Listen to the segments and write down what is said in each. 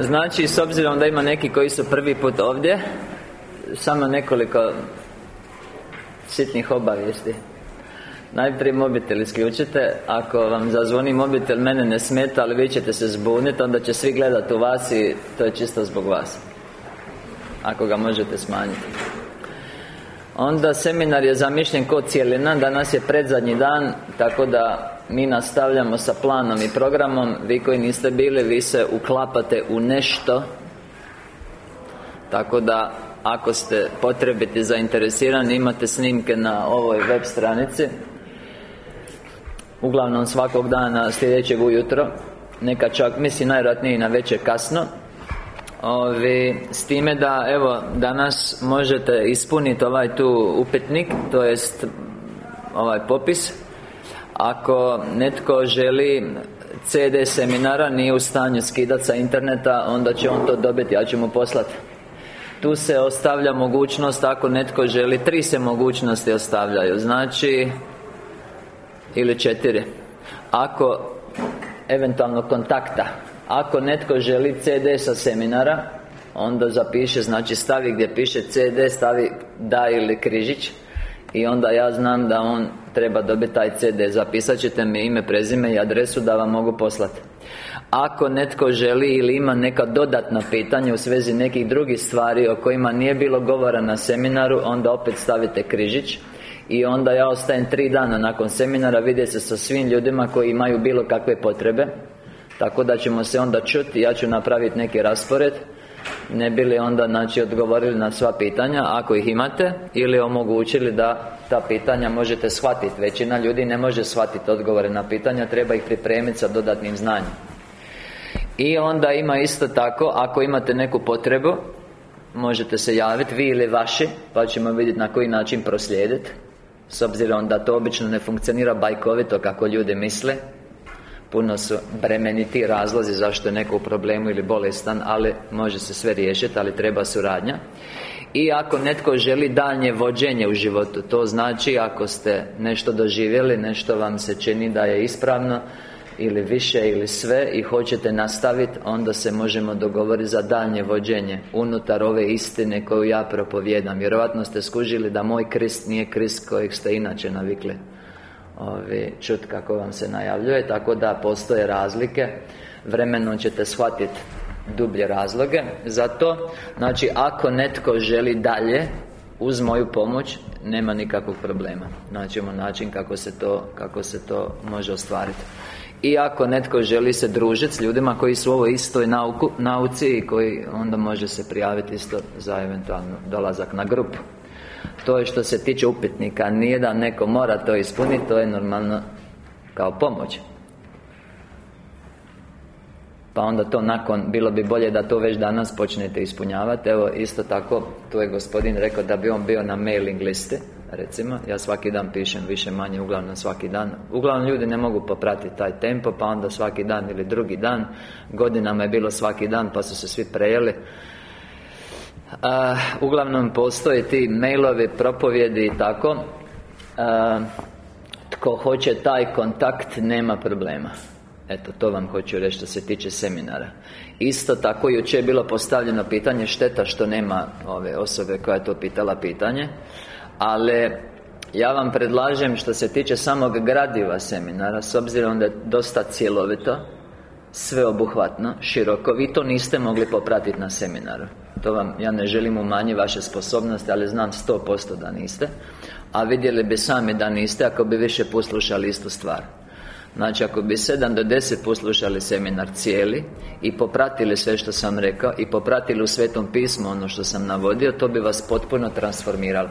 Znači, s obzirom da ima neki koji su prvi put ovdje Samo nekoliko sitnih obavijesti. Najprije mobitel isključite. Ako vam zazvoni mobitel, mene ne smeta Ali vi ćete se zbuniti Onda će svi gledati u vas I to je čisto zbog vas. Ako ga možete smanjiti Onda seminar je zamišljen kod cijelina Danas je predzadnji dan Tako da mi nastavljamo sa planom i programom. Vi koji niste bili, vi se uklapate u nešto. Tako da ako ste potrebiti zainteresirani Imate snimke na ovoj web stranici. Uglavnom svakog dana sljedećeg ujutro. Neka čak, mislim najvjerojatnije i na večer kasno. Ovi, s time da, evo, danas možete ispuniti ovaj tu upitnik To jest, ovaj popis Ako netko želi CD seminara nije u stanju skidati sa interneta Onda će on to dobiti, ja ću mu poslati Tu se ostavlja mogućnost ako netko želi Tri se mogućnosti ostavljaju Znači Ili četiri. Ako Eventualno kontakta Ako netko želi CD sa seminara Onda zapiše, znači stavi gdje piše CD Stavi da ili križić I onda ja znam da on treba dobiti taj CD Zapisat ćete mi ime, prezime i adresu da vam mogu poslati Ako netko želi ili ima neka dodatna pitanja u svezi nekih drugih stvari O kojima nije bilo govora na seminaru Onda opet stavite križić i onda ja ostajem tri dana nakon seminara Vidjeti se sa svim ljudima koji imaju bilo kakve potrebe. Tako da ćemo se onda čuti Ja ću napraviti neki raspored ne bi li onda znači odgovorili na sva pitanja Ako ih imate Ili omogućili da ta pitanja možete shvatiti. Većina ljudi ne može shvatiti odgovore na pitanja Treba ih pripremiti sa dodatnim znanjem. I onda ima isto tako Ako imate neku potrebu Možete se javiti Vi ili vaši Pa ćemo vidjeti na koji način proslijediti. S obzirom da to obično ne funkcionira bajkovito kako ljudi misle Puno su bremeniti razlozi zašto je neko u problemu ili bolestan Ali može se sve riješiti, ali treba suradnja. I ako netko želi daljnje vođenje u životu To znači ako ste nešto doživjeli, nešto vam se čini da je ispravno ili više ili sve i hoćete nastaviti onda se možemo dogovoriti za daljnje vođenje unutar ove istine koju ja propovjedam vjerojatno ste skužili da moj krist nije krist kojeg ste inače navikli ovi, čut kako vam se najavljuje Tako da postoje razlike. Vremenom ćete shvatiti dublje razloge Za to. Znači, ako netko želi dalje Uz moju pomoć Nema nikakvog problema. Naćemo način kako se to, kako se to može ostvariti i ako netko želi se družiti s ljudima koji su u ovoj istoj nauku, nauci i koji onda može se prijaviti isto za eventualno dolazak na grupu to je što se tiče upitnika Nije da neko mora to ispuniti To je normalno kao pomoć. Pa onda to nakon, bilo bi bolje da to već danas počnete ispunjavati. Evo, isto tako, tu je gospodin rekao da bi on bio na mailing listi Recimo, ja svaki dan pišem više manje, uglavnom svaki dan. Uglavnom ljudi ne mogu popratiti taj tempo, pa onda svaki dan ili drugi dan. Godinama je bilo svaki dan, pa su se svi prejeli Uh, uglavnom postoje ti mailovi, propovjedi i tako. Tko hoće taj kontakt, nema problema. Eto, to vam hoću reći što se tiče seminara. Isto tako, jučer je bilo postavljeno pitanje Šteta što nema ove osobe koja je to pitala pitanje Ali ja vam predlažem što se tiče samog gradiva seminara S obzirom da je dosta cjelovito Sveobuhvatno, široko Vi to niste mogli popratiti na seminaru to vam, ja ne želim umanjiti vaše sposobnosti Ali znam 100% da niste A vidjeli bi sami da niste Ako bi više poslušali istu stvar. Znači, ako bi 7 do 10 poslušali seminar cijeli I popratili sve što sam rekao I popratili u Svetom pismu ono što sam navodio To bi vas potpuno transformiralo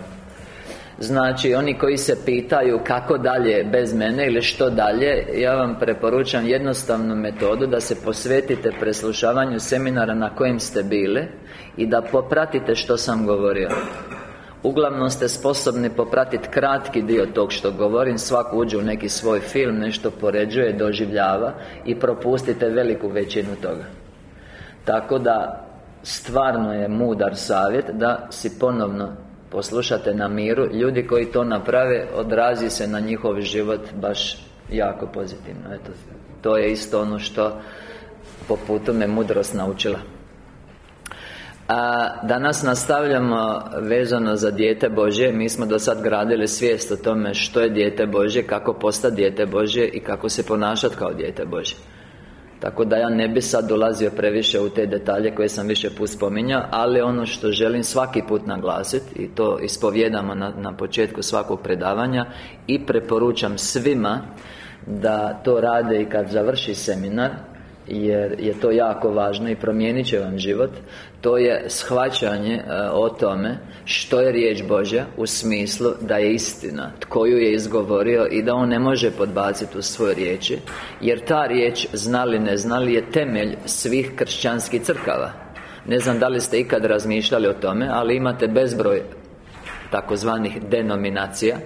Znači, oni koji se pitaju kako dalje bez mene ili što dalje Ja vam preporučam jednostavnu metodu Da se posvetite preslušavanju seminara na kojem ste bile I da popratite što sam govorio. Uglavnom ste sposobni popratiti kratki dio tog što govorim Svako uđe u neki svoj film, nešto poređuje, doživljava I propustite veliku većinu toga. Tako da Stvarno je mudar savjet da si ponovno poslušate na miru Ljudi koji to naprave Odrazi se na njihov život baš jako pozitivno. Eto, To je isto ono što Po putu me mudrost naučila. A danas nastavljamo vezano za dijete Božje. Mi smo do sad gradili svijest o tome što je dijete Božje Kako postati dijete Božje I kako se ponašati kao dijete Božje tako da ja ne bi sad dolazio previše u te detalje koje sam više put spominjao Ali ono što želim svaki put naglasiti I to ispovjedamo na, na početku svakog predavanja I preporučam svima Da to rade i kad završi seminar jer je to jako važno i promijenit će vam život To je shvaćanje e, o tome što je riječ Božja U smislu da je istina Tko ju je izgovorio i da on ne može podbaciti u svoje riječi Jer ta riječ, znali ne znali, je temelj svih kršćanskih crkava. Ne znam da li ste ikad razmišljali o tome Ali imate bezbroj takozvanih denominacija.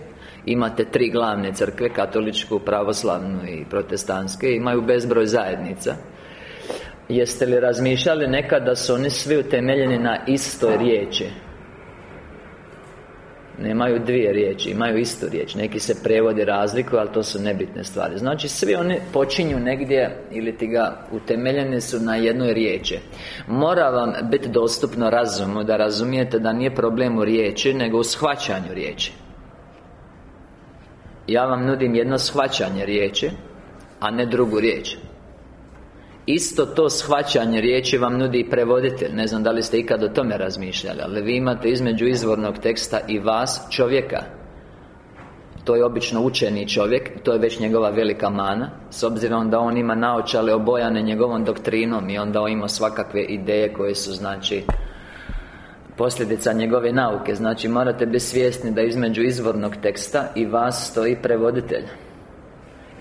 Imate tri glavne crkve, katoličku, pravoslavnu i protestantske Imaju bezbroj zajednica Jeste li razmišljali nekad da su oni svi utemeljeni na istoj riječi? Nemaju dvije riječi, imaju istu riječ. Neki se prevodi razliku, ali to su nebitne stvari. Znači, svi oni počinju negdje Ili ti ga utemeljeni su na jednoj riječi. Mora vam biti dostupno razumu Da razumijete da nije problem u riječi Nego u shvaćanju riječi. Ja vam nudim jedno shvaćanje riječi A ne drugu riječ Isto to shvaćanje riječi vam nudi i prevoditelj. Ne znam da li ste ikad o tome razmišljali Ali vi imate između izvornog teksta i vas čovjeka. To je obično učeni čovjek To je već njegova velika mana. S obzirom da on ima naočale obojane njegovom doktrinom I onda on ima svakakve ideje koje su znači Posljedica njegove nauke. Znači morate biti svjesni da između izvornog teksta i vas stoji prevoditelj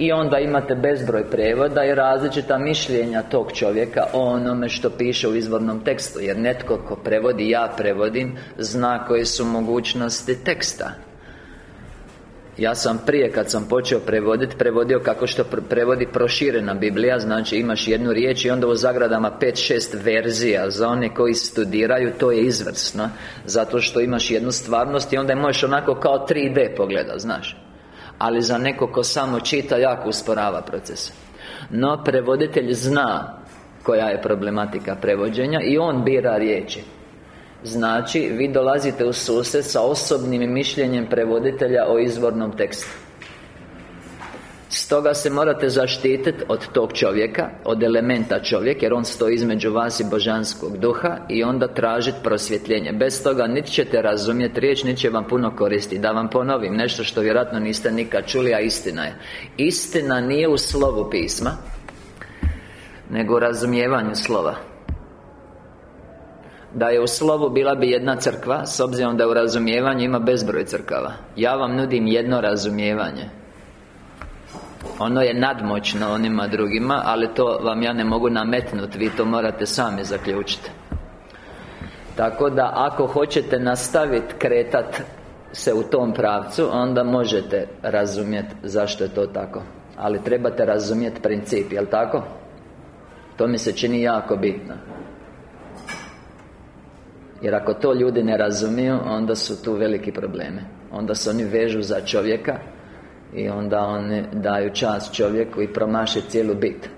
i onda imate bezbroj prevoda i različita mišljenja tog čovjeka o onome što piše u izvornom tekstu Jer netko ko prevodi, ja prevodim, zna koje su mogućnosti teksta. Ja sam prije kad sam počeo prevoditi Prevodio kako što prevodi proširena Biblija Znači imaš jednu riječ i onda u zagradama 5-6 verzija. Za one koji studiraju to je izvrsno Zato što imaš jednu stvarnost I onda je možeš onako kao 3D pogleda, znaš ali za neko ko samo čita jako usporava proces. No, prevoditelj zna koja je problematika prevođenja i on bira riječi. Znači, vi dolazite u susret sa osobnim mišljenjem prevoditelja o izvornom tekstu Stoga se morate zaštititi od tog čovjeka Od elementa čovjek Jer on stoji između vas i božanskog duha I onda tražiti prosvjetljenje. Bez toga niti ćete razumjeti riječ Niti će vam puno koristi. Da vam ponovim Nešto što vjerojatno niste nikad čuli A istina je. Istina nije u slovu pisma Nego u razumijevanju slova. Da je u slovu bila bi jedna crkva S obzirom da u razumijevanju ima bezbroj crkava. Ja vam nudim jedno razumijevanje ono je nadmoćno onima drugima Ali to vam ja ne mogu nametnuti Vi to morate sami zaključiti Tako da ako hoćete nastaviti kretat se u tom pravcu Onda možete razumjeti zašto je to tako. Ali trebate razumjeti princip, jel' tako? To mi se čini jako bitno. Jer ako to ljudi ne razumiju Onda su tu veliki problemi. Onda se oni vežu za čovjeka i onda oni daju čast čovjeku i promaše cijelu bit.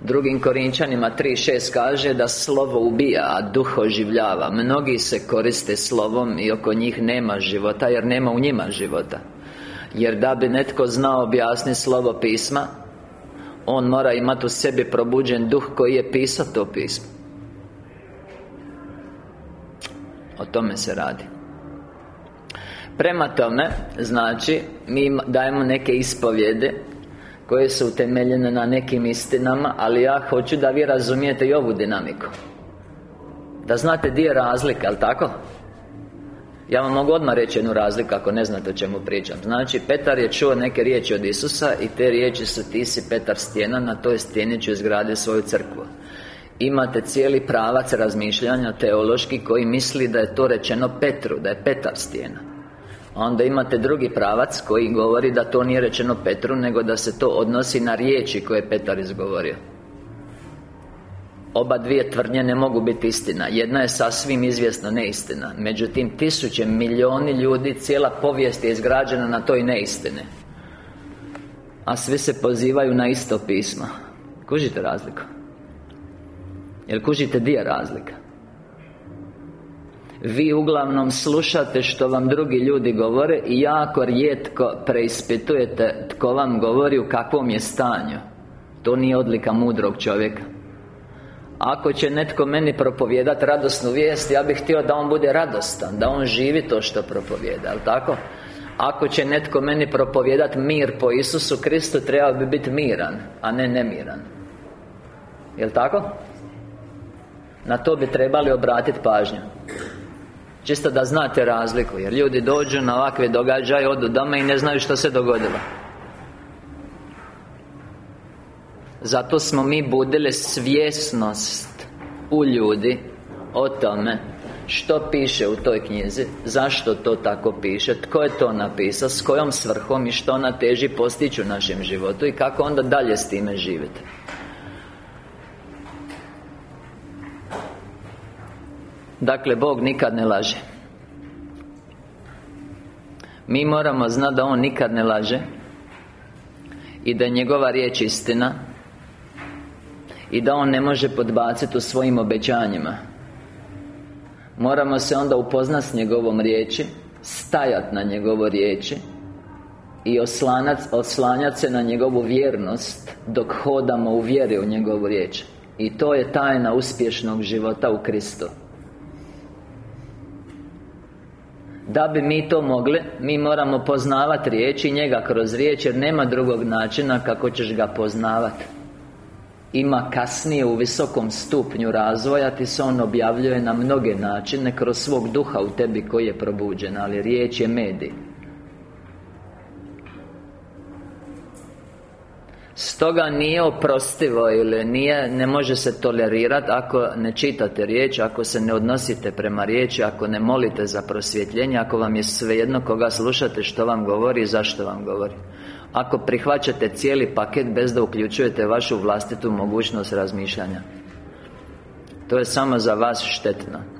Drugim Korinčanima 3.6 kaže da slovo ubija, a duh oživljava. Mnogi se koriste slovom i oko njih nema života jer nema u njima života. Jer da bi netko znao objasniti slovo pisma On mora imati u sebi probuđen duh koji je pisao to pismo. O tome se radi Prema tome, znači, mi dajemo neke ispovjede Koje su utemeljene na nekim istinama Ali ja hoću da vi razumijete i ovu dinamiku. Da znate gdje je razlika, jel' tako? Ja vam mogu odmah reći jednu razliku ako ne znate o čemu pričam. Znači, Petar je čuo neke riječi od Isusa I te riječi su ti si Petar stijena Na toj stijeni ću izgraditi svoju crkvu. Imate cijeli pravac razmišljanja teološki Koji misli da je to rečeno Petru Da je Petar stijena Onda imate drugi pravac koji govori da to nije rečeno Petru Nego da se to odnosi na riječi koje je Petar izgovorio. Oba dvije tvrdnje ne mogu biti istina. Jedna je sasvim izvjesna neistina. Međutim, tisuće, milijoni ljudi Cijela povijest je izgrađena na toj neistine A svi se pozivaju na isto pismo. Kužite razliku? Jer kužite di je razlika? Vi uglavnom slušate što vam drugi ljudi govore I jako rijetko preispitujete tko vam govori u kakvom je stanju To nije odlika mudrog čovjeka ako će netko meni propovjedati radosnu vijest Ja bih htio da on bude radostan Da on živi to što propovjeda, jel tako? Ako će netko meni propovjedati mir po Isusu Kristu Treba bi biti miran, a ne nemiran Jel' tako? Na to bi trebali obratiti pažnju Čisto da znate razliku Jer ljudi dođu na ovakve događaje Odu doma i ne znaju što se dogodilo. Zato smo mi budili svjesnost U ljudi O tome Što piše u toj knjizi Zašto to tako piše Tko je to napisao S kojom svrhom I što ona teži postići u našem životu I kako onda dalje s time živjeti Dakle, Bog nikad ne laže. Mi moramo znati da On nikad ne laže I da je njegova riječ istina I da On ne može podbaciti u svojim obećanjima. Moramo se onda upoznati s njegovom riječi Stajat na njegovo riječi I oslanjati se na njegovu vjernost Dok hodamo u vjeri u njegovu riječ. I to je tajna uspješnog života u Kristu Da bi mi to mogli Mi moramo poznavati riječ i njega kroz riječ Jer nema drugog načina kako ćeš ga poznavati Ima kasnije u visokom stupnju razvoja Ti se on objavljuje na mnoge načine Kroz svog duha u tebi koji je probuđen Ali riječ je medij Stoga nije oprostivo ili nije, ne može se tolerirati ako ne čitate riječ, ako se ne odnosite prema riječi, ako ne molite za prosvjetljenje, ako vam je svejedno koga slušate što vam govori i zašto vam govori. Ako prihvaćate cijeli paket bez da uključujete vašu vlastitu mogućnost razmišljanja. To je samo za vas štetno.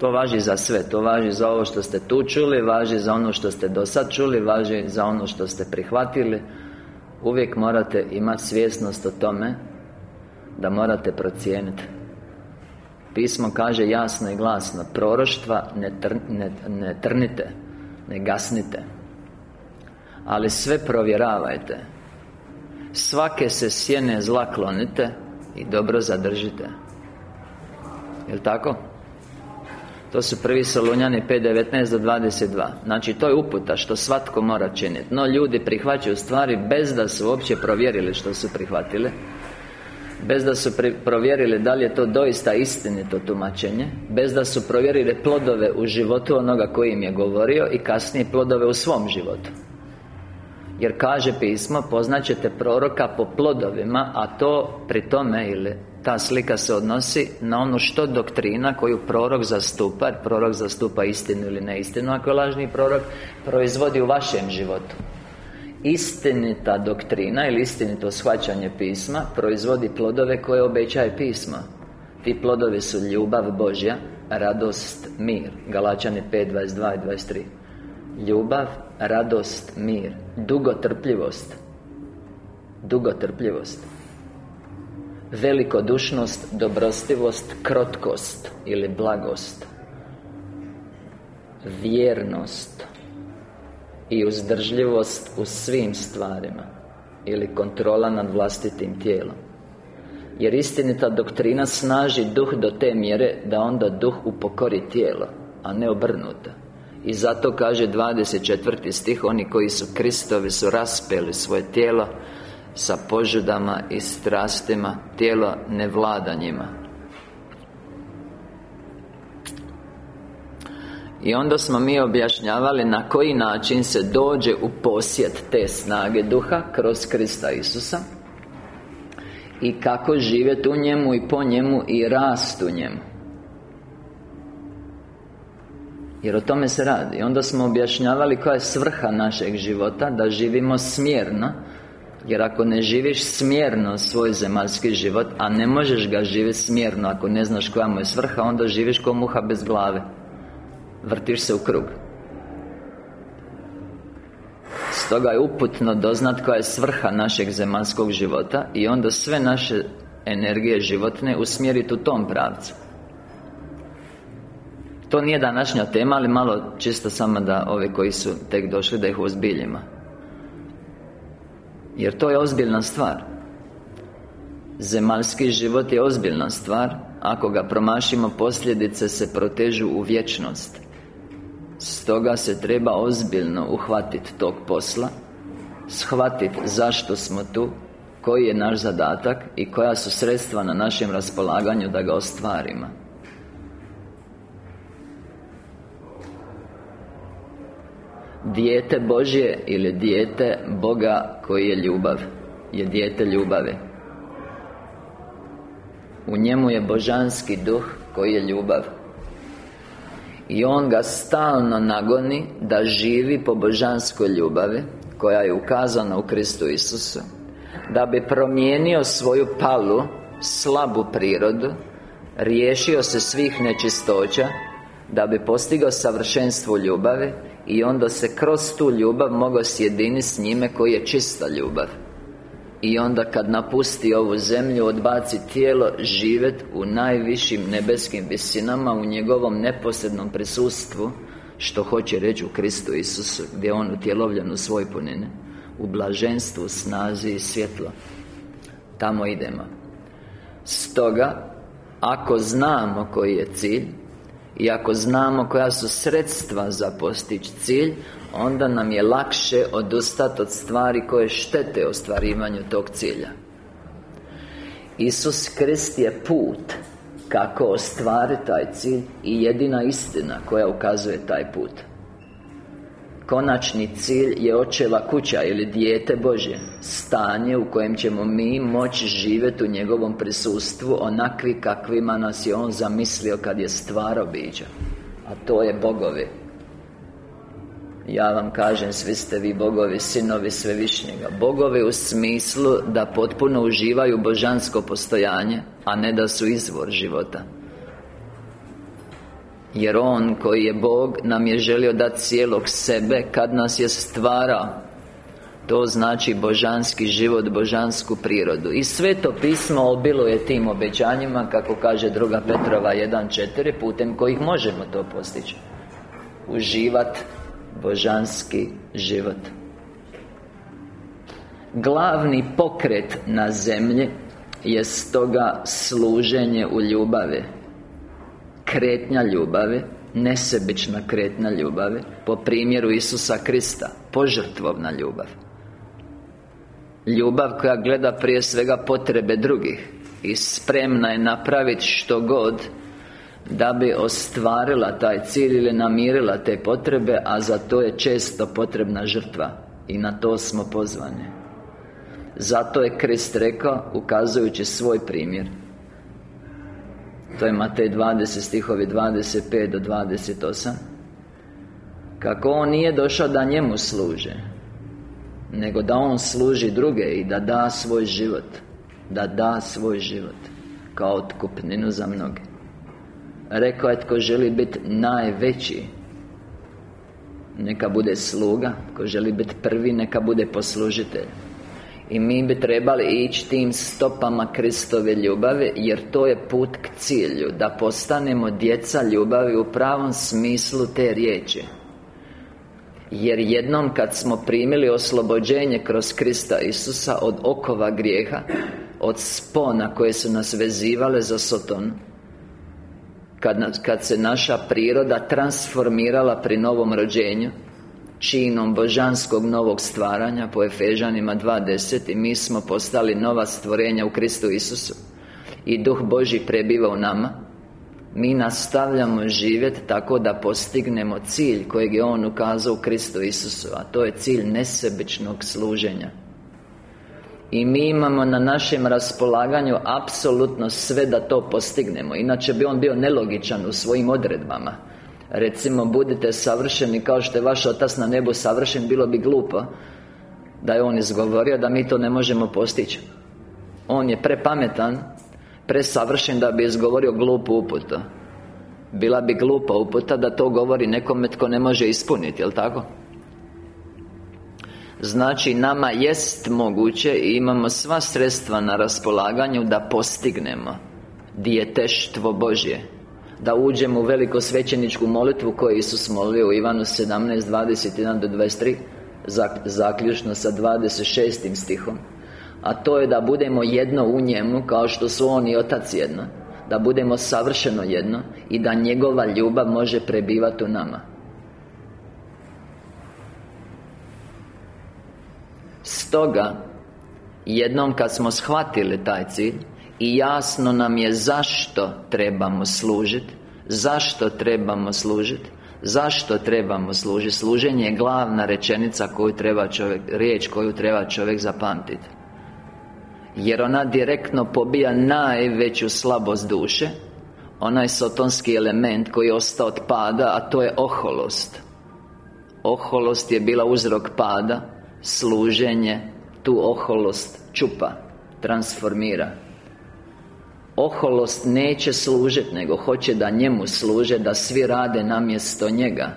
To važi za sve, to važi za ovo što ste tu čuli, važi za ono što ste do sad čuli, važi za ono što ste prihvatili. Uvijek morate imati svjesnost o tome Da morate procijeniti Pismo kaže jasno i glasno Proroštva ne, ne, ne trnite Ne gasnite Ali sve provjeravajte. Svake se sjene zla klonite I dobro zadržite. Jel' tako? To su prvi Solunjani 5.19 do 22 Znači to je uputa što svatko mora činiti No ljudi prihvaćaju stvari bez da su uopće provjerili što su prihvatili Bez da su provjerili da li je to doista istinito tumačenje Bez da su provjerili plodove u životu onoga koji im je govorio I kasnije plodove u svom životu. Jer kaže pismo Poznaćete proroka po plodovima A to pri tome ili ta slika se odnosi na ono što doktrina koju prorok zastupa prorok zastupa istinu ili neistinu ako je lažni prorok proizvodi u vašem životu. Istinita doktrina ili istinito shvaćanje pisma proizvodi plodove koje obećaje pismo. Ti plodovi su ljubav Božja radost, mir. Galačani 5, 22 i 23 ljubav, radost, mir. Dugotrpljivost. Dugotrpljivost Velikodušnost, dobrostivost, krotkost ili blagost Vjernost I uzdržljivost u svim stvarima Ili kontrola nad vlastitim tijelom Jer istinita doktrina snaži duh do te mjere Da onda duh upokori tijelo A ne obrnuto I zato kaže 24. stih Oni koji su Kristovi su raspeli svoje tijelo sa požudama i strastima Tijelo nevladanjima. I onda smo mi objašnjavali na koji način se dođe u posjet te snage duha Kroz Krista Isusa I kako živjeti u njemu i po njemu i rast u njemu. Jer o tome se radi. I onda smo objašnjavali koja je svrha našeg života Da živimo smjerno jer ako ne živiš smjerno svoj zemaljski život A ne možeš ga živjeti smjerno Ako ne znaš koja mu je svrha Onda živiš kao muha bez glave. Vrtiš se u krug. Stoga je uputno doznat koja je svrha našeg zemaljskog života I onda sve naše energije životne usmjeriti u tom pravcu. To nije današnja tema, ali malo čisto samo da ovi koji su tek došli da ih ozbiljimo Jer to je ozbiljna stvar. Zemaljski život je ozbiljna stvar. Ako ga promašimo, posljedice se protežu u vječnost. Stoga se treba ozbiljno uhvatiti tog posla Shvatiti zašto smo tu Koji je naš zadatak I koja su sredstva na našem raspolaganju da ga ostvarimo Dijete Božje ili dijete Boga koji je ljubav? Je dijete ljubave U njemu je božanski duh koji je ljubav. I on ga stalno nagoni da živi po božanskoj ljubavi Koja je ukazana u Kristu Isusu Da bi promijenio svoju palu Slabu prirodu Riješio se svih nečistoća Da bi postigao savršenstvo ljubavi i onda se kroz tu ljubav mogao sjedini s njime koji je čista ljubav. I onda kad napusti ovu zemlju Odbaci tijelo živjet u najvišim nebeskim visinama U njegovom neposrednom prisustvu Što hoće reći u Kristu Isusu Gdje je On utjelovljen u svoj punine U blaženstvu, snazi i svjetlo Tamo idemo. Stoga Ako znamo koji je cilj i ako znamo koja su sredstva za postići cilj Onda nam je lakše odustati od stvari koje štete ostvarivanju tog cilja. Isus Krist je put kako ostvariti taj cilj I jedina istina koja ukazuje taj put Konačni cilj je očeva kuća ili dijete Božje. Stanje u kojem ćemo mi moći živjeti u njegovom prisustvu Onakvi kakvima nas je On zamislio kad je stvarao biđa A to je bogovi. Ja vam kažem, svi ste vi bogovi, sinovi svevišnjega. Bogovi u smislu da potpuno uživaju božansko postojanje A ne da su izvor života jer On koji je Bog nam je želio dati cijelog sebe Kad nas je stvarao. To znači božanski život, božansku prirodu. I sve to pismo obiluje tim obećanjima Kako kaže druga Petrova 1.4 Putem kojih možemo to postići. Uživat božanski život. Glavni pokret na zemlji je stoga služenje u ljubavi kretnja ljubavi Nesebična kretnja ljubavi Po primjeru Isusa Krista Požrtvovna ljubav. Ljubav koja gleda prije svega potrebe drugih I spremna je napraviti što god Da bi ostvarila taj cilj ili namirila te potrebe A za to je često potrebna žrtva I na to smo pozvani. Zato je Krist rekao Ukazujući svoj primjer to je Matej 20 stihovi 25 do 28 Kako On nije došao da njemu služe Nego da On služi druge i da da svoj život Da da svoj život Kao otkupninu za mnoge. Rekao je tko želi biti najveći Neka bude sluga Tko želi biti prvi, neka bude poslužitelj i mi bi trebali ići tim stopama Kristove ljubavi Jer to je put k cilju Da postanemo djeca ljubavi u pravom smislu te riječi. Jer jednom kad smo primili oslobođenje kroz Krista Isusa Od okova grijeha Od spona koje su nas vezivale za Soton kad, kad se naša priroda transformirala pri novom rođenju činom božanskog novog stvaranja po Efežanima 2.10 i mi smo postali nova stvorenja u Kristu Isusu. I Duh Boži prebiva u nama. Mi nastavljamo živjeti tako da postignemo cilj kojeg je On ukazao u Kristu Isusu a to je cilj nesebičnog služenja. I mi imamo na našem raspolaganju apsolutno sve da to postignemo Inače bi on bio nelogičan u svojim odredbama Recimo, budite savršeni kao što je vaš Otac na nebu savršen Bilo bi glupo Da je On izgovorio da mi to ne možemo postići. On je prepametan Presavršen da bi izgovorio glupu uputu. Bila bi glupa uputa da to govori nekome tko ne može ispuniti, jel' tako? Znači, nama jest moguće i imamo sva sredstva na raspolaganju da postignemo Dijeteštvo Božje Da uđemo u veliko svećeničku molitvu koju Isus molio u Ivanu 17, 21 do 23 Zaključno sa 26. stihom A to je da budemo jedno u njemu Kao što su On i Otac jedno Da budemo savršeno jedno I da njegova ljubav može prebivati u nama Stoga Jednom kad smo shvatili taj cilj I jasno nam je zašto trebamo služiti Zašto trebamo služiti Zašto trebamo služiti? Služenje je glavna rečenica koju treba čovjek Riječ koju treba čovjek zapamtiti Jer ona direktno pobija najveću slabost duše Onaj sotonski element koji ostao od pada A to je oholost. Oholost je bila uzrok pada Služenje Tu oholost čupa Transformira Oholost neće služiti, nego hoće da njemu služe Da svi rade namjesto njega.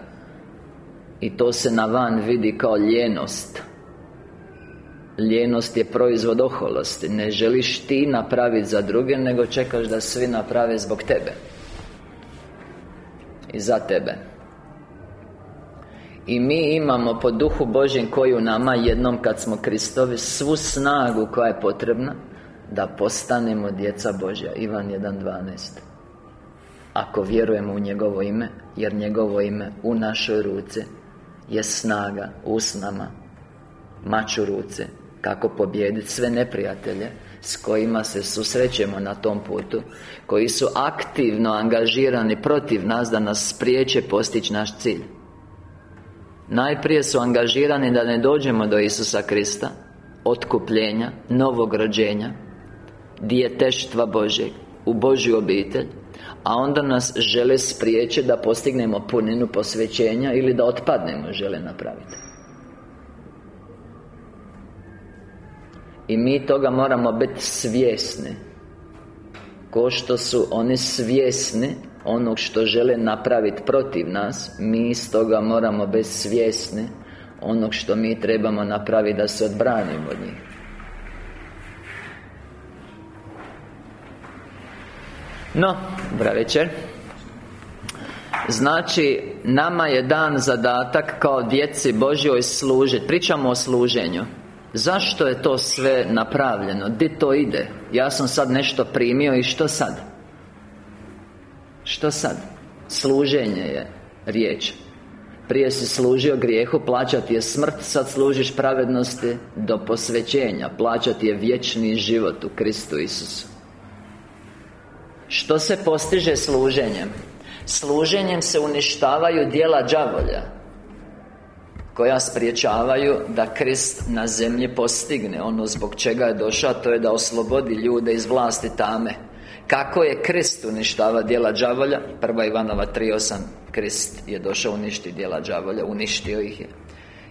I to se na van vidi kao ljenost. Ljenost je proizvod oholosti. Ne želiš ti napraviti za druge Nego čekaš da svi naprave zbog tebe. I za tebe. I mi imamo po duhu Božjem koji u nama jednom kad smo Kristovi Svu snagu koja je potrebna da postanemo djeca Božja. Ivan 1.12 Ako vjerujemo u njegovo ime Jer njegovo ime u našoj ruci Je snaga usnama Mač u ruci Kako pobijediti sve neprijatelje S kojima se susrećemo na tom putu Koji su aktivno angažirani protiv nas Da nas spriječe postići naš cilj. Najprije su angažirani da ne dođemo do Isusa Krista Otkupljenja, novog rođenja Dijeteštva Božeg U Božju obitelj A onda nas žele spriječiti da postignemo puninu posvećenja Ili da otpadnemo žele napraviti. I mi toga moramo biti svjesni. Ko što su oni svjesni Onog što žele napraviti protiv nas Mi iz toga moramo biti svjesni Onog što mi trebamo napraviti da se odbranimo od njih No, dobra večer Znači, nama je dan zadatak kao djeci Božjoj služiti Pričamo o služenju Zašto je to sve napravljeno? Di to ide? Ja sam sad nešto primio i što sad? Što sad? Služenje je riječ Prije si služio grijehu, plaćati je smrt Sad služiš pravednosti do posvećenja Plaćati je vječni život u Kristu Isusu što se postiže služenjem? Služenjem se uništavaju dijela đavolja Koja spriječavaju da Krist na zemlji postigne. Ono zbog čega je došao To je da oslobodi ljude iz vlasti tame. Kako je Krist uništava dijela đavolja? Prva Ivanova 3.8 Krist je došao uništi dijela đavolja. Uništio ih je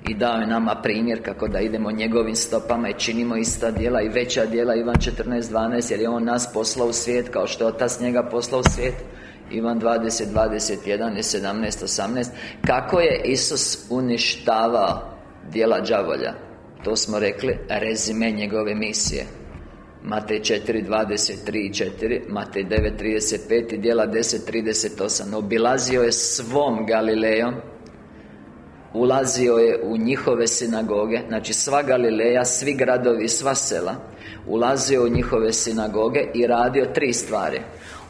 i dao je nama primjer kako da idemo njegovim stopama i činimo ista djela i veća djela. Ivan 14.12 jer je On nas poslao u svijet kao što je Otac njega poslao u svijet. Ivan 20, 21 i 17, 18 Kako je Isus uništavao djela đavolja? To smo rekli rezime njegove misije. Matej 4, 23 i 4 Matej 9, 35 i djela 10, 38 Obilazio je svom Galilejom Ulazio je u njihove sinagoge Znači sva Galileja, svi gradovi, sva sela Ulazio u njihove sinagoge i radio tri stvari.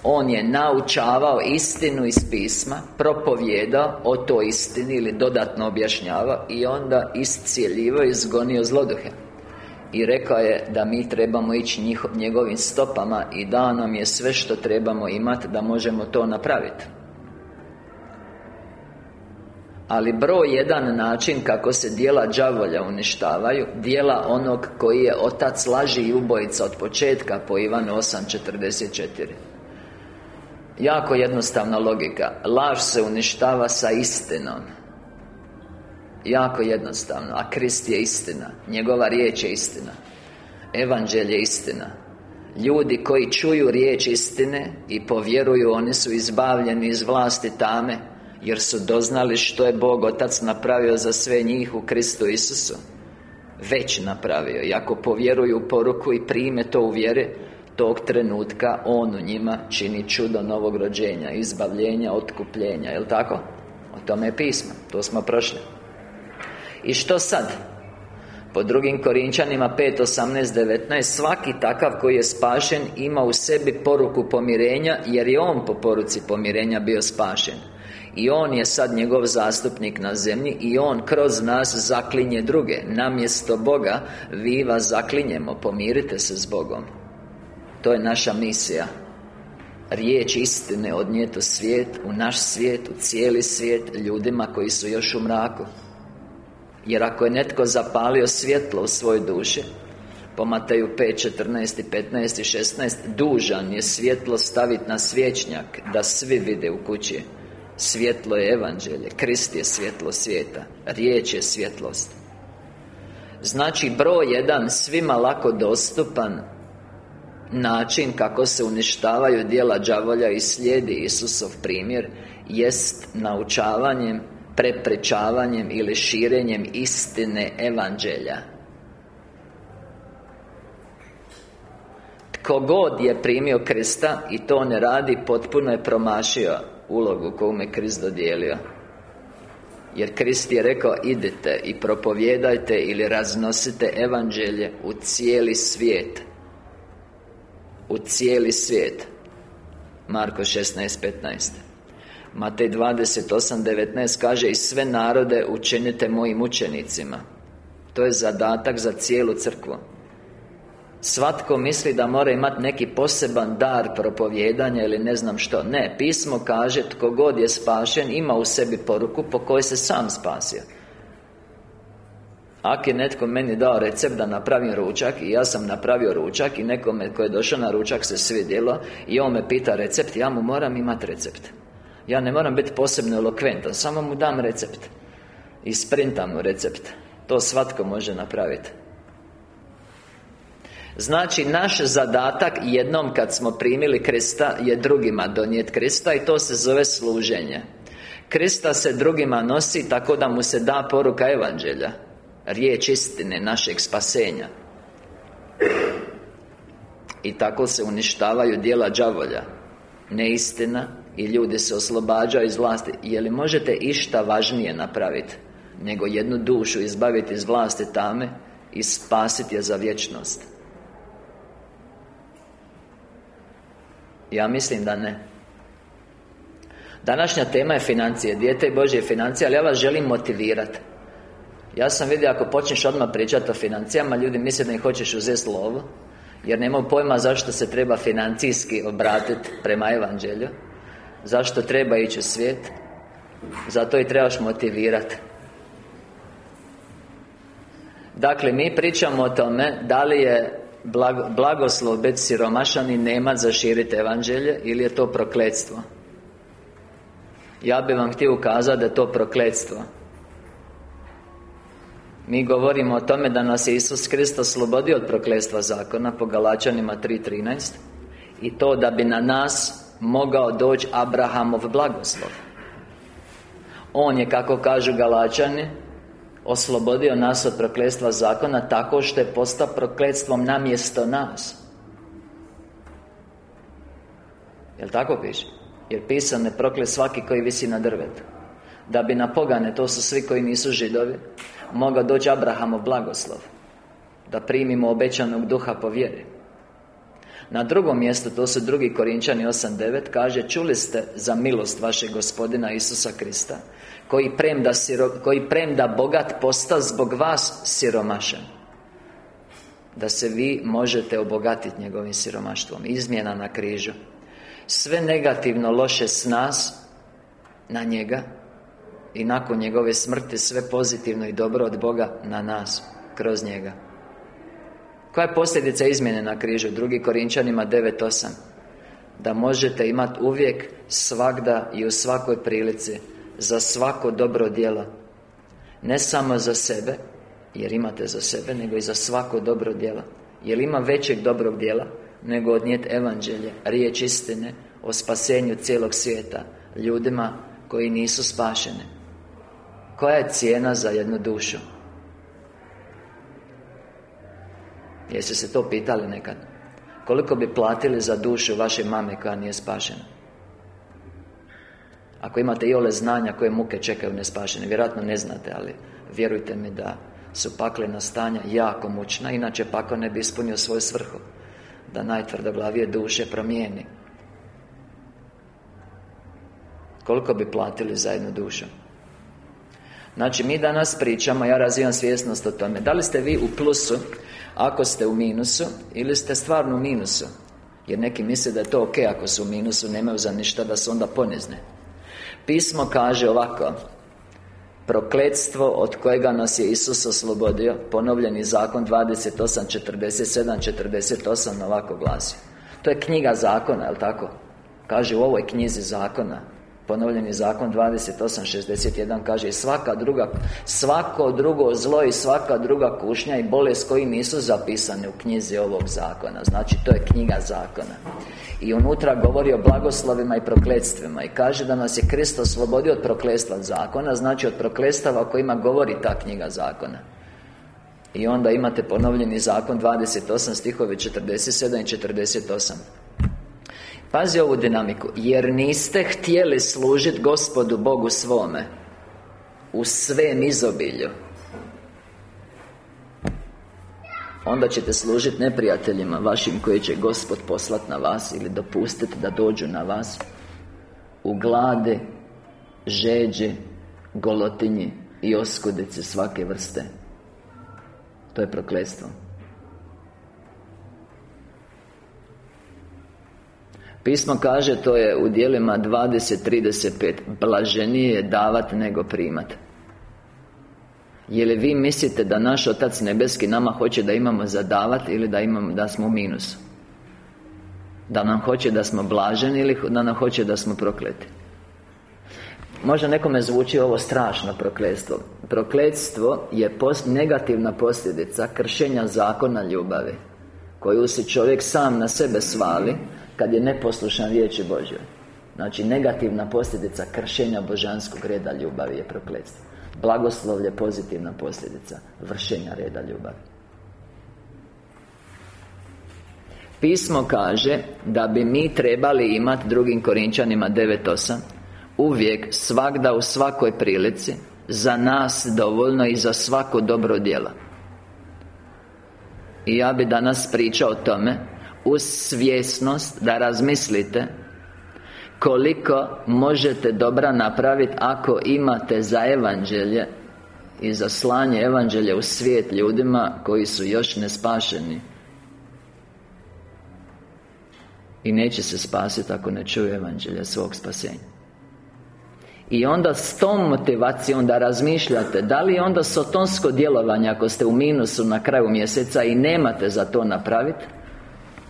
On je naučavao istinu iz pisma Propovjedao o toj istini ili dodatno objašnjavao I onda iscijeljivo izgonio zloduhe. I rekao je da mi trebamo ići njegovim stopama I dao nam je sve što trebamo imati da možemo to napraviti ali broj jedan način kako se dijela đavolja uništavaju Dijela onog koji je otac laži i ubojica od početka po Ivanu 8.44 Jako jednostavna logika. Laž se uništava sa istinom. Jako jednostavno A Krist je istina. Njegova riječ je istina. Evanđelje je istina. Ljudi koji čuju riječ istine I povjeruju Oni su izbavljeni iz vlasti tame jer su doznali što je Bog Otac napravio za sve njih u Kristu Isusu Već napravio I ako povjeruju u poruku i prime to u vjeri Tog trenutka On u njima čini čudo novog rođenja Izbavljenja, otkupljenja, jel' tako? O tome je pismo, to smo prošli I što sad? Po drugim Korinčanima 5, 18, 19 Svaki takav koji je spašen ima u sebi poruku pomirenja Jer je on po poruci pomirenja bio spašen i On je sad njegov zastupnik na zemlji I On kroz nas zaklinje druge. Namjesto Boga Vi vas zaklinjemo Pomirite se s Bogom. To je naša misija. Riječ istine odnijet u svijet U naš svijet, u cijeli svijet Ljudima koji su još u mraku. Jer ako je netko zapalio svjetlo u svojoj duši po Mateju 5, 14, 15 i 16 Dužan je svjetlo staviti na svječnjak Da svi vide u kući Svjetlo je evanđelje Krist je svjetlo svijeta Riječ je svjetlost. Znači broj jedan Svima lako dostupan Način kako se uništavaju dijela đavolja i slijedi Isusov primjer Jest naučavanjem Preprečavanjem ili širenjem istine evanđelja. Tko god je primio Krista I to ne radi Potpuno je promašio ulogu koju me Krist dodijelio. Jer Krist je rekao idite i propovjedajte ili raznosite evanđelje u cijeli svijet. U cijeli svijet. Marko 16.15 Matej 28.19 kaže I sve narode učinite mojim učenicima. To je zadatak za cijelu crkvu Svatko misli da mora imati neki poseban dar propovjedanja ili ne znam što. Ne, pismo kaže tko god je spašen ima u sebi poruku po kojoj se sam spasio. Ako je netko meni dao recept da napravim ručak I ja sam napravio ručak I nekome koji je došao na ručak se svidjelo I on me pita recept Ja mu moram imati recept. Ja ne moram biti posebno elokventan Samo mu dam recept. I sprintam mu recept. To svatko može napraviti Znači, naš zadatak jednom kad smo primili Krista Je drugima donijet Krista I to se zove služenje. Krista se drugima nosi tako da mu se da poruka Evanđelja Riječ istine našeg spasenja. I tako se uništavaju dijela đavolja. Neistina I ljudi se oslobađaju iz vlasti. Je li možete išta važnije napraviti Nego jednu dušu izbaviti iz vlasti tame I spasiti je za vječnost Ja mislim da ne. Današnja tema je financije Dijete i Božje financije Ali ja vas želim motivirati Ja sam vidio ako počneš odmah pričati o financijama Ljudi misle da im hoćeš uzeti lovu Jer nemaju pojma zašto se treba financijski obratiti prema evanđelju Zašto treba ići u svijet Zato i trebaš motivirati Dakle, mi pričamo o tome Da li je blagoslov bez siromašan i nema za širiti evanđelje Ili je to prokletstvo? Ja bih vam htio ukazati da je to prokletstvo. Mi govorimo o tome da nas je Isus Krist oslobodio od prokletstva zakona Po Galačanima 3.13 I to da bi na nas mogao doći Abrahamov blagoslov. On je, kako kažu Galačani Oslobodio nas od prokletstva zakona Tako što je postao prokletstvom namjesto nas. Jel' tako piše? Jer pisano je proklet svaki koji visi na drvetu. Da bi na pogane, to su svi koji nisu židovi Mogao doći Abrahamov blagoslov Da primimo obećanog duha po vjeri. Na drugom mjestu, to su drugi Korinčani 8.9 Kaže, čuli ste za milost vašeg gospodina Isusa Krista Koji premda, siro, koji premda bogat posta zbog vas siromašan. Da se vi možete obogatiti njegovim siromaštvom. Izmjena na križu. Sve negativno loše s nas Na njega I nakon njegove smrti Sve pozitivno i dobro od Boga na nas Kroz njega. Koja je posljedica izmjene na križu? Drugi Korinčanima 9.8 Da možete imati uvijek, svakda i u svakoj prilici Za svako dobro djelo Ne samo za sebe Jer imate za sebe, nego i za svako dobro djelo Jer ima većeg dobrog djela Nego odnijeti evanđelje Riječ istine O spasenju cijelog svijeta Ljudima koji nisu spašeni Koja je cijena za jednu dušu? Jeste se to pitali nekad? Koliko bi platili za dušu vaše mame koja nije spašena? Ako imate i ole znanja koje muke čekaju nespašene Vjerojatno ne znate, ali vjerujte mi da su paklena stanja jako mučna Inače pakao ne bi ispunio svoju svrhu Da najtvrdoglavije duše promijeni. Koliko bi platili za jednu dušu? Znači, mi danas pričamo, ja razvijam svjesnost o tome Da li ste vi u plusu ako ste u minusu Ili ste stvarno u minusu? Jer neki misle da je to ok ako su u minusu Nemaju za ništa da se onda ponizne Pismo kaže ovako. Prokletstvo od kojega nas je Isus oslobodio Ponovljeni zakon 28, 47, 48 ovako glasi. To je knjiga zakona, jel tako? Kaže u ovoj knjizi zakona Ponovljeni zakon 28.61 kaže i svaka druga Svako drugo zlo i svaka druga kušnja i bolest koji nisu zapisane u knjizi ovog zakona. Znači to je knjiga zakona I unutra govori o blagoslovima i prokletstvima I kaže da nas je Kristo oslobodio od prokletstva zakona Znači od prokletstava o kojima govori ta knjiga zakona. I onda imate ponovljeni zakon 28 stihovi 47 i 48 Pazi ovu dinamiku Jer niste htjeli služiti gospodu Bogu svome U svem izobilju Onda ćete služiti neprijateljima vašim koji će Gospod poslati na vas Ili dopustiti da dođu na vas U glade, žeđe, golotinji i oskudice svake vrste. To je prokletstvo. Pismo kaže, to je u dijelima 20.35 Blaženije je davat nego primat Je li vi mislite da naš Otac Nebeski nama hoće da imamo za davat Ili da, imamo, da smo u minusu? Da nam hoće da smo blaženi Ili da nam hoće da smo prokleti? Možda nekome zvuči ovo strašno prokletstvo. Prokletstvo je post, negativna posljedica kršenja zakona ljubavi Koju si čovjek sam na sebe svali kad je neposlušan riječi Božjoj. Znači, negativna posljedica kršenja božanskog reda ljubavi je prokletstvo Blagoslovlje pozitivna posljedica vršenja reda ljubavi. Pismo kaže da bi mi trebali imati drugim Korinčanima 9.8 Uvijek, svakda, u svakoj prilici Za nas dovoljno i za svako dobro djelo. I ja bi danas pričao o tome uz svjesnost da razmislite koliko možete dobra napraviti ako imate za evanđelje i za slanje evanđelja u svijet ljudima koji su još nespašeni. I neće se spasiti ako ne čuju evanđelja svog spasenja. I onda s tom motivacijom da razmišljate Da li onda sotonsko djelovanje ako ste u minusu na kraju mjeseca I nemate za to napraviti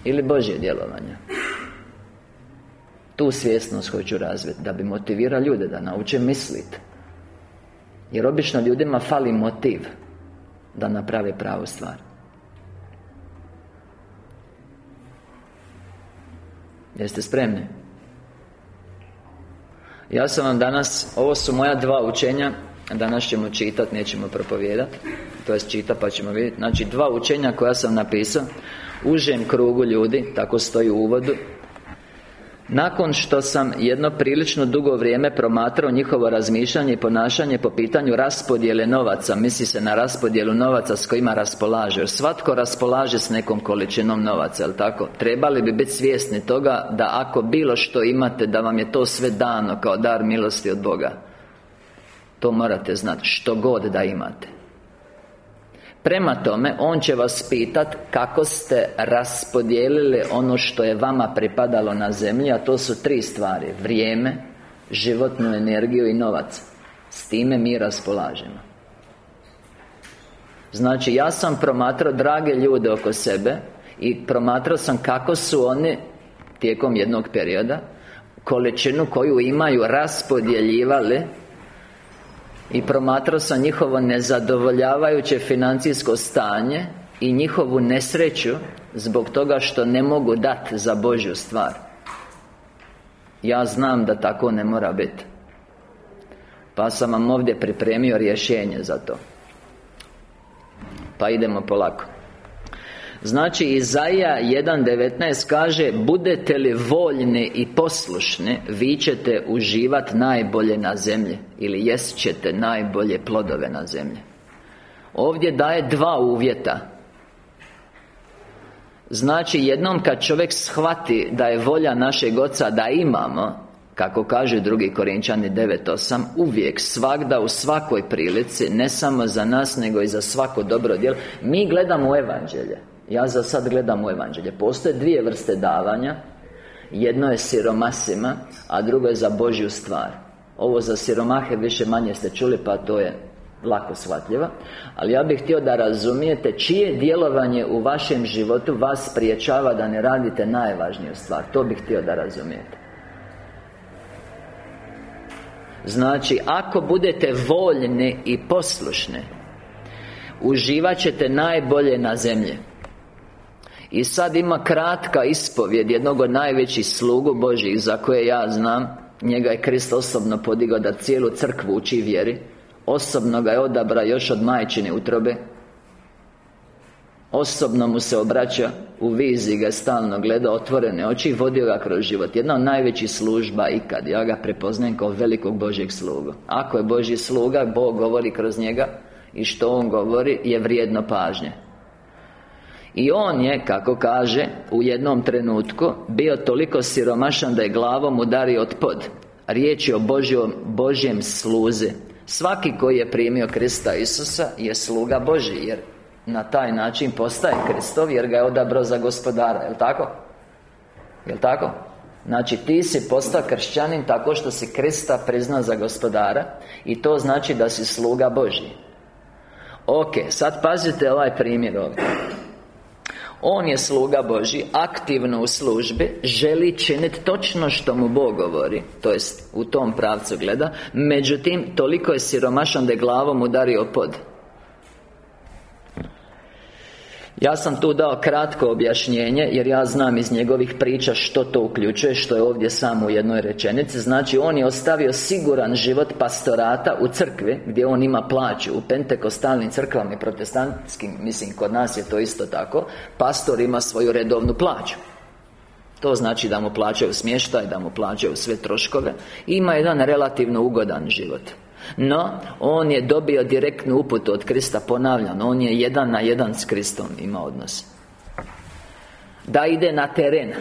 ili Božje djelovanje Tu svjesnost hoću razviti Da bi motivira ljude da nauče misliti Jer obično ljudima fali motiv Da naprave pravu stvar. Jeste spremni? Ja sam vam danas Ovo su moja dva učenja Danas ćemo čitati, nećemo propovijedati To jest čita pa ćemo vidjeti Znači dva učenja koja sam napisao užem krugu ljudi Tako stoji u uvodu nakon što sam jedno prilično dugo vrijeme promatrao njihovo razmišljanje i ponašanje po pitanju raspodjele novaca Misli se na raspodjelu novaca s kojima raspolaže Jer svatko raspolaže s nekom količinom novaca, jel tako? Trebali bi biti svjesni toga da ako bilo što imate Da vam je to sve dano kao dar milosti od Boga To morate znati, što god da imate Prema tome, On će vas pitat kako ste raspodijelili ono što je vama pripadalo na zemlji A to su tri stvari. Vrijeme, životnu energiju i novac. S time mi raspolažemo. Znači, ja sam promatrao drage ljude oko sebe I promatrao sam kako su oni Tijekom jednog perioda Količinu koju imaju raspodjeljivali i promatrao sam njihovo nezadovoljavajuće financijsko stanje I njihovu nesreću Zbog toga što ne mogu dati za Božju stvar. Ja znam da tako ne mora biti Pa sam vam ovdje pripremio rješenje za to. Pa idemo polako Znači Izaija 1.19 kaže Budete li voljni i poslušni Vi ćete uživati najbolje na zemlji Ili jest ćete najbolje plodove na zemlji. Ovdje daje dva uvjeta. Znači jednom kad čovjek shvati da je volja našeg Oca da imamo kako kaže drugi Korinčani 9.8 Uvijek, svakda, u svakoj prilici Ne samo za nas, nego i za svako dobro djelo. Mi gledamo u evanđelje Ja za sad gledam u evanđelje. Postoje dvije vrste davanja. Jedno je siromasima A drugo je za Božju stvar. Ovo za siromahe više manje ste čuli Pa to je lako shvatljivo. Ali ja bih htio da razumijete Čije djelovanje u vašem životu Vas priječava da ne radite najvažniju stvar. To bih htio da razumijete. Znači, ako budete voljni i poslušni Uživat ćete najbolje na zemlji I sad ima kratka ispovjed jednog od najvećih slugu Božih Za koje ja znam. Njega je Krist osobno podigao da cijelu crkvu uči vjeri. Osobno ga je odabra još od majčine utrobe. Osobno mu se obraća U viziji ga stalno gleda otvorene oči I vodio ga kroz život. Jedna od najvećih služba ikad. Ja ga prepoznajem kao velikog Božjeg slugu. Ako je Božji sluga Bog govori kroz njega I što On govori je vrijedno pažnje i on je, kako kaže, u jednom trenutku Bio toliko siromašan da je glavom udario od pod Riječ je o Božjom, Božjem sluzi Svaki koji je primio Krista Isusa je sluga Božji Jer na taj način postaje Kristov jer ga je odabrao za gospodara, jel tako? Jel tako? Znači ti si postao kršćanin tako što si Krista priznao za gospodara I to znači da si sluga Božji Ok, sad pazite ovaj primjer ovdje on je sluga Boži, aktivno u službi Želi činiti točno što mu Bog govori To jest, u tom pravcu gleda. Međutim, toliko je siromašan da je glavom udario pod Ja sam tu dao kratko objašnjenje Jer ja znam iz njegovih priča što to uključuje Što je ovdje samo u jednoj rečenici. Znači, on je ostavio siguran život pastorata u crkvi Gdje on ima plaću U pentekostalnim crkvama i protestantskim Mislim, kod nas je to isto tako Pastor ima svoju redovnu plaću. To znači da mu plaćaju smještaj, da mu plaćaju sve troškove. Ima jedan relativno ugodan život no, on je dobio direktnu uputu od Krista Ponavljam, on je jedan na jedan s Kristom ima odnos. Da ide na teren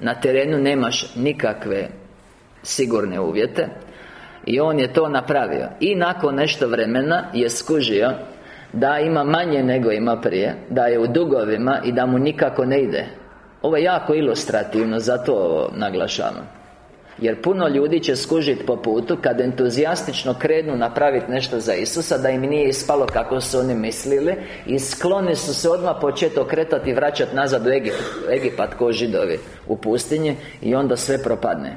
Na terenu nemaš nikakve sigurne uvjete I on je to napravio. I nakon nešto vremena je skužio Da ima manje nego ima prije Da je u dugovima i da mu nikako ne ide. Ovo je jako ilustrativno, zato naglašavam jer puno ljudi će skužiti po putu Kad entuzijastično krenu napraviti nešto za Isusa Da im nije ispalo kako su oni mislili I skloni su se odmah početi okretati i vraćati nazad u Egipat, Egipat ko židovi U pustinji I onda sve propadne.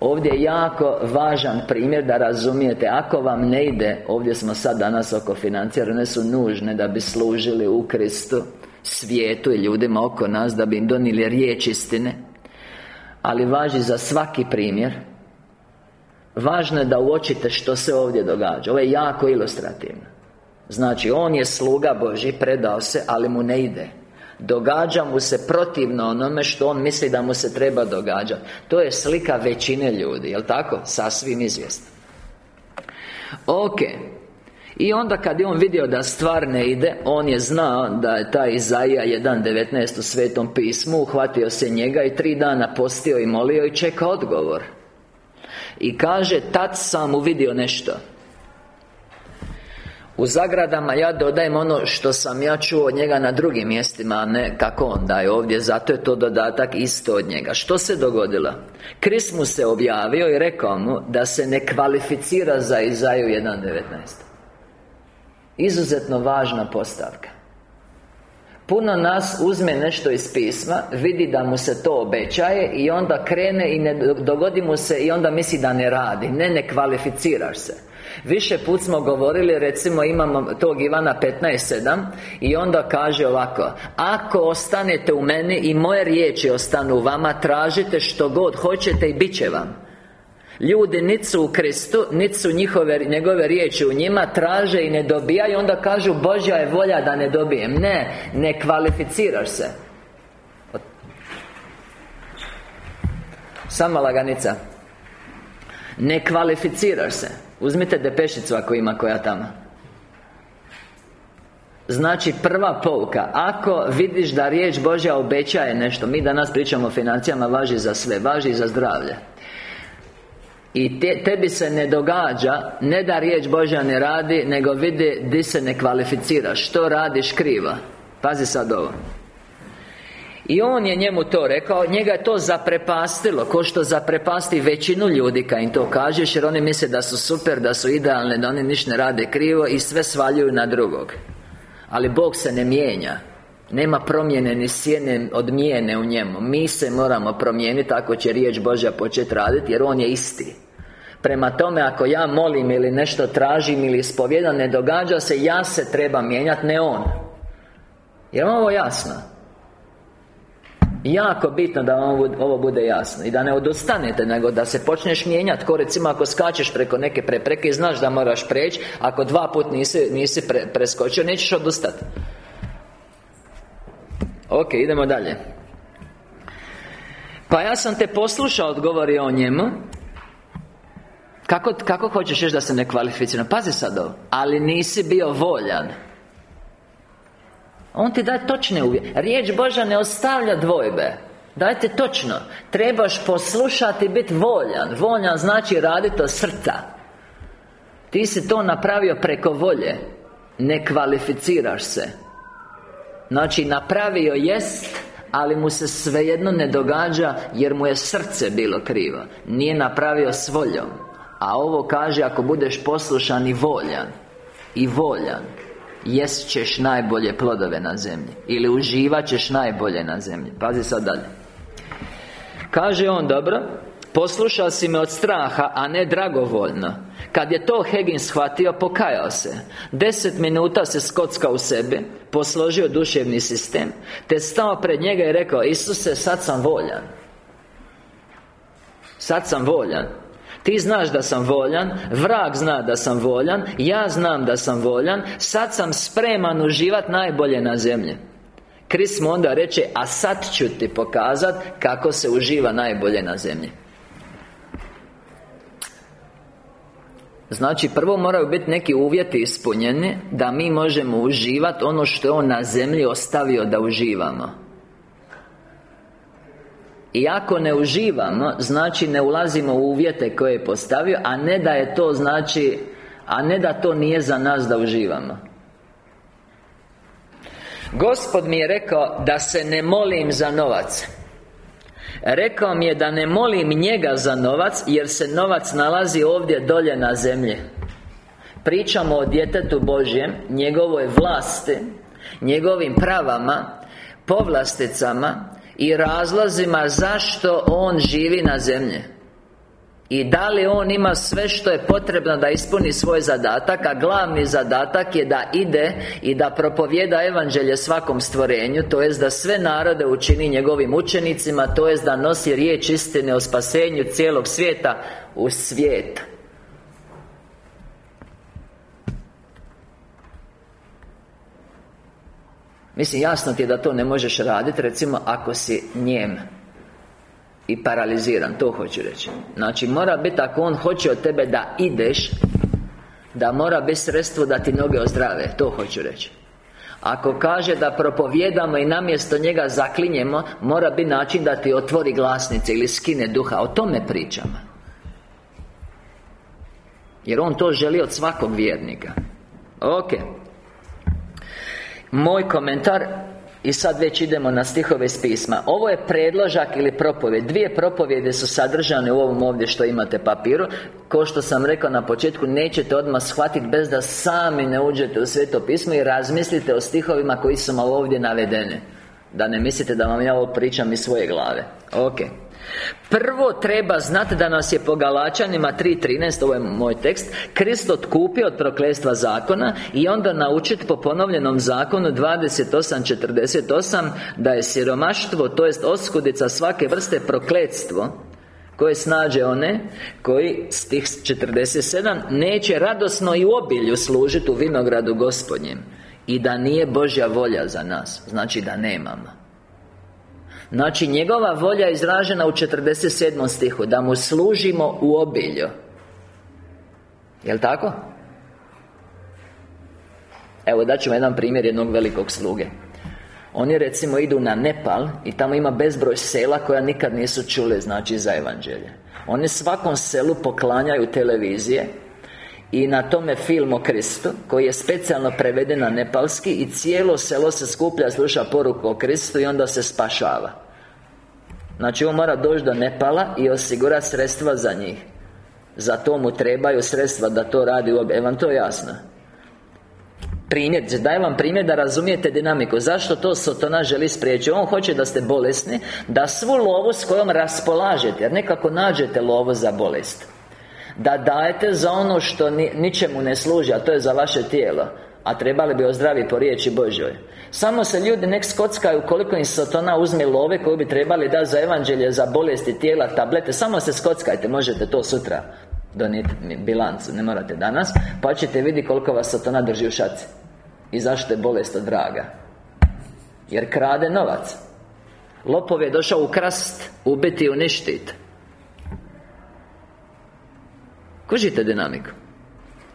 Ovdje je jako važan primjer da razumijete. Ako vam ne ide Ovdje smo sad danas oko financija One su nužne da bi služili u Kristu Svijetu i ljudima oko nas Da bi im donijeli riječ istine ali važi za svaki primjer. Važno je da uočite što se ovdje događa. Ovo je jako ilustrativno. Znači, on je sluga Boži, predao se, ali mu ne ide. Događa mu se protivno onome što on misli da mu se treba događati. To je slika većine ljudi, jel tako? Sasvim izvjesno. Ok i onda kad je on vidio da stvar ne ide On je znao da je taj Izaija 1.19 u Svetom pismu Uhvatio se njega i tri dana postio i molio i čeka odgovor. I kaže, tad sam uvidio nešto. U zagradama ja dodajem ono što sam ja čuo od njega na drugim mjestima A ne kako on daje ovdje Zato je to dodatak isto od njega. Što se dogodilo? Kris mu se objavio i rekao mu Da se ne kvalificira za Izaju 1.19 Izuzetno važna postavka. Puno nas uzme nešto iz pisma Vidi da mu se to obećaje I onda krene i ne dogodi mu se I onda misli da ne radi Ne, ne kvalificiraš se. Više put smo govorili, recimo imamo tog Ivana 15.7 I onda kaže ovako Ako ostanete u meni i moje riječi ostanu u vama Tražite što god hoćete i bit će vam Ljudi nit su u Kristu, nit su njihove, njegove riječi u njima Traže i ne dobijaju Onda kažu Božja je volja da ne dobijem. Ne, ne kvalificiraš se. Sama laganica. Ne kvalificiraš se. Uzmite depešicu ako ima koja tamo. Znači prva pouka Ako vidiš da riječ Božja obećaje nešto Mi danas pričamo o financijama Važi za sve Važi za zdravlje i te, tebi se ne događa Ne da riječ Božja ne radi Nego vidi di se ne kvalificiraš Što radiš kriva Pazi sad ovo. I on je njemu to rekao Njega je to zaprepastilo Ko što zaprepasti većinu ljudi Kad im to kažeš Jer oni misle da su super Da su idealne Da oni ništa ne rade krivo I sve svaljuju na drugog. Ali Bog se ne mijenja nema promjene ni sjene od mijene u njemu. Mi se moramo promijeniti Ako će riječ Božja početi raditi Jer On je isti. Prema tome, ako ja molim ili nešto tražim ili ispovjedam Ne događa se, ja se treba mijenjati, ne On. Jer ovo jasno? Jako bitno da vam ovo bude jasno I da ne odustanete, nego da se počneš mijenjati Ko recimo ako skačeš preko neke prepreke znaš da moraš preći Ako dva put nisi, nisi preskočio, nećeš odustati Ok, idemo dalje. Pa ja sam te poslušao, odgovori o njemu. Kako, kako hoćeš da se ne kvalificira? Pazi sad ovo Ali nisi bio voljan. On ti daje točne uvjete. Riječ Božja ne ostavlja dvojbe. Dajte točno. Trebaš poslušati i biti voljan. Voljan znači raditi od srca. Ti si to napravio preko volje. Ne kvalificiraš se Znači napravio jest ali mu se svejedno ne događa Jer mu je srce bilo krivo. Nije napravio s voljom. A ovo kaže ako budeš poslušan i voljan I voljan Jest ćeš najbolje plodove na zemlji. Ili uživat ćeš najbolje na zemlji. Pazi sad dalje. Kaže on, dobro Poslušao si me od straha, a ne dragovoljno. Kad je to Hegin shvatio, pokajao se. Deset minuta se skockao u sebi Posložio duševni sistem Te stao pred njega i rekao Isuse, sad sam voljan. Sad sam voljan. Ti znaš da sam voljan Vrag zna da sam voljan Ja znam da sam voljan Sad sam spreman uživat najbolje na zemlji. Kris mu onda reče A sad ću ti pokazat Kako se uživa najbolje na zemlji Znači, prvo moraju biti neki uvjeti ispunjeni Da mi možemo uživati ono što je On na zemlji ostavio da uživamo. I ako ne uživamo, znači ne ulazimo u uvjete koje je postavio A ne da je to znači A ne da to nije za nas da uživamo. Gospod mi je rekao da se ne molim za novac Rekao mi je da ne molim njega za novac Jer se novac nalazi ovdje dolje na zemlji. Pričamo o djetetu Božjem Njegovoj vlasti Njegovim pravama Povlasticama i razlozima zašto On živi na zemlji i da li On ima sve što je potrebno da ispuni svoj zadatak A glavni zadatak je da ide I da propovjeda evanđelje svakom stvorenju To jest da sve narode učini njegovim učenicima To jest da nosi riječ istine o spasenju cijelog svijeta U svijet. Mislim, jasno ti je da to ne možeš raditi Recimo, ako si njem I paraliziran, to hoću reći. Znači, mora biti ako on hoće od tebe da ideš Da mora biti sredstvo da ti noge ozdrave To hoću reći. Ako kaže da propovjedamo i namjesto njega zaklinjemo Mora biti način da ti otvori glasnice Ili skine duha. O tome pričamo. Jer on to želi od svakog vjernika. Ok. Moj komentar i sad već idemo na stihove iz pisma. Ovo je predložak ili propovjed. Dvije propovjede su sadržane u ovom ovdje što imate papiru. Ko što sam rekao na početku Nećete odmah shvatiti bez da sami ne uđete u sveto pismo I razmislite o stihovima koji su malo ovdje navedeni. Da ne mislite da vam ja ovo pričam iz svoje glave. Ok Prvo treba znati da nas je po Galačanima 3.13 Ovo je moj tekst Krist otkupio od proklestva zakona I onda naučiti po ponovljenom zakonu 28.48 Da je siromaštvo, to jest oskudica svake vrste prokletstvo koje snađe one Koji, stih 47 Neće radosno i obilju služiti u vinogradu gospodnjem I da nije Božja volja za nas Znači da nemamo Znači njegova volja je izražena u 47. stihu Da mu služimo u obilju Jel' tako? Evo daću vam jedan primjer jednog velikog sluge oni recimo idu na Nepal I tamo ima bezbroj sela koja nikad nisu čule znači za evanđelje Oni svakom selu poklanjaju televizije i na tome film o Kristu Koji je specijalno preveden na nepalski I cijelo selo se skuplja, sluša poruku o Kristu I onda se spašava. Znači on mora doći do Nepala I osigurati sredstva za njih. Za to mu trebaju sredstva da to radi u Evo vam to jasno? Primjer, dajem vam primjer da razumijete dinamiku. Zašto to Sotona želi spriječiti? On hoće da ste bolesni Da svu lovu s kojom raspolažete Jer nekako nađete lovu za bolest Da dajete za ono što ni, ničemu ne služi A to je za vaše tijelo a trebali bi ozdravi po riječi Božoj Samo se ljudi nek skockaju koliko im Sotona uzme love koju bi trebali dati za evanđelje, za bolesti tijela, tablete. Samo se skockajte, možete to sutra donijeti bilancu, ne morate danas Pa ćete vidjeti koliko vas Satana drži u šaci. I zašto je bolest od vraga? Jer krade novac. Lopov je došao u krast Ubiti i uništiti Kužite dinamiku?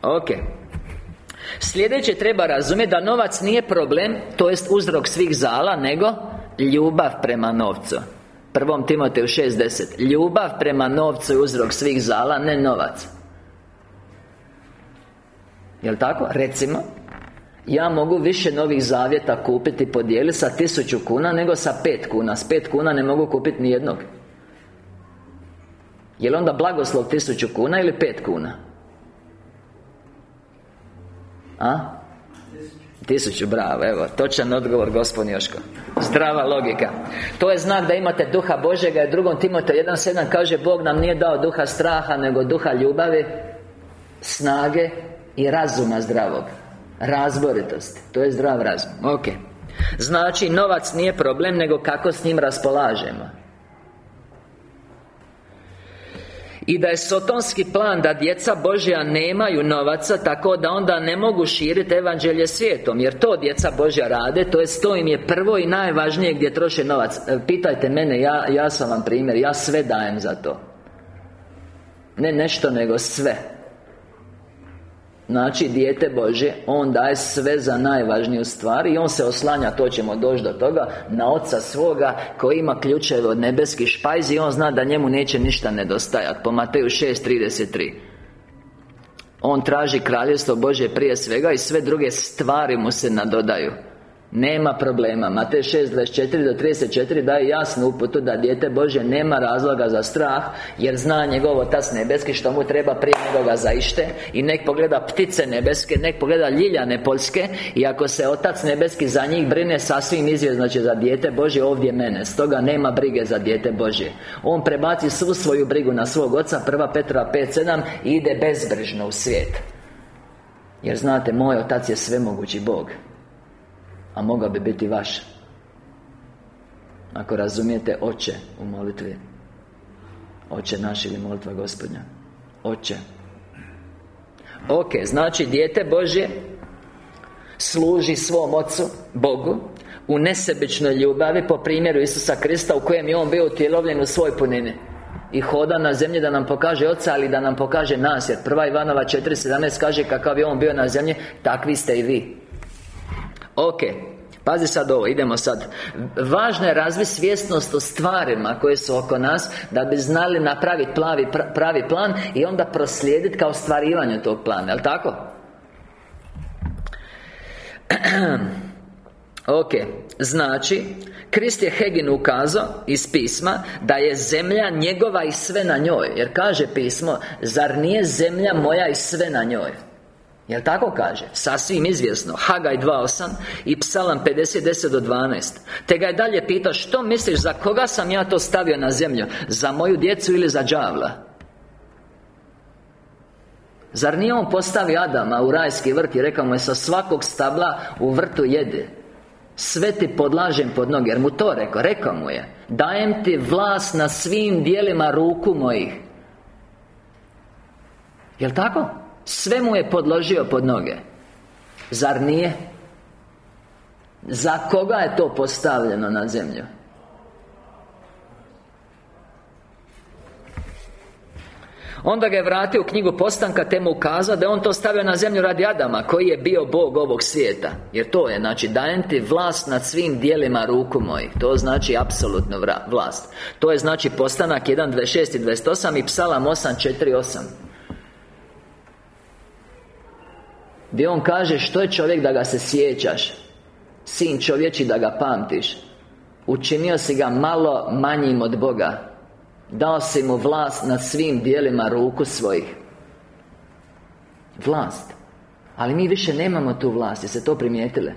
Ok. Sljedeće treba razumjeti da novac nije problem To jest uzrok svih zala Nego ljubav prema novcu. Prvom Timoteju 6.10 Ljubav prema novcu je uzrok svih zala, ne novac. Jel' tako? Recimo Ja mogu više novih zavjeta kupiti i podijeliti sa tisuću kuna nego sa pet kuna. S pet kuna ne mogu kupiti ni jednog Je li onda blagoslov tisuću kuna ili pet kuna? A? Tisuću, bravo, evo, točan odgovor gospodin Joško. Zdrava logika. To je znak da imate duha Božega I drugom Timote 1.7 kaže Bog nam nije dao duha straha Nego duha ljubavi Snage i razuma zdravog. Razboritosti To je zdrav razum, ok Znači, novac nije problem Nego kako s njim raspolažemo I da je sotonski plan da djeca Božja nemaju novaca Tako da onda ne mogu širiti evanđelje svijetom Jer to djeca Božja rade To je to im je prvo i najvažnije gdje troše novac. E, Pitajte mene, ja, ja sam vam primjer Ja sve dajem za to. Ne nešto, nego sve Znači, dijete Bože On daje sve za najvažniju stvar I on se oslanja, to ćemo doći do toga Na oca svoga Koji ima ključeve od nebeskih špajzi I on zna da njemu neće ništa nedostajati Po Mateju 6.33 On traži kraljevstvo Bože prije svega I sve druge stvari mu se nadodaju nema problema. Matej 6.24 do 34 daje jasnu uputu da dijete Bože nema razloga za strah Jer zna njegov Otac Nebeski što mu treba prije nego zaište. I nek pogleda ptice nebeske, nek pogleda ljiljane poljske. I ako se Otac Nebeski za njih brine sasvim izvjesno će za dijete Bože ovdje mene. Stoga nema brige za dijete Bože On prebaci svu svoju brigu na svog Oca 1 Petra 5.7 I ide bezbrižno u svijet. Jer znate, moj Otac je svemogući Bog a mogao bi biti vaš. Ako razumijete Oče u molitvi Oče naš ili molitva gospodnja. Oče. Ok, znači dijete Božje Služi svom Ocu, Bogu U nesebičnoj ljubavi Po primjeru Isusa Krista U kojem je On bio utjelovljen u svoj punini i hoda na zemlji da nam pokaže Oca, ali da nam pokaže nas Jer prva Ivanova 4.17 kaže kakav je On bio na zemlji Takvi ste i vi Ok Pazi sad ovo, idemo sad Važno je razviti svjesnost o stvarima koje su oko nas Da bi znali napraviti pravi, pravi plan I onda proslijediti kao stvarivanje tog plana, jel' tako? ok, znači Krist je Hegin ukazao iz pisma Da je zemlja njegova i sve na njoj Jer kaže pismo Zar nije zemlja moja i sve na njoj Jel' tako kaže? Sasvim izvjesno Hagaj 2.8 I Psalam 50.10 do 12 Te ga je dalje pitao Što misliš, za koga sam ja to stavio na zemlju? Za moju djecu ili za đavla? Zar nije on postavio Adama u rajski vrt I rekao mu je sa svakog stabla u vrtu jede Sve ti podlažem pod noge Jer mu to rekao, rekao mu je Dajem ti vlast na svim dijelima ruku mojih Jel' tako? Sve mu je podložio pod noge. Zar nije? Za koga je to postavljeno na zemlju? Onda ga je vratio u knjigu postanka te mu ukazao da je on to stavio na zemlju radi Adama Koji je bio Bog ovog svijeta. Jer to je, znači, dajem ti vlast nad svim dijelima ruku mojih. To znači apsolutno vlast. To je znači postanak 1.26 i 28 i psalam 8.4.8 Gdje on kaže što je čovjek da ga se sjećaš Sin čovječi da ga pamtiš Učinio si ga malo manjim od Boga Dao si mu vlast nad svim dijelima ruku svojih Vlast Ali mi više nemamo tu vlast, jeste to primijetile?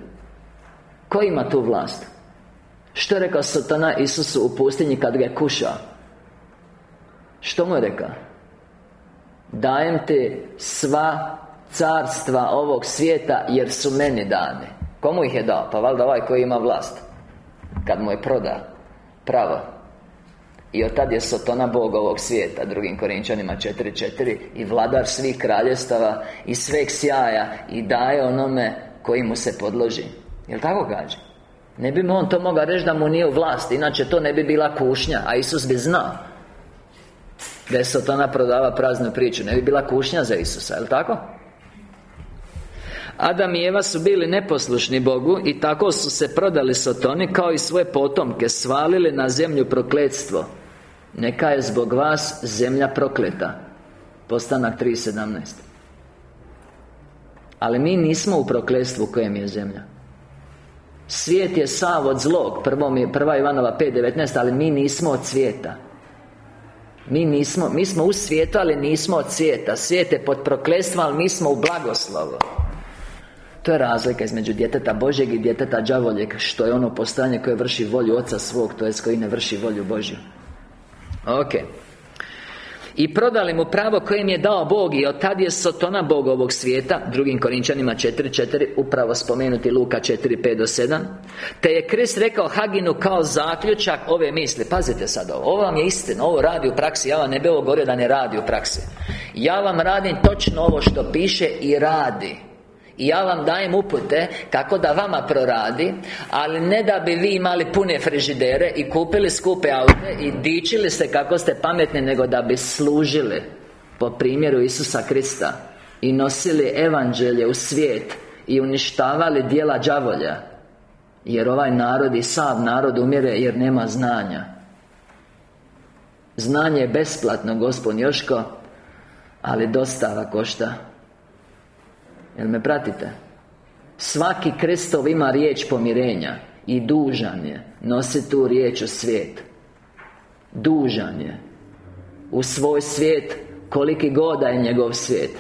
Ko ima tu vlast? Što je rekao Satana Isusu u pustinji kad ga je kušao? Što mu je rekao? Dajem ti sva carstva ovog svijeta jer su meni dane Komu ih je dao? Pa valjda ovaj koji ima vlast Kad mu je proda Pravo i od tad je Sotona Bog ovog svijeta Drugim Korinčanima 4.4 I vladar svih kraljestava I sveg sjaja I daje onome koji mu se podloži Jel' tako kaže? Ne bi mu on to mogao reći da mu nije u vlasti Inače to ne bi bila kušnja A Isus bi znao Da je Sotona prodava praznu priču Ne bi bila kušnja za Isusa, jel' tako? Adam i Eva su bili neposlušni Bogu I tako su se prodali Sotoni Kao i svoje potomke Svalili na zemlju prokletstvo. Neka je zbog vas zemlja prokleta. Postanak 3.17 Ali mi nismo u prokletstvu kojem je zemlja. Svijet je sav od zlog. Prvo je prva Ivanova 5.19 Ali mi nismo od svijeta. Mi nismo, mi smo u svijetu, ali nismo od svijeta. Svijet je pod prokletstvom, ali mi smo u blagoslovu to je razlika između djeteta Božjeg i djeteta đavoljeg Što je ono postanje koje vrši volju Oca svog To je koji ne vrši volju Božju. Ok. I prodali mu pravo kojem je dao Bog I od tad je Sotona Bog ovog svijeta Drugim Korinčanima 4.4 Upravo spomenuti Luka 4.5 do 7 Te je Krist rekao Haginu kao zaključak ove misli. Pazite sad ovo Ovo vam je istina Ovo radi u praksi Ja vam ne bi ovo da ne radi u praksi. Ja vam radim točno ovo što piše i radi i ja vam dajem upute kako da vama proradi Ali ne da bi vi imali pune frižidere I kupili skupe aute I dičili se kako ste pametni Nego da bi služili Po primjeru Isusa Krista I nosili evanđelje u svijet I uništavali dijela đavolja. Jer ovaj narod i sav narod umire jer nema znanja. Znanje je besplatno, gospod Joško Ali dostava košta Jel me pratite? Svaki Kristov ima riječ pomirenja I dužan je Nosi tu riječ u svijet. Dužan je. U svoj svijet Koliki god je njegov svijet.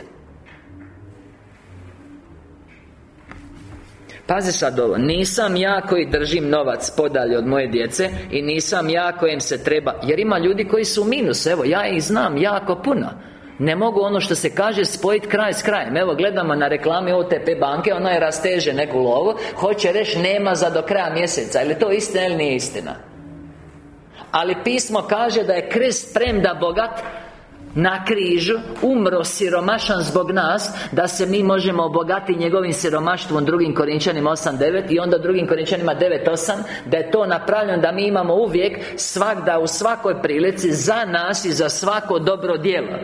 Pazi sad ovo Nisam ja koji držim novac podalje od moje djece I nisam ja kojem se treba Jer ima ljudi koji su minus Evo, ja ih znam jako puno ne mogu ono što se kaže spojiti kraj s krajem. Evo gledamo na reklami OTP banke Ona je rasteže neku lovu. Hoće reći nema za do kraja mjeseca. Ili to istina ili nije istina? Ali pismo kaže da je Krist premda bogat na križu umro siromašan zbog nas da se mi možemo obogati njegovim siromaštvom drugim Korinčanima 8.9 i onda drugim Korinčanima 9.8 da je to napravljeno da mi imamo uvijek svakda u svakoj prilici za nas i za svako dobro djelo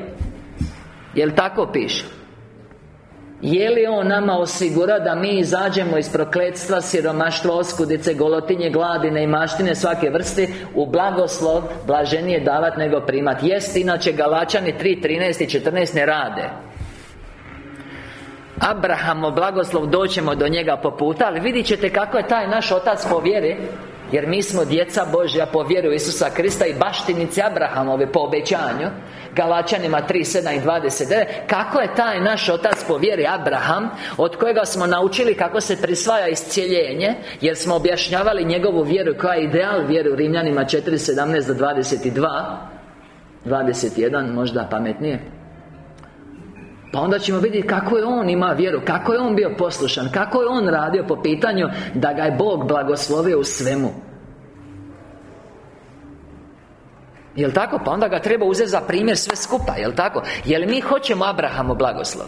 Jel' tako piše? Je li On nama osigura da mi izađemo iz prokletstva, siromaštva, oskudice, golotinje, gladine i maštine svake vrste U blagoslov, blaženije davat nego primat Jest, inače Galačani 3, 13 i 14 ne rade Abrahamo blagoslov doćemo do njega po puta Ali vidjet ćete kako je taj naš otac po vjeri jer mi smo djeca Božja po vjeru Isusa Krista i baštinici Abrahamove po obećanju. Galačanima 3, i 29 Kako je taj naš otac po vjeri Abraham Od kojega smo naučili kako se prisvaja iscijeljenje Jer smo objašnjavali njegovu vjeru koja je ideal vjeru Rimljanima 4, 17 do 22 21, možda pametnije Pa onda ćemo vidjeti kako je on ima vjeru Kako je on bio poslušan Kako je on radio po pitanju Da ga je Bog blagoslovio u svemu Jel' tako? Pa onda ga treba uzeti za primjer sve skupa, jel' tako? Jel' mi hoćemo Abrahamu blagoslov?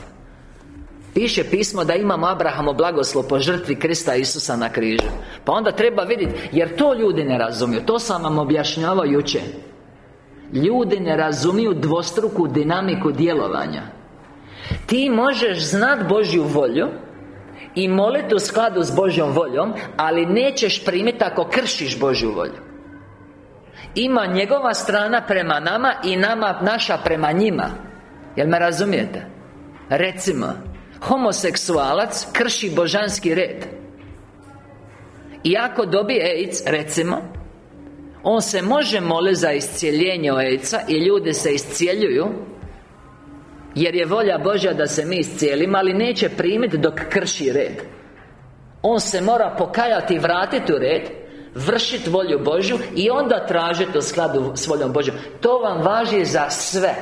Piše pismo da imamo Abrahamu blagoslov po žrtvi Krista Isusa na križu Pa onda treba vidjeti Jer to ljudi ne razumiju To sam vam objašnjavao jučer Ljudi ne razumiju dvostruku dinamiku djelovanja Ti možeš znat Božju volju I moliti u skladu s Božjom voljom Ali nećeš primiti ako kršiš Božju volju. Ima njegova strana prema nama I nama, naša prema njima. Jel me razumijete? Recimo Homoseksualac krši božanski red. I ako dobije AIDS, recimo On se može moliti za iscijeljenje AIDS-a I ljudi se iscijeljuju Jer je volja Božja da se mi iscijelimo Ali neće primiti dok krši red. On se mora pokajati i vratiti u red Vršiti volju Božju I onda tražiti u skladu s voljom Božjom. To vam važi za sve.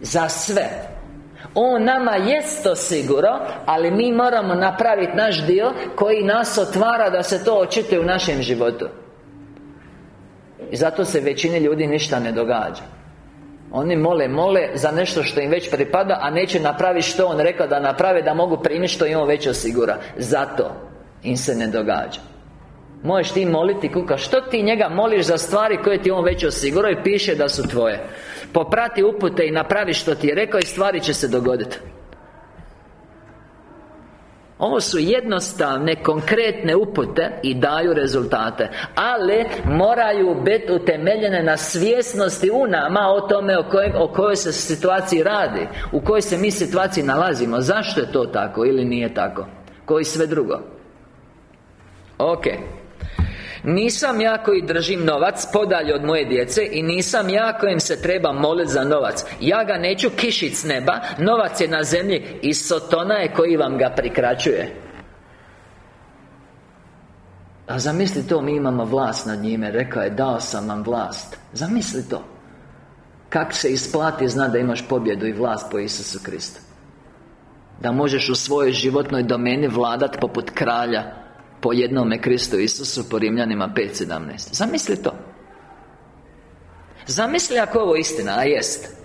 Za sve. On nama jest to sigurno Ali mi moramo napraviti naš dio Koji nas otvara da se to očite u našem životu. I zato se većini ljudi ništa ne događa oni mole, mole za nešto što im već pripada A neće napraviti što on rekao da naprave Da mogu primiti što im on već osigura. Zato im se ne događa. Možeš ti moliti kuka Što ti njega moliš za stvari koje ti on već osigurao I piše da su tvoje? Poprati upute i napravi što ti je rekao I stvari će se dogoditi ovo su jednostavne, konkretne upute i daju rezultate Ali moraju biti utemeljene na svjesnosti u nama o tome o, o kojoj se situaciji radi U kojoj se mi situaciji nalazimo. Zašto je to tako ili nije tako? Koji sve drugo? Ok nisam ja koji držim novac podalje od moje djece I nisam ja kojim se treba moliti za novac. Ja ga neću kišit s neba Novac je na zemlji I Sotona je koji vam ga prikraćuje. A zamisli to, mi imamo vlast nad njime Rekao je, dao sam vam vlast. Zamisli to. Kak se isplati zna da imaš pobjedu i vlast po Isusu Kristu? Da možeš u svojoj životnoj domeni vladat poput kralja po jednome Kristu Isusu po Rimljanima 5.17 Zamisli to. Zamisli ako ovo istina, a jest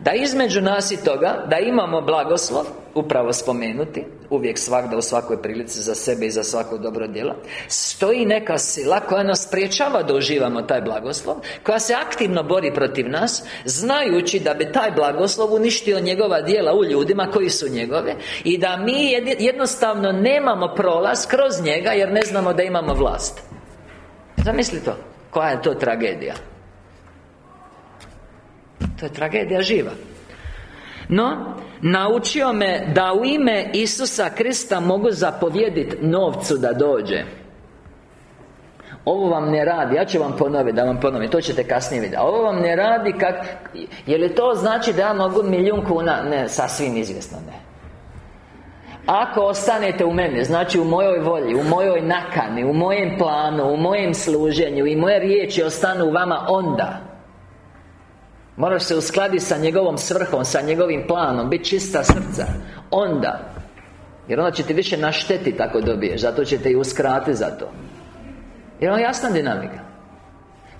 Da između nas i toga Da imamo blagoslov Upravo spomenuti Uvijek svakda u svakoj prilici za sebe i za svako dobro djelo Stoji neka sila koja nas priječava da uživamo taj blagoslov Koja se aktivno bori protiv nas Znajući da bi taj blagoslov uništio njegova djela u ljudima koji su njegove I da mi jednostavno nemamo prolaz kroz njega jer ne znamo da imamo vlast. Zamisli to Koja je to tragedija To je tragedija živa. No, naučio me da u ime Isusa Krista mogu zapovjediti novcu da dođe. Ovo vam ne radi, ja ću vam ponoviti, da vam ponovim, to ćete kasnije vidjeti. Ovo vam ne radi kak... Je li to znači da ja mogu milijun kuna? Ne, sasvim izvjesno ne. Ako ostanete u mene, znači u mojoj volji, u mojoj nakani, u mojem planu, u mojem služenju I moje riječi ostanu u vama onda Moraš se uskladiti sa njegovom svrhom, sa njegovim planom. Biti čista srca. Onda Jer onda će ti više naštetiti ako dobiješ. Zato će te i uskrati za to. Jer on jasna dinamika.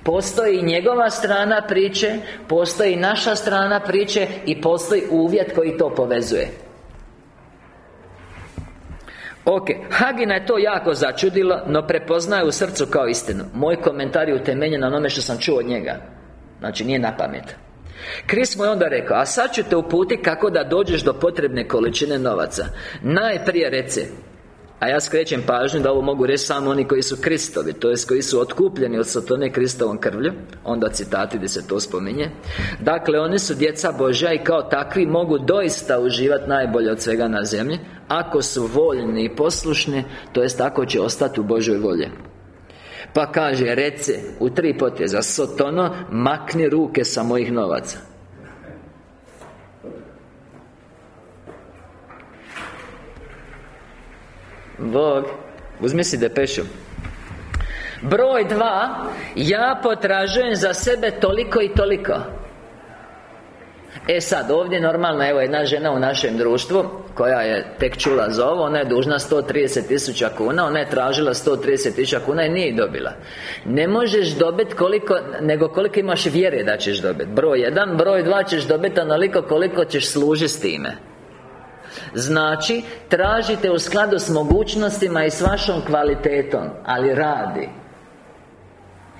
Postoji njegova strana priče Postoji naša strana priče I postoji uvjet koji to povezuje. Ok, Hagina je to jako začudilo No prepoznaje u srcu kao istinu. Moj komentar je utemeljen na onome što sam čuo od njega. Znači nije na pamet Kris mu je onda rekao A sad ću te uputi kako da dođeš do potrebne količine novaca. Najprije reci a ja skrećem pažnju da ovo mogu reći samo oni koji su Kristovi To jest koji su otkupljeni od Satone Kristovom krvlju Onda citati gdje se to spominje. Dakle, oni su djeca Božja i kao takvi mogu doista uživati najbolje od svega na zemlji Ako su voljni i poslušni To jest ako će ostati u Božoj volji pa kaže, rece, u tri poteza Sotono, makni ruke sa mojih novaca. Bog, uzmi si depešu. Broj dva Ja potražujem za sebe toliko i toliko E sad, ovdje normalno, evo jedna žena u našem društvu Koja je tek čula za ovo Ona je dužna 130 tisuća kuna Ona je tražila 130 tisuća kuna i nije dobila. Ne možeš dobiti koliko Nego koliko imaš vjere da ćeš dobiti Broj jedan, broj dva ćeš dobiti onoliko koliko ćeš služiti s time. Znači, tražite u skladu s mogućnostima i s vašom kvalitetom Ali radi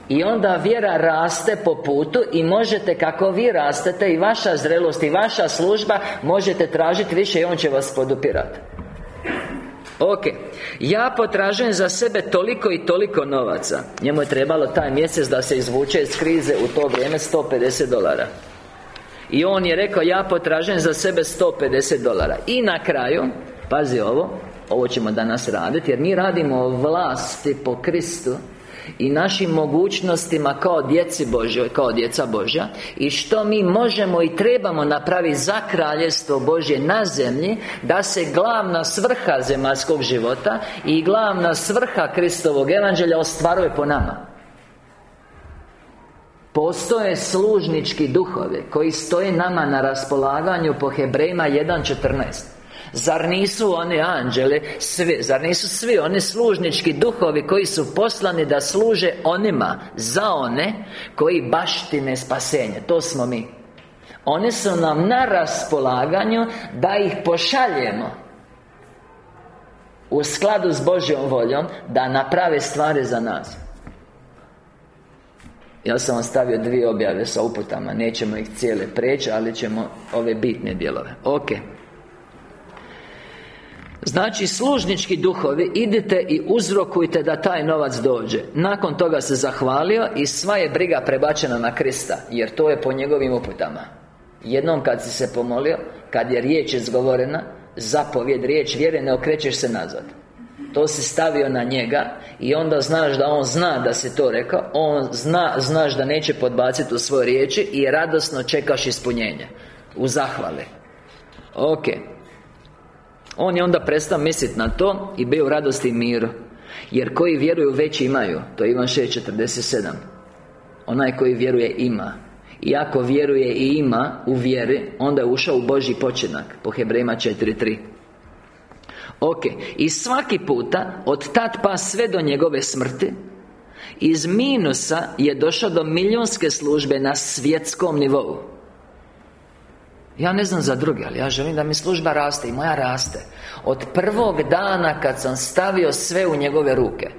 i onda vjera raste po putu I možete kako vi rastete I vaša zrelost i vaša služba Možete tražiti više i On će vas podupirati Ok. Ja potražujem za sebe toliko i toliko novaca. Njemu je trebalo taj mjesec da se izvuče iz krize U to vrijeme 150 dolara. I on je rekao Ja potražujem za sebe 150 dolara. I na kraju Pazi ovo Ovo ćemo danas raditi Jer mi radimo vlasti po Kristu i našim mogućnostima kao djeci Božjoj, kao djeca Božja i što mi možemo i trebamo napraviti za kraljevstvo Božje na zemlji da se glavna svrha zemaljskog života i glavna svrha Kristovog evanđelja ostvaruje po nama. Postoje služnički duhovi koji stoje nama na raspolaganju po Hebrejima 1.14 Zar nisu oni anđeli svi, Zar nisu svi oni služnički duhovi Koji su poslani da služe onima Za one Koji baštine spasenje? To smo mi. Oni su nam na raspolaganju Da ih pošaljemo U skladu s Božjom voljom Da naprave stvari za nas. Ja sam vam stavio dvije objave sa uputama Nećemo ih cijele preći Ali ćemo ove bitne dijelove. Ok Znači, služnički duhovi Idite i uzrokujte da taj novac dođe. Nakon toga se zahvalio I sva je briga prebačena na Krista Jer to je po njegovim uputama. Jednom kad si se pomolio Kad je riječ izgovorena Zapovjed, riječ vjere Ne okrećeš se nazad. To si stavio na njega I onda znaš da on zna da si to rekao On zna, znaš da neće podbaciti u svoje riječi I radosno čekaš ispunjenje. U zahvale Ok on je onda prestao misliti na to I bio u radosti i miru. Jer koji vjeruju već imaju. To je Ivan 6.47 Onaj koji vjeruje ima. I ako vjeruje i ima u vjeri Onda je ušao u Božji počinak Po Hebrejima 4.3 Ok I svaki puta Od tad pa sve do njegove smrti Iz minusa je došao do milijunske službe na svjetskom nivou ja ne znam za druge, ali ja želim da mi služba raste i moja raste. Od prvog dana kad sam stavio sve u njegove ruke.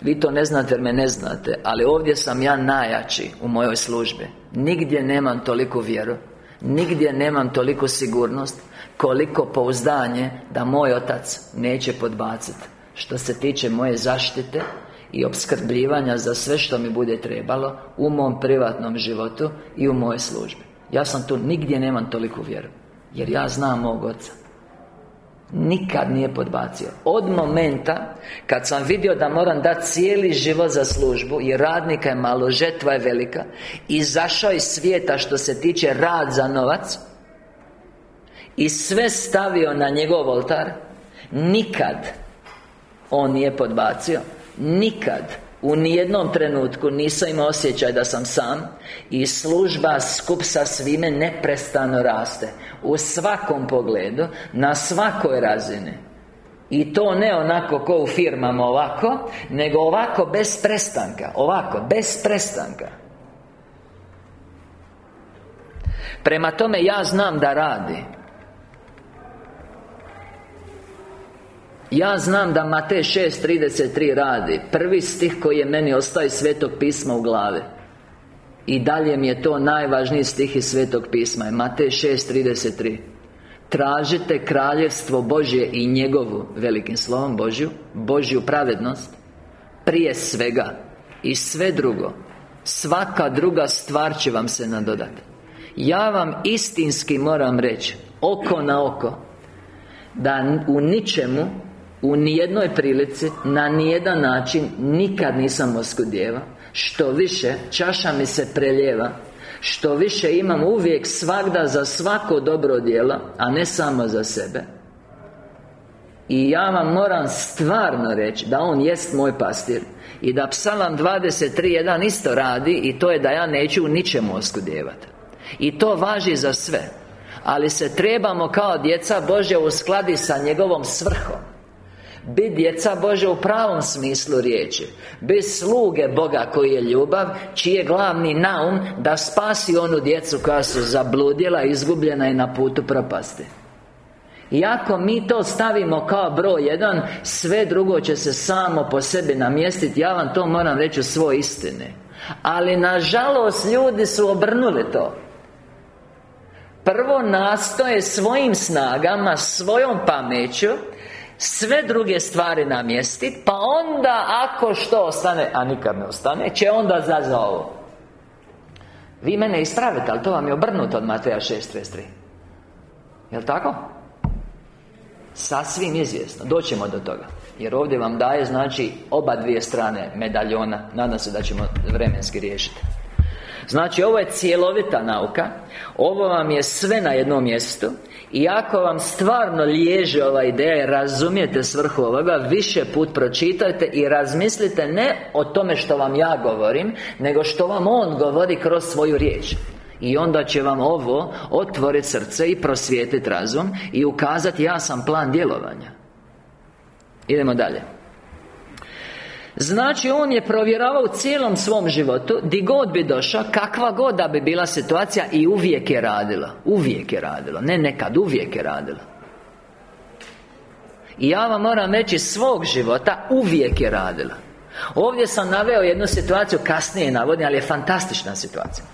Vi to ne znate jer me ne znate Ali ovdje sam ja najjači u mojoj službi. Nigdje nemam toliko vjeru Nigdje nemam toliko sigurnost Koliko pouzdanje Da moj otac neće podbaciti Što se tiče moje zaštite i opskrbljivanja za sve što mi bude trebalo U mom privatnom životu i u mojoj službi ja sam tu, nigdje nemam toliku vjeru Jer ja znam mog oca. Nikad nije podbacio. Od momenta Kad sam vidio da moram dati cijeli život za službu I radnika je malo, žetva je velika Izašao iz svijeta što se tiče rad za novac I sve stavio na njegov oltar Nikad On nije podbacio. Nikad u nijednom trenutku nisam imao osjećaj da sam sam I služba skup sa svime neprestano raste. U svakom pogledu Na svakoj razini. I to ne onako ko u firmama ovako Nego ovako bez prestanka Ovako, bez prestanka. Prema tome ja znam da radi Ja znam da Matej 6.33 radi. Prvi stih koji je meni ostao iz Svetog pisma u glavi. I dalje mi je to najvažniji stih iz Svetog pisma je Matej 6.33 Tražite kraljevstvo Božje i njegovu Velikim slovom Božju Božju pravednost Prije svega I sve drugo. Svaka druga stvar će vam se nadodati. Ja vam istinski moram reći Oko na oko Da u ničemu u nijednoj prilici Na nijedan način Nikad nisam oskudjeva Što više Čaša mi se preljeva. Što više imam uvijek svagda za svako dobro djelo A ne samo za sebe. I ja vam moram stvarno reći Da On jest moj pastir I da Psalam 23.1 isto radi I to je da ja neću u ničemu oskudjevati I to važi za sve Ali se trebamo kao djeca Božja uskladi sa njegovom svrhom Biti djeca Bože u pravom smislu riječi. Bez sluge Boga koji je ljubav Čiji je glavni naum Da spasi onu djecu koja su zabludjela, izgubljena i na putu propasti. I ako mi to stavimo kao broj jedan Sve drugo će se samo po sebi namjestiti. Ja vam to moram reći u svoj istine Ali nažalost ljudi su obrnuli to. Prvo nastoje svojim snagama, svojom pameću Sve druge stvari namjestiti Pa onda ako što ostane, a nikad ne ostane Će onda za ovo. Vi mene ispravite, ali to vam je obrnuto od Mateja 6.33 Jel' tako? Sasvim izvjesno, doćemo do toga. Jer ovdje vam daje, znači, oba dvije strane medaljona. Nadam se da ćemo vremenski riješiti Znači, ovo je cjelovita nauka Ovo vam je sve na jednom mjestu I ako vam stvarno liježe ova ideja I razumijete svrhu ovoga Više put pročitajte I razmislite ne o tome što vam ja govorim Nego što vam On govori kroz svoju riječ. I onda će vam ovo otvoriti srce i prosvijetiti razum I ukazati jasan plan djelovanja. Idemo dalje Znači, on je provjeravao u cijelom svom životu Di god bi došao, kakva god da bi bila situacija I uvijek je radila Uvijek je radila, ne nekad, uvijek je radila. I ja vam moram reći, svog života uvijek je radila. Ovdje sam naveo jednu situaciju, kasnije navodim, ali je fantastična situacija.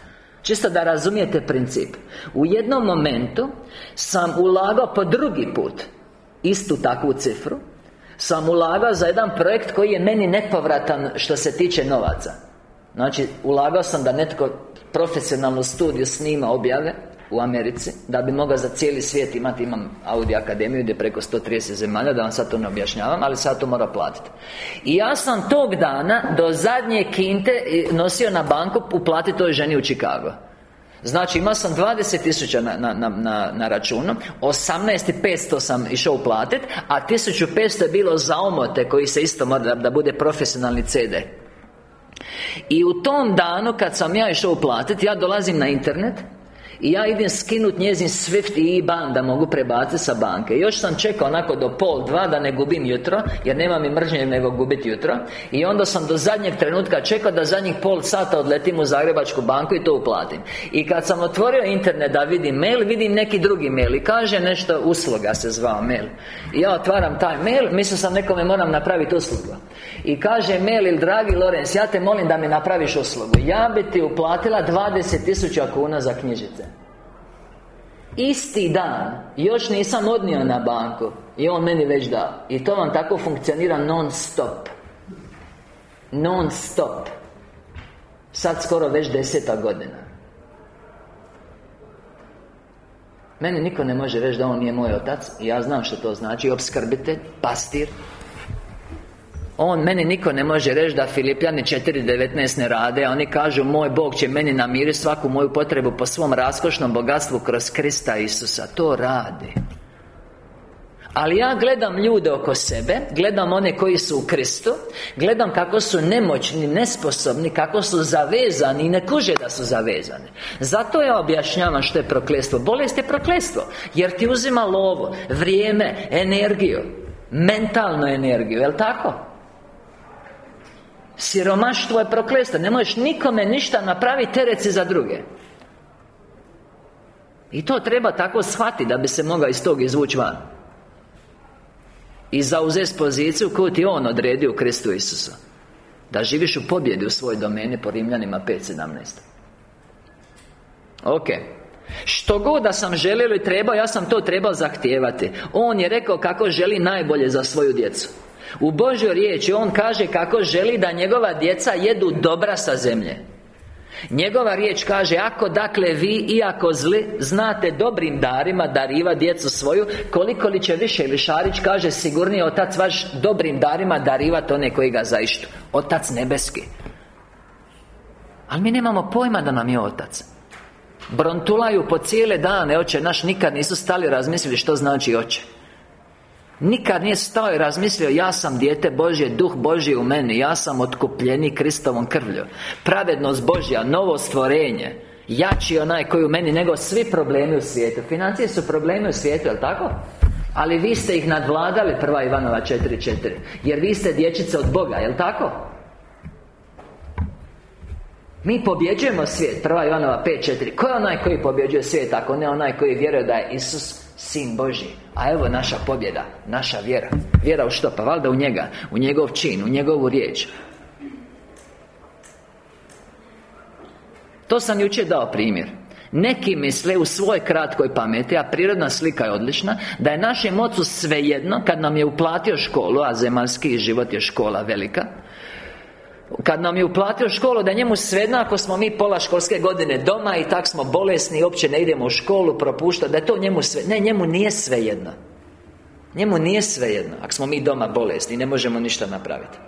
Čisto da razumijete princip. U jednom momentu Sam ulagao po drugi put Istu takvu cifru Sam ulagao za jedan projekt koji je meni nepovratan Što se tiče novaca. Znači, ulagao sam da netko Profesionalnu studiju snima objave u Americi Da bi mogao za cijeli svijet imati Imam Audi Akademiju gdje preko 130 zemalja Da vam sad to ne objašnjavam Ali sad to mora platiti. I ja sam tog dana Do zadnje kinte Nosio na banku Uplatiti toj ženi u Chicago Znači imao sam 20 tisuća na, na, na, na računu 18.500 sam išao uplatiti A 1500 je bilo za omote Koji se isto mora da, da bude profesionalni CD I u tom danu kad sam ja išao uplatiti Ja dolazim na internet i ja idem skinut njezin Swift i IBAN da mogu prebaciti sa banke. Još sam čekao onako do pol dva da ne gubim jutro Jer nema mi mržnje nego gubiti jutro. I onda sam do zadnjeg trenutka čekao da zadnjih pol sata odletim u Zagrebačku banku i to uplatim. I kad sam otvorio internet da vidim mail Vidim neki drugi mail I kaže nešto usluga se zvao mail. I ja otvaram taj mail Mislio sam nekome moram napraviti uslugu. I kaže mail ili dragi Lorenz Ja te molim da mi napraviš uslugu. Ja bi ti uplatila 20.000 kuna za knjižice Isti dan Još nisam odnio na banku I on meni već da I to vam tako funkcionira non stop. Non stop. Sad skoro već deseta godina. Meni niko ne može reći da on nije moj otac. I ja znam što to znači. Opskrbitelj, pastir on, meni niko ne može reći da Filipljani 4.19 ne rade oni kažu, moj Bog će meni namiriti svaku moju potrebu Po svom raskošnom bogatstvu kroz Krista Isusa. To radi ali ja gledam ljude oko sebe Gledam one koji su u Kristu Gledam kako su nemoćni, nesposobni Kako su zavezani i ne kuže da su zavezani. Zato ja objašnjavam što je proklestvo Bolest je proklestvo Jer ti uzima lovo, vrijeme, energiju Mentalnu energiju, jel tako? Siromaštvo je proklesto Ne možeš nikome ništa napraviti tereci za druge. I to treba tako shvatiti Da bi se mogao iz tog izvući van. I zauzeti poziciju koju ti On odredio u Kristu Isusu. Da živiš u pobjedi u svojoj domeni Po Rimljanima 5.17 Ok. Što god da sam želio ili trebao, ja sam to trebao zahtijevati. On je rekao kako želi najbolje za svoju djecu u Božoj riječi On kaže kako želi da njegova djeca jedu dobra sa zemlje. Njegova riječ kaže Ako dakle vi, iako zli Znate dobrim darima dariva djecu svoju Koliko li će više Ili kaže Sigurnije Otac vaš dobrim darima darivati one koji ga zaištu. Otac nebeski. Ali mi nemamo pojma da nam je Otac. Brontulaju po cijele dane Oče naš nikad nisu stali razmislili što znači Oče Nikad nije stao i razmislio Ja sam dijete Božje, Duh Božji u meni Ja sam otkupljeni Kristovom krvlju. Pravednost Božja, novo stvorenje. Jači onaj koji u meni nego svi problemi u svijetu. Financije su problemi u svijetu, jel tako? Ali vi ste ih nadvladali Prva Ivanova 4.4 Jer vi ste dječica od Boga, jel tako? Mi pobjeđujemo svijet Prva Ivanova 5.4 Ko je onaj koji pobjeđuje svijet Ako ne onaj koji vjeruje da je Isus Sin Boži. A evo naša pobjeda Naša vjera. Vjera u što? Pa valjda u njega U njegov čin U njegovu riječ. To sam jučer dao primjer. Neki misle u svojoj kratkoj pameti, a prirodna slika je odlična Da je našem ocu svejedno Kad nam je uplatio školu, a zemaljski život je škola velika kad nam je uplatio školu da njemu svejedno ako smo mi pola školske godine doma i tak smo bolesni i uopće ne idemo u školu propušta da je to njemu sve ne njemu nije svejedno. Njemu nije svejedno ako smo mi doma bolesni ne možemo ništa napraviti.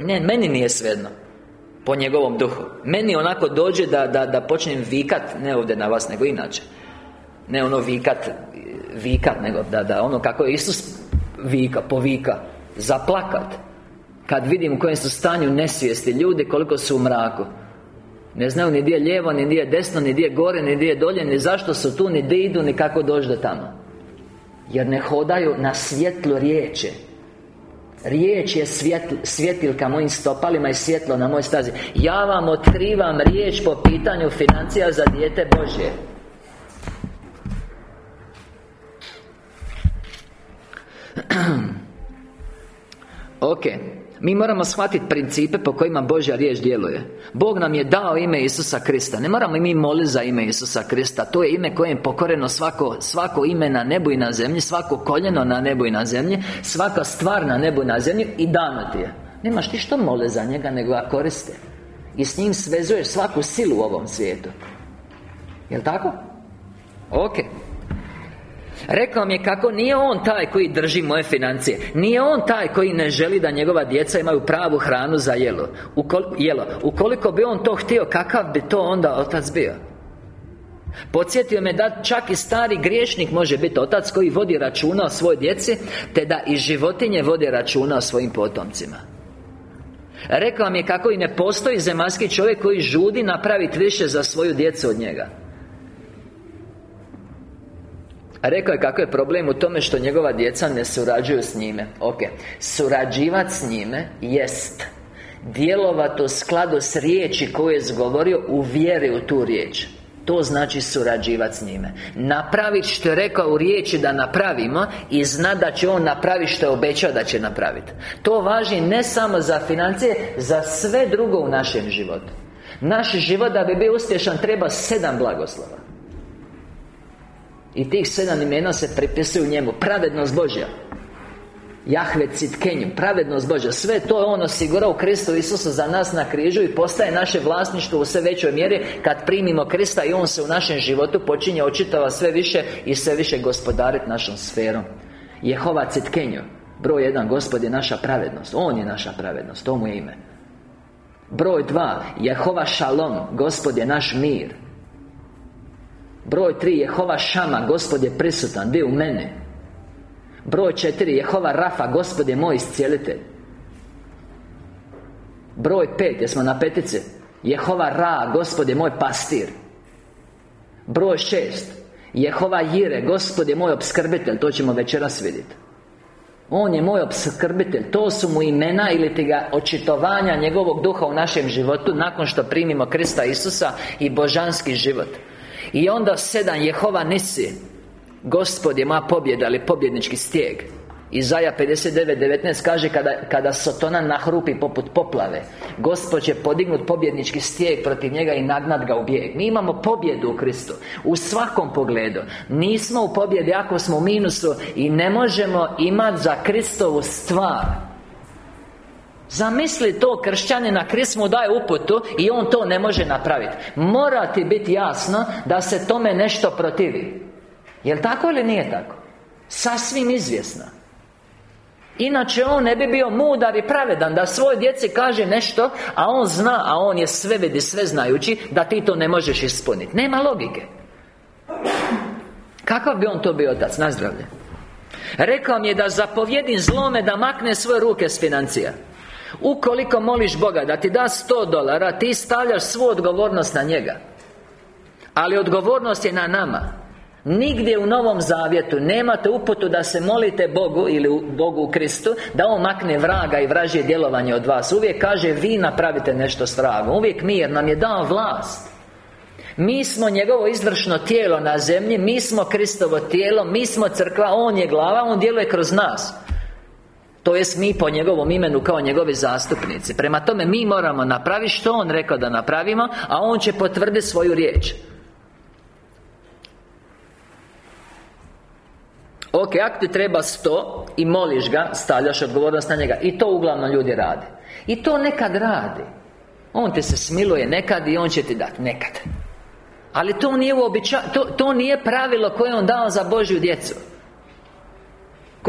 Ne meni nije svejedno po njegovom duhu. Meni onako dođe da, da, da počnem vikat Ne ovdje na vas, nego inače. Ne ono vikat Vikat, nego da, da ono kako je Isus Vika, povika Zaplakat Kad vidim u kojem su stanju nesvijesti Ljudi koliko su u mraku. Ne znaju ni gdje je lijevo, ni gdje je desno, ni gdje je gore, ni gdje je dolje, ni zašto su tu, ni gdje idu, ni kako doći do tamo. Jer ne hodaju na svjetlo riječi. Riječ je svjetl, svjetilka mojim stopalima i svjetlo na moj stazi. Ja vam otkrivam riječ po pitanju financija za dijete Božje. Ok mi moramo shvatiti principe po kojima Božja riječ djeluje. Bog nam je dao ime Isusa Krista. Ne moramo mi moliti za ime Isusa Krista. To je ime kojem je pokoreno svako, svako ime na nebu i na zemlji Svako koljeno na nebu i na zemlji Svaka stvar na nebu i na zemlji I dano ti je. Nemaš ti što mole za njega, nego ga koriste. I s njim svezuješ svaku silu u ovom svijetu. Jel' tako? Ok Rekao mi je kako nije on taj koji drži moje financije. Nije on taj koji ne želi da njegova djeca imaju pravu hranu za jelo. Jelo. Ukoliko bi on to htio, kakav bi to onda otac bio? Podsjetio me da čak i stari griješnik može biti otac koji vodi računa o svojoj djeci Te da i životinje vode računa o svojim potomcima. Rekao mi je kako i ne postoji zemaljski čovjek koji žudi napraviti više za svoju djecu od njega Rekao je kako je problem u tome što njegova djeca ne surađuju s njime. Ok Surađivati s njime jest Djelovati u skladu s riječi koju je izgovorio U vjeri u tu riječ. To znači surađivati s njime. Napraviti što je rekao u riječi da napravimo I zna da će on napraviti što je obećao da će napraviti To važi ne samo za financije Za sve drugo u našem životu. Naš život da bi bio uspješan treba sedam blagoslova i tih sedam imena se pripisuju njemu. Pravednost Božja. Jahve Citkenju Pravednost Božja. Sve to je On osigurao Kristu Isusu za nas na križu I postaje naše vlasništvo u sve većoj mjeri Kad primimo Krista I On se u našem životu počinje očitava sve više I sve više gospodariti našom sferom. Jehova Citkenju Broj jedan, Gospod je naša pravednost. On je naša pravednost, to mu je ime. Broj dva, Jehova Šalom Gospod je naš mir Broj tri Jehova Šama Gospod je prisutan, bio u mene? Broj četiri Jehova Rafa Gospod je moj iscijelitelj. Broj pet, jesmo na petice Jehova Ra, Gospod je moj pastir. Broj šest Jehova Jire, Gospod je moj obskrbitelj To ćemo večeras vidjeti. On je moj obskrbitelj To su mu imena ili ga očitovanja njegovog duha u našem životu Nakon što primimo Krista Isusa I božanski život i onda sedam Jehova Nisi Gospod je moja pobjeda ali pobjednički stijeg. Izaja 59.19 kaže kada, kada Sotona nahrupi poput poplave Gospod će podignut pobjednički stijeg protiv njega i nagnat ga u bijeg. Mi imamo pobjedu u Kristu U svakom pogledu. Nismo u pobjedi ako smo u minusu I ne možemo imati za Kristovu stvar Zamisli to kršćanina Krist mu daje uputu I on to ne može napraviti Mora ti biti jasno Da se tome nešto protivi. Jel' tako ili nije tako? Sasvim izvjesno. Inače on ne bi bio mudar i pravedan Da svoj djeci kaže nešto A on zna, a on je sve vidi, sve znajući Da ti to ne možeš ispuniti Nema logike. Kakav bi on to bio otac? Nazdravlje Rekao mi je da zapovjedim zlome da makne svoje ruke s financija Ukoliko moliš Boga da ti da 100 dolara Ti stavljaš svu odgovornost na njega. Ali odgovornost je na nama. Nigdje u Novom Zavjetu nemate uputu da se molite Bogu ili Bogu u Kristu Da On makne vraga i vražje djelovanje od vas. Uvijek kaže vi napravite nešto s vragom Uvijek mi jer nam je dao vlast. Mi smo njegovo izvršno tijelo na zemlji Mi smo Kristovo tijelo Mi smo crkva On je glava On djeluje kroz nas to jest mi po njegovom imenu kao njegovi zastupnici. Prema tome mi moramo napraviti što On rekao da napravimo A On će potvrditi svoju riječ. Ok, ako ti treba sto I moliš ga Stavljaš odgovornost na njega. I to uglavnom ljudi rade. I to nekad radi. On te se smiluje nekad I on će ti dati Nekad. Ali to nije uobiča... to, to nije pravilo koje on dao za Božju djecu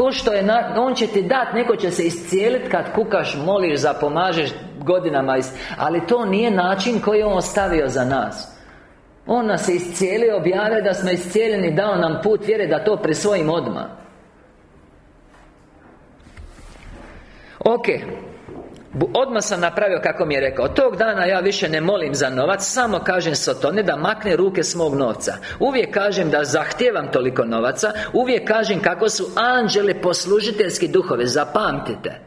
Ko što je, na... on će ti dati, neko će se iscijeliti kad kukaš, moliš, zapomažeš godinama Ali to nije način koji je on ostavio za nas. On nas je iscijelio, objavio da smo iscijeljeni, dao nam put vjere da to presvojim odmah. Ok Odmah sam napravio kako mi je rekao Tog dana ja više ne molim za novac Samo kažem Sotone da makne ruke s mog novca. Uvijek kažem da zahtijevam toliko novaca Uvijek kažem kako su anđeli poslužiteljski duhove Zapamtite.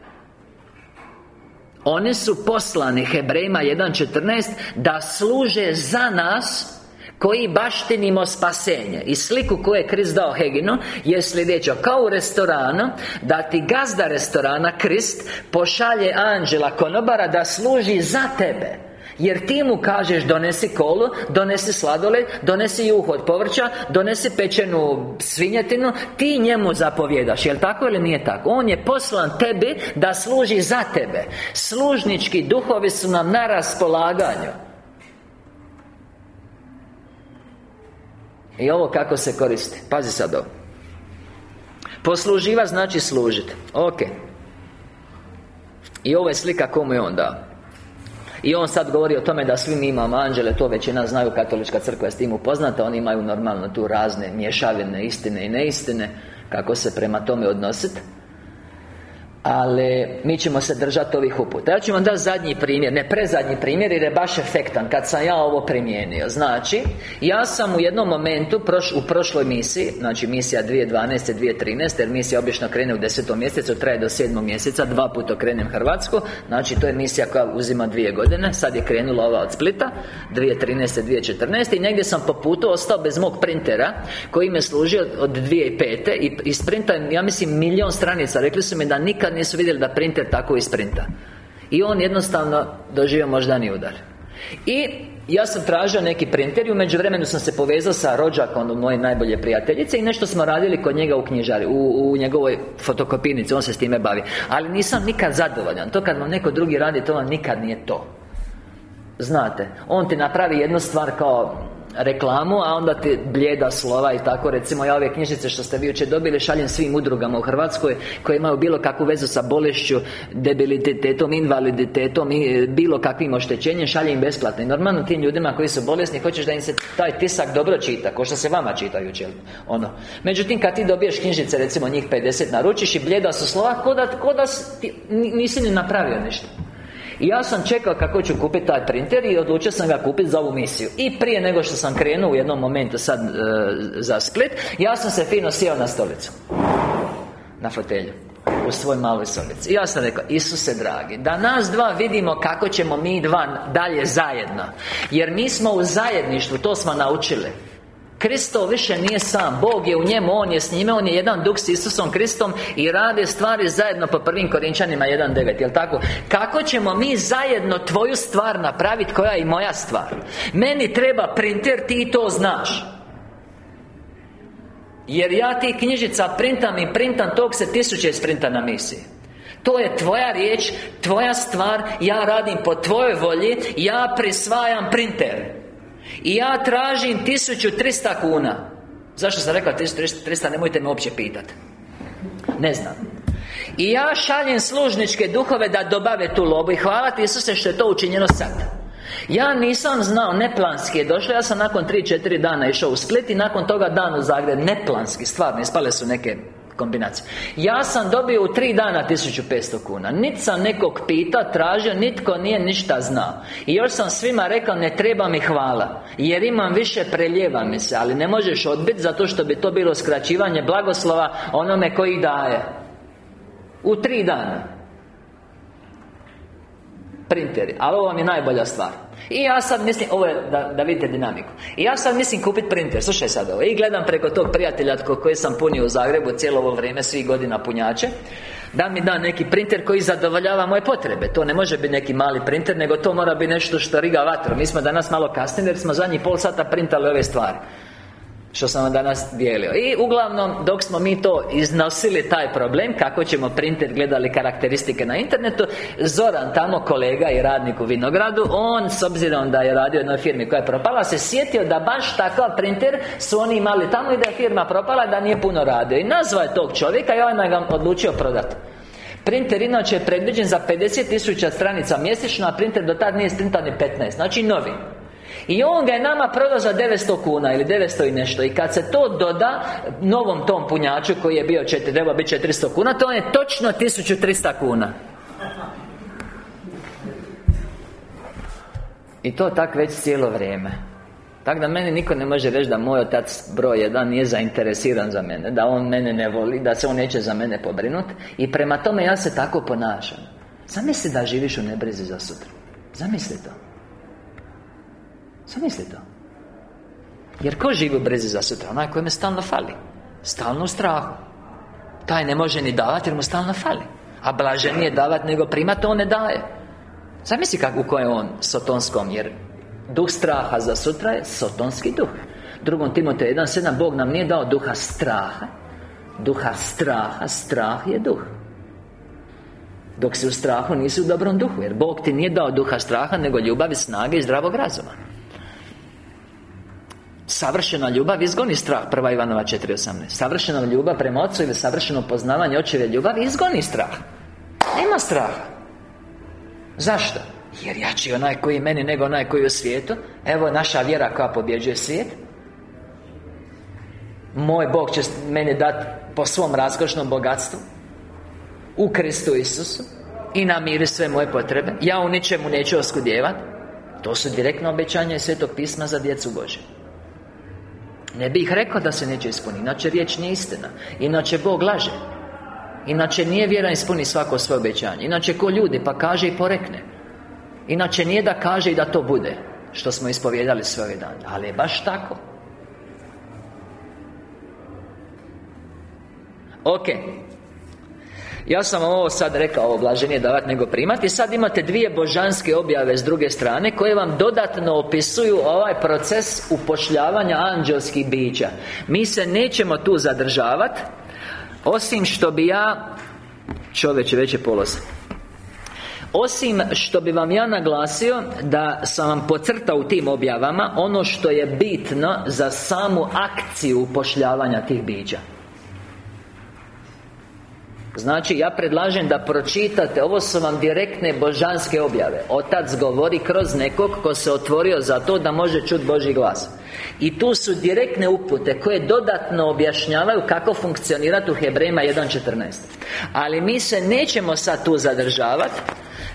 Oni su poslani Hebrejima 1.14 Da služe za nas koji baštinimo spasenje. I sliku koju je Krist dao Heginu Je sljedeća. Kao u restoranu Da ti gazda restorana Krist Pošalje anđela konobara Da služi za tebe. Jer ti mu kažeš donesi kolu, donesi sladoled, donesi juhu od povrća, donesi pečenu svinjetinu Ti njemu zapovjedaš, jel tako ili nije tako? On je poslan tebi da služi za tebe. Služnički duhovi su nam na raspolaganju I ovo kako se koristi Pazi sad ovo. Posluživa znači služiti Ok. I ovo je slika komu je on dao. I on sad govori o tome da svi mi imamo anđele To većina znaju Katolička crkva je s tim upoznata Oni imaju normalno tu razne mješavine Istine i neistine Kako se prema tome odnositi ali mi ćemo se držati ovih uputa Ja ću vam dati zadnji primjer, ne prezadnji primjer jer je baš efektan Kad sam ja ovo primijenio Znači, ja sam u jednom momentu U prošloj misiji Znači misija 2012. 2013 Jer misija obično krene u desetom mjesecu Traje do sedmog mjeseca Dva puta krenem Hrvatsku Znači to je misija koja uzima dvije godine Sad je krenula ova od Splita 2013. 2014. I negdje sam po putu ostao bez mog printera Koji me služio od 2005. I isprintam, ja mislim, milion stranica Rekli su mi da nikad nisu vidjeli da printer tako isprinta. I on jednostavno doživio moždani udar. I ja sam tražio neki printer i u međuvremenu sam se povezao sa rođakom od moje najbolje prijateljice I nešto smo radili kod njega u knjižari U, u njegovoj fotokopinici, on se s time bavi. Ali nisam nikad zadovoljan. To kad vam neko drugi radi, to vam nikad nije to. Znate, on ti napravi jednu stvar kao reklamu, a onda ti blijeda slova i tako Recimo, ja ove knjižice što ste vi jučer dobili šaljem svim udrugama u Hrvatskoj Koje imaju bilo kakvu vezu sa bolešću, debilitetom, invaliditetom i bilo kakvim oštećenjem Šaljem besplatno I normalno tim ljudima koji su bolesni Hoćeš da im se taj tisak dobro čita Ko što se vama čita jučer ono. Međutim, kad ti dobiješ knjižice, recimo njih 50 naručiš I blijeda su slova Ko da, ko da nisi ni napravio ništa ja sam čekao kako ću kupiti taj printer I odlučio sam ga kupiti za ovu misiju. I prije nego što sam krenuo u jednom momentu sad e, za Split Ja sam se fino sjeo na stolicu. Na fotelju. U svoj maloj sobici I ja sam rekao, Isuse dragi Da nas dva vidimo kako ćemo mi dva dalje zajedno. Jer mi smo u zajedništvu, to smo naučili Kristo više nije sam. Bog je u njemu, On je s njime On je jedan duh s Isusom Kristom I rade stvari zajedno po prvim Korinčanima 1.9 Jel' tako? Kako ćemo mi zajedno tvoju stvar napraviti Koja je i moja stvar? Meni treba printer, ti to znaš. Jer ja ti knjižica printam i printam Tog se tisuće sprinta na misiji. To je tvoja riječ, tvoja stvar Ja radim po tvojoj volji Ja prisvajam printer i ja tražim 1300 kuna. Zašto sam rekao 1300, nemojte me uopće pitati Ne znam. I ja šaljem služničke duhove da dobave tu lobu I hvala ti Isuse što je to učinjeno sad. Ja nisam znao, neplanski je došlo Ja sam nakon 3-4 dana išao u Split I nakon toga dan u Zagreb. Neplanski, stvarno, ispale su neke kombinacija Ja sam dobio u tri dana 1500 kuna. Nit sam nekog pita, tražio, nitko nije ništa znao. I još sam svima rekao, ne treba mi hvala Jer imam više, preljeva mi se Ali ne možeš odbiti, zato što bi to bilo skraćivanje blagoslova Onome koji daje. U tri dana Printeri, ali ovo vam je najbolja stvar. I ja sad mislim, ovo je da, da vidite dinamiku. I ja sad mislim kupiti printer, slušaj sad ovo I gledam preko tog prijatelja koji sam punio u Zagrebu cijelo ovo vrijeme, svih godina punjače da mi da neki printer koji zadovoljava moje potrebe. To ne može biti neki mali printer Nego to mora biti nešto što riga vatru Mi smo danas malo kasnili jer smo zadnjih pol sata printali ove stvari što sam vam danas dijelio. I uglavnom, dok smo mi to iznosili taj problem Kako ćemo printer, gledali karakteristike na internetu Zoran tamo, kolega i radnik u Vinogradu On, s obzirom da je radio u jednoj firmi koja je propala Se sjetio da baš takav printer su oni imali tamo I da je firma propala, da nije puno radio. I nazvao je tog čovjeka i on ga odlučio prodati Printer inače je predviđen za 50.000 stranica mjesečno A printer do tad nije sprintan ni 15. Znači novi i on ga je nama prodao za 900 kuna ili 900 i nešto. I kad se to doda Novom tom punjaču koji je bio četiri, treba biti 400 kuna To je točno 1300 kuna. I to tak već cijelo vrijeme. Tako da meni niko ne može reći da moj otac broj jedan nije zainteresiran za mene Da on mene ne voli, da se on neće za mene pobrinuti I prema tome ja se tako ponašam. Zamisli da živiš u nebrizi za sutra. Zamisli to Zamisli to Jer ko živi u brezi za sutra? Onaj kojeme stalno fali. Stalno u strahu. Taj ne može ni davati jer mu stalno fali. A blaženije davati nego primati, on ne daje. Zamisli kako u kojem on? Sotonskom Jer duh straha za sutra je sotonski duh. Drugom Timote 1.7 Bog nam nije dao duha straha. Duha straha, strah je duh. Dok si u strahu nisi u dobrom duhu Jer Bog ti nije dao duha straha Nego ljubavi, snage i zdravog razuma Savršena ljubav izgoni strah Prva Ivanova 4.18 Savršena ljubav prema Otcu ili savršeno poznavanje očeve ljubavi izgoni strah. Nema straha. Zašto? Jer jači onaj koji meni nego onaj koji je u svijetu. Evo naša vjera koja pobjeđuje svijet. Moj Bog će meni dati po svom raskošnom bogatstvu U Kristu Isusu I namiri sve moje potrebe. Ja u ničemu neću oskudjevati To su direktno obećanja iz Svetog pisma za djecu Bože ne bih rekao da se neće ispuniti. Inače riječ nije istina. Inače Bog laže. Inače nije vjeran ispuni svako svoje obećanje. Inače ko ljudi pa kaže i porekne. Inače nije da kaže i da to bude Što smo ispovjedali sve ove dane. Ali je baš tako. Ok ja sam ovo sad rekao, ovo blaženije davati nego primati. Sad imate dvije božanske objave s druge strane Koje vam dodatno opisuju ovaj proces upošljavanja anđelskih bića. Mi se nećemo tu zadržavati Osim što bi ja Čovječe, već je polos osim što bi vam ja naglasio Da sam vam pocrtao u tim objavama Ono što je bitno za samu akciju upošljavanja tih bića Znači, ja predlažem da pročitate Ovo su vam direktne božanske objave. Otac govori kroz nekog Ko se otvorio za to da može čuti Boži glas. I tu su direktne upute Koje dodatno objašnjavaju Kako funkcionirati u Hebrejima 1.14 Ali mi se nećemo sad tu zadržavati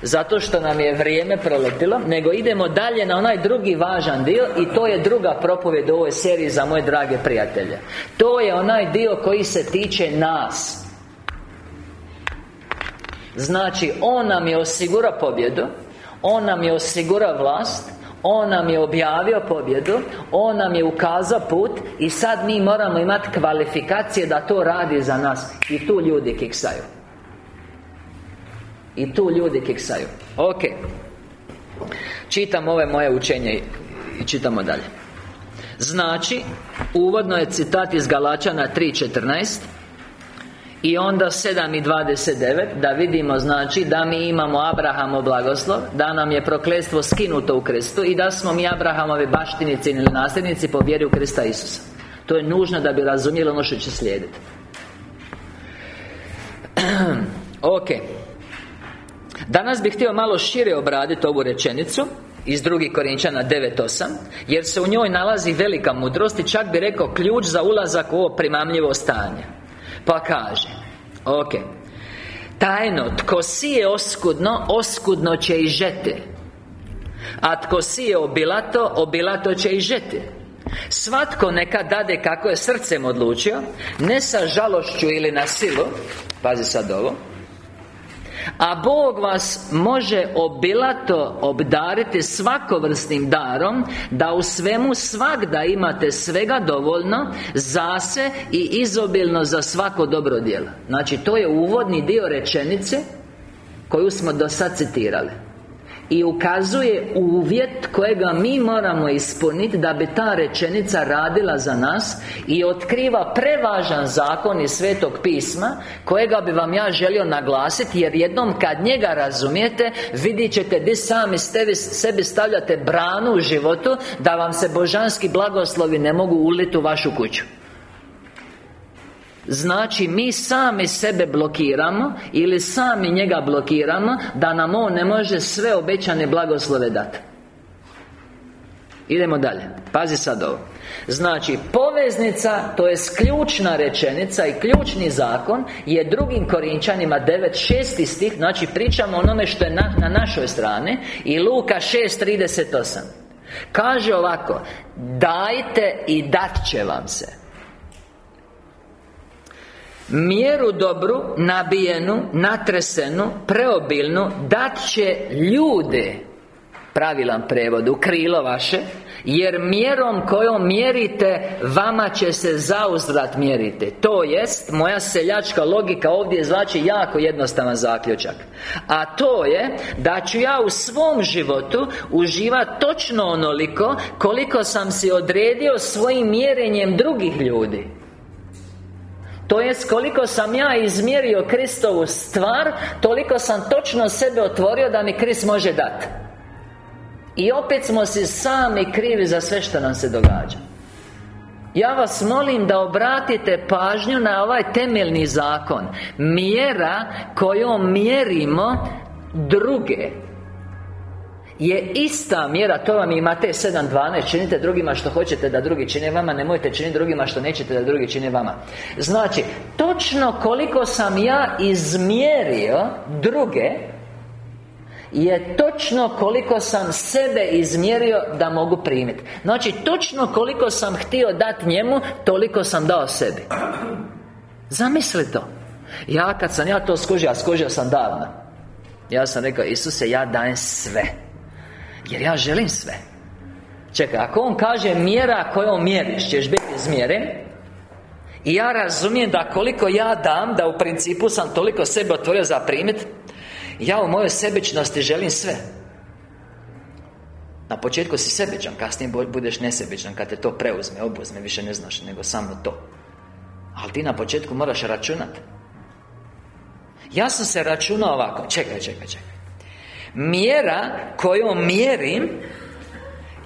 zato što nam je vrijeme proletilo Nego idemo dalje na onaj drugi važan dio I to je druga propovjed u ovoj seriji za moje drage prijatelje. To je onaj dio koji se tiče nas Znači, On nam je osigura pobjedu On nam je osigura vlast On nam je objavio pobjedu On nam je ukazao put I sad mi moramo imati kvalifikacije da to radi za nas. I tu ljudi kiksaju. I tu ljudi kiksaju. Ok. Čitam ove moje učenje I čitamo dalje. Znači Uvodno je citat iz Galačana 3.14 i onda 7 i 29 Da vidimo znači da mi imamo Abrahamov blagoslov Da nam je prokletstvo skinuto u Kristu I da smo mi Abrahamovi baštinici ili nasljednici po vjeri u Krista Isusa. To je nužno da bi razumjeli ono što će slijediti. Ok. Danas bih htio malo šire obraditi ovu rečenicu iz drugih Korinčana 9.8 Jer se u njoj nalazi velika mudrost I čak bi rekao ključ za ulazak u ovo primamljivo stanje Pa kaže Ok. Tajno, tko sije oskudno, oskudno će i žete. A tko sije obilato, obilato će i žete. Svatko neka dade kako je srcem odlučio Ne sa žalošću ili na silu Pazi sad ovo a Bog vas može obilato obdariti svakovrsnim darom Da u svemu svakda imate svega dovoljno Za se i izobilno za svako dobro djelo. Znači to je uvodni dio rečenice Koju smo do sad citirali i ukazuje uvjet kojega mi moramo ispuniti Da bi ta rečenica radila za nas I otkriva prevažan zakon iz Svetog pisma Kojega bi vam ja želio naglasiti Jer jednom kad njega razumijete Vidjet ćete di sami stevi, sebi stavljate branu u životu Da vam se božanski blagoslovi ne mogu uliti u vašu kuću Znači, mi sami sebe blokiramo Ili sami njega blokiramo Da nam On ne može sve obećane blagoslove dati. Idemo dalje. Pazi sad ovo. Znači, poveznica, to je ključna rečenica i ključni zakon Je drugim Korinčanima 9, stih Znači, pričamo onome što je na, na našoj strani I Luka 6.38 Kaže ovako Dajte i dat će vam se Mjeru dobru, nabijenu, natresenu, preobilnu Dat će ljude Pravilan prevod, u krilo vaše Jer mjerom kojom mjerite Vama će se zauzvrat mjerite. To jest, moja seljačka logika ovdje znači jako jednostavan zaključak. A to je Da ću ja u svom životu Uživati točno onoliko Koliko sam si odredio svojim mjerenjem drugih ljudi to jest koliko sam ja izmjerio Kristovu stvar Toliko sam točno sebe otvorio da mi Krist može dati. I opet smo si sami krivi za sve što nam se događa. Ja vas molim da obratite pažnju na ovaj temeljni zakon. Mjera kojom mjerimo druge je ista mjera, to vam je Matej 7.12 Činite drugima što hoćete da drugi čine vama Nemojte činiti drugima što nećete da drugi čine vama. Znači, točno koliko sam ja izmjerio druge je točno koliko sam sebe izmjerio da mogu primiti Znači, točno koliko sam htio dati njemu Toliko sam dao sebi. Zamisli to. Ja kad sam ja to skužio, a skužio sam davno Ja sam rekao, Isuse, ja dajem sve jer ja želim sve. Čekaj, ako on kaže mjera kojom mjeriš ćeš biti izmjeren I ja razumijem da koliko ja dam Da u principu sam toliko sebe otvorio za primit Ja u mojoj sebičnosti želim sve. Na početku si sebičan Kasnije budeš nesebičan Kad te to preuzme, obuzme Više ne znaš nego samo to. Ali ti na početku moraš računat. Ja sam se računao ovako Čekaj, čekaj, čekaj Mjera kojom mjerim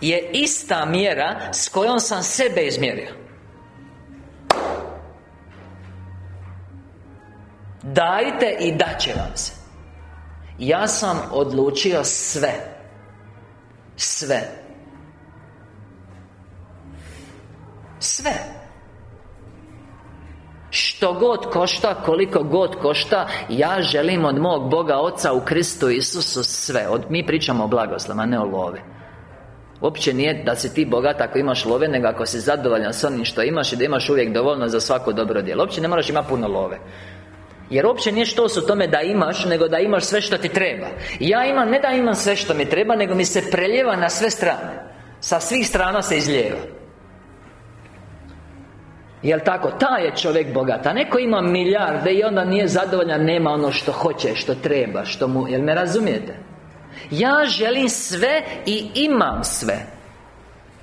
Je ista mjera s kojom sam sebe izmjerio. Dajte i daće vam se. Ja sam odlučio sve. Sve. Sve što god košta, koliko god košta Ja želim od mog Boga Oca u Kristu Isusu sve. Od, Mi pričamo o blagoslovima, ne o lovi. Uopće nije da si ti bogat ako imaš love Nego ako si zadovoljan s onim što imaš I da imaš uvijek dovoljno za svako dobro djelo. Uopće ne moraš imati puno love. Jer uopće nije što su tome da imaš Nego da imaš sve što ti treba. Ja imam, ne da imam sve što mi treba Nego mi se preljeva na sve strane. Sa svih strana se izljeva Jel tako? Ta je čovjek bogat A neko ima milijarde i onda nije zadovoljan Nema ono što hoće, što treba Što mu, jel me razumijete? Ja želim sve i imam sve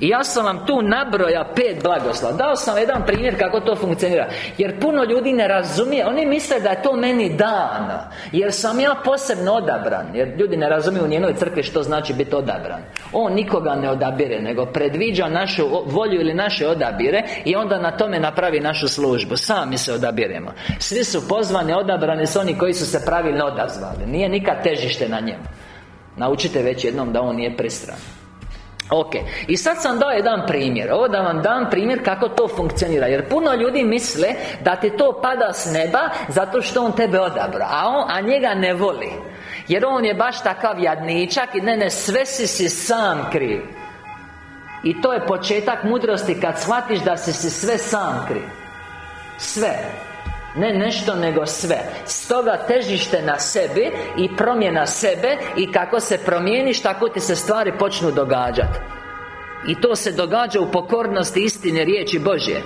i ja sam vam tu nabroja pet blagoslova. Dao sam jedan primjer kako to funkcionira. Jer puno ljudi ne razumije Oni misle da je to meni dano Jer sam ja posebno odabran. Jer ljudi ne razumiju u njenoj crkvi što znači biti odabran. On nikoga ne odabire Nego predviđa našu volju ili naše odabire I onda na tome napravi našu službu. Sami se odabiremo. Svi su pozvani, odabrani su oni koji su se pravilno odazvali. Nije nikad težište na njemu. Naučite već jednom da on nije pristran Ok, i sad sam dao jedan primjer. Ovo da vam dam primjer kako to funkcionira. Jer puno ljudi misle da ti to pada s neba Zato što on tebe odabra A, on, a njega ne voli. Jer on je baš takav jadničak I ne, ne, sve si si sam kriv. I to je početak mudrosti Kad shvatiš da si si sve sam kriv. Sve ne nešto, nego sve. Stoga težište na sebi I promjena sebe I kako se promijeniš Tako ti se stvari počnu događati I to se događa u pokornosti istine riječi Božje.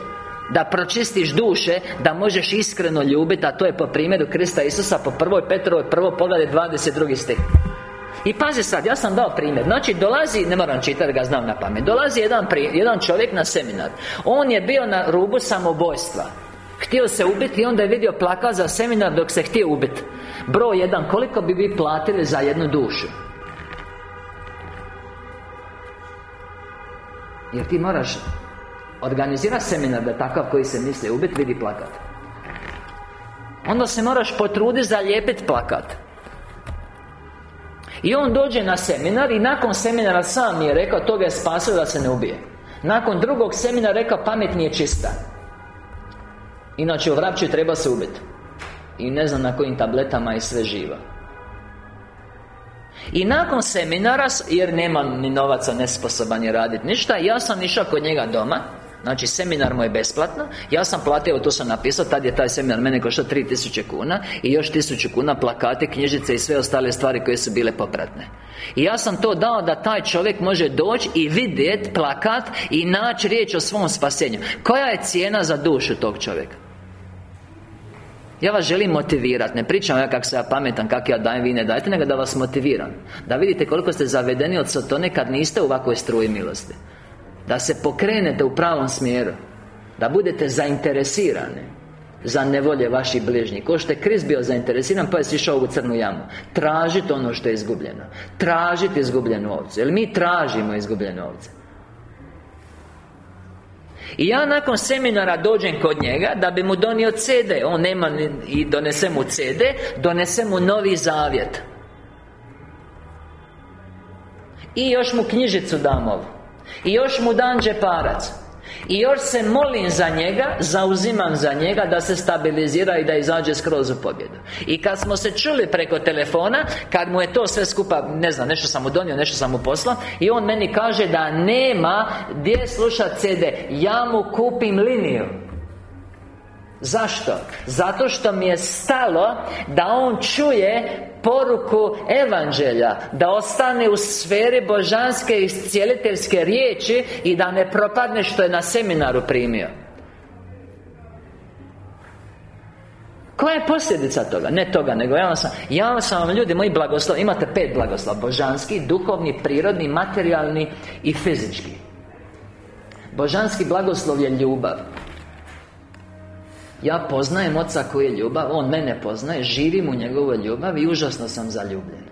Da pročistiš duše Da možeš iskreno ljubiti A to je po primjeru Krista Isusa Po prvoj Petrovoj prvo poglede 22. stih. I pazi sad, ja sam dao primjer. Znači dolazi, ne moram čitati ga znam na pamet. Dolazi jedan, jedan čovjek na seminar. On je bio na rubu samobojstva Htio se ubiti i onda je vidio plaka za seminar dok se htio ubiti. Broj jedan, koliko bi vi platili za jednu dušu? Jer ti moraš organizirati seminar da takav koji se misli ubiti vidi plakat. Onda se moraš potruditi zalijepiti plakat. I on dođe na seminar i nakon seminara sam je rekao Toga je spasio da se ne ubije. Nakon drugog seminara rekao pamet nije čista Inače u vrapću treba se ubiti I ne znam na kojim tabletama i sve živa I nakon seminara, jer nema ni novaca, nesposoban je raditi ništa Ja sam išao kod njega doma Znači, seminar mu je besplatno Ja sam platio, to sam napisao Tad je taj seminar mene koštao 3000 kuna I još 1000 kuna plakate, knjižice i sve ostale stvari koje su bile popratne. I ja sam to dao da taj čovjek može doći i vidjeti plakat I naći riječ o svom spasenju. Koja je cijena za dušu tog čovjeka? Ja vas želim motivirati Ne pričam ja kako se ja pametan, kako ja dajem, vi ne dajte Nego da vas motiviram. Da vidite koliko ste zavedeni od Sotone Kad niste u ovakvoj struji milosti. Da se pokrenete u pravom smjeru. Da budete zainteresirani Za nevolje vaših bližnjih. Ko što je Krist bio zainteresiran Pa je sišao u crnu jamu. Tražite ono što je izgubljeno. Tražite izgubljenu ovcu. Jer mi tražimo izgubljenu ovce i ja nakon seminara dođem kod njega Da bi mu donio CD On nema ni, i donese mu CD Donese mu novi zavjet. I još mu knjižicu dam ovu. I još mu dan džeparac i još se molim za njega Zauzimam za njega Da se stabilizira i da izađe skroz u pobjedu. I kad smo se čuli preko telefona Kad mu je to sve skupa Ne znam, nešto sam mu donio, nešto sam mu poslao I on meni kaže da nema Gdje sluša CD. Ja mu kupim liniju Zašto? Zato što mi je stalo Da on čuje poruku Evanđelja Da ostane u sferi božanske i cijeliteljske riječi I da ne propadne što je na seminaru primio Koja je posljedica toga? Ne toga, nego ja sam Ja sam vam ljudi moji blagoslov Imate pet blagoslov Božanski, duhovni, prirodni, materijalni i fizički Božanski blagoslov je ljubav ja poznajem Oca koji je ljubav On mene poznaje Živim u njegovoj ljubavi I užasno sam zaljubljen.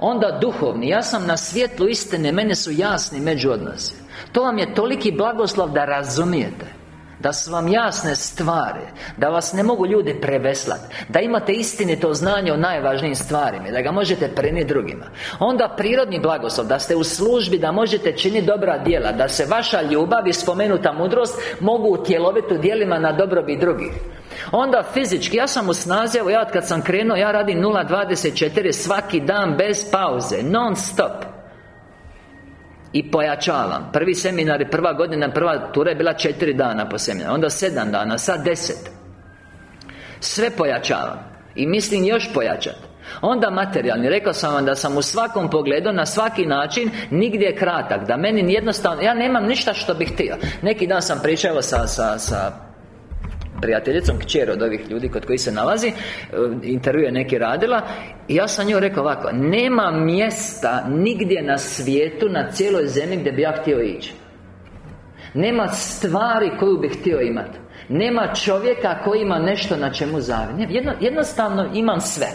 Onda duhovni Ja sam na svjetlu istine Mene su jasni međuodnosi To vam je toliki blagoslov da razumijete da su vam jasne stvari Da vas ne mogu ljudi preveslati Da imate istinito znanje o najvažnijim stvarima Da ga možete prenijeti drugima. Onda prirodni blagoslov Da ste u službi Da možete činiti dobra djela Da se vaša ljubav i spomenuta mudrost Mogu utjeloviti u djelima na dobrobit drugih. Onda fizički, ja sam u snazi, evo ja kad sam krenuo, ja radim 0.24 svaki dan bez pauze, non stop i pojačavam. Prvi seminar i prva godina, prva tura je bila četiri dana po seminaru Onda sedam dana, sad deset. Sve pojačavam I mislim još pojačati Onda materijalni, rekao sam vam da sam u svakom pogledu Na svaki način Nigdje kratak Da meni jednostavno Ja nemam ništa što bih htio. Neki dan sam pričao sa, sa, sa prijateljicom kćer od ovih ljudi kod kojih se nalazi e, Intervju je neki radila I ja sam njoj rekao ovako Nema mjesta nigdje na svijetu Na cijeloj zemlji gdje bi ja htio ići. Nema stvari koju bih htio imati Nema čovjeka koji ima nešto na čemu zavi Jedno, Jednostavno imam sve.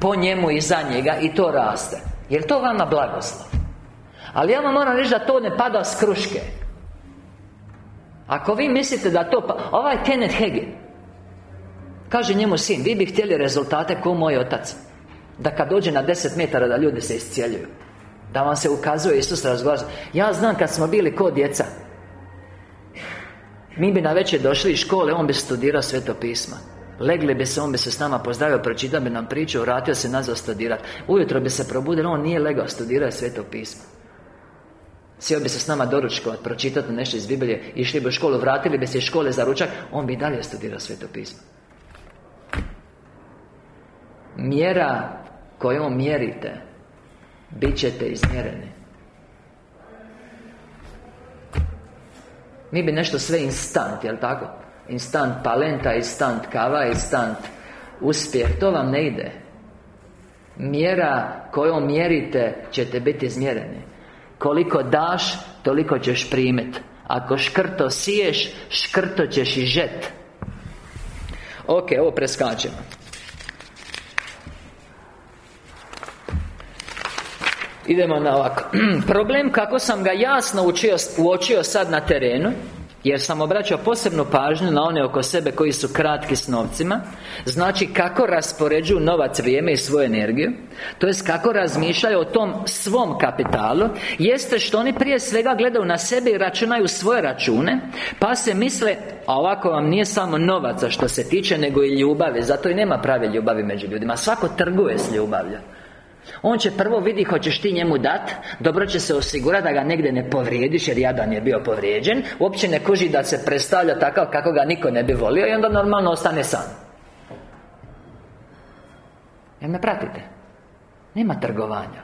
Po njemu i za njega I to raste. Jer to vama blagoslov? Ali ja vam moram reći da to ne pada s kruške ako vi mislite da to pa... Ovaj Kenneth Hagin. Kaže njemu sin Vi bi htjeli rezultate ko moj otac. Da kad dođe na 10 metara da ljudi se iscijeljuju. Da vam se ukazuje Isus razgovara Ja znam kad smo bili ko djeca. Mi bi na večer došli iz škole On bi studirao sveto pisma Legli bi se, on bi se s nama pozdravio, pročitao bi nam priču, vratio se nazad studirati Ujutro bi se probudio, on nije legao, studirao sveto pismo Sjeo bi se s nama doručkovat, pročitati nešto iz Biblije Išli bi u školu, vratili bi se iz škole za ručak On bi dalje studirao sveto pismo. Mjera kojom mjerite Bit ćete izmjereni. Mi bi nešto sve instant, jel tako? Instant palenta, instant kava, instant uspjeh To vam ne ide. Mjera kojom mjerite ćete biti izmjereni Koliko daš, toliko ćeš primiti Ako škrto siješ, škrto ćeš i žet. Ok, ovo preskačemo. Idemo na ovako. Problem kako sam ga jasno učio, uočio sad na terenu jer sam obraćao posebnu pažnju na one oko sebe koji su kratki s novcima Znači kako raspoređuju novac, vrijeme i svoju energiju To jest kako razmišljaju o tom svom kapitalu Jeste što oni prije svega gledaju na sebe i računaju svoje račune Pa se misle A ovako vam nije samo novaca što se tiče Nego i ljubavi Zato i nema prave ljubavi među ljudima. Svako trguje s ljubavlju on će prvo vidi hoćeš ti njemu dat Dobro će se osigurati da ga negdje ne povrijediš Jer jadan je bio povrijeđen Uopće ne kuži da se predstavlja takav kako ga niko ne bi volio I onda normalno ostane sam. Jel me pratite? Nema trgovanja.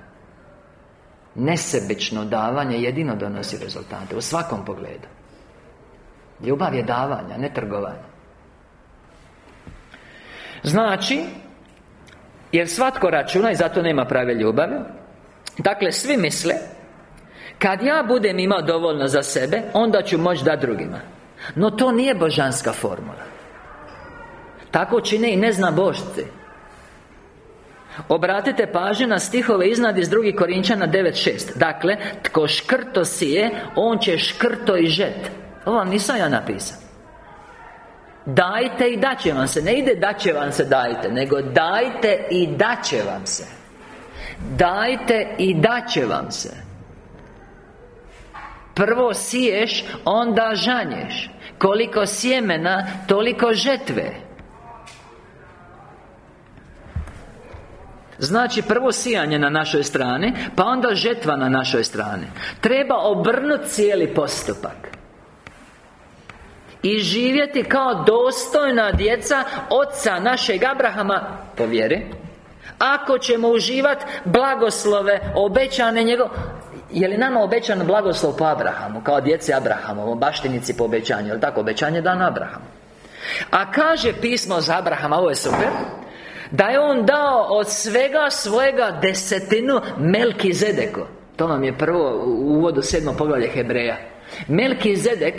Nesebično davanje jedino donosi rezultate U svakom pogledu. Ljubav je davanja, ne trgovanja Znači jer svatko računa i zato nema prave ljubavi. Dakle, svi misle Kad ja budem imao dovoljno za sebe Onda ću moći dati drugima. No to nije božanska formula. Tako čine i ne zna božci Obratite pažnju na stihove iznad iz drugih Korinčana 9.6 Dakle, tko škrto sije On će škrto i žet. Ovo vam nisam ja napisao Dajte i daće vam se. Ne ide daće vam se dajte Nego dajte i daće vam se. Dajte i daće vam se. Prvo siješ, onda žanješ. Koliko sjemena, toliko žetve. Znači prvo sijanje na našoj strani Pa onda žetva na našoj strani. Treba obrnuti cijeli postupak i živjeti kao dostojna djeca Oca našeg Abrahama Po vjeri. Ako ćemo uživati blagoslove Obećane njegov je li nama obećan blagoslov po Abrahamu Kao djece Abrahamu Baštinici po obećanju Jel tako? Obećanje dan Abrahamu. A kaže pismo za Abrahama Ovo je super Da je on dao od svega svojega desetinu Melki Zedeko To vam je prvo u uvodu sedmo poglavlje Hebreja. Melki Zedek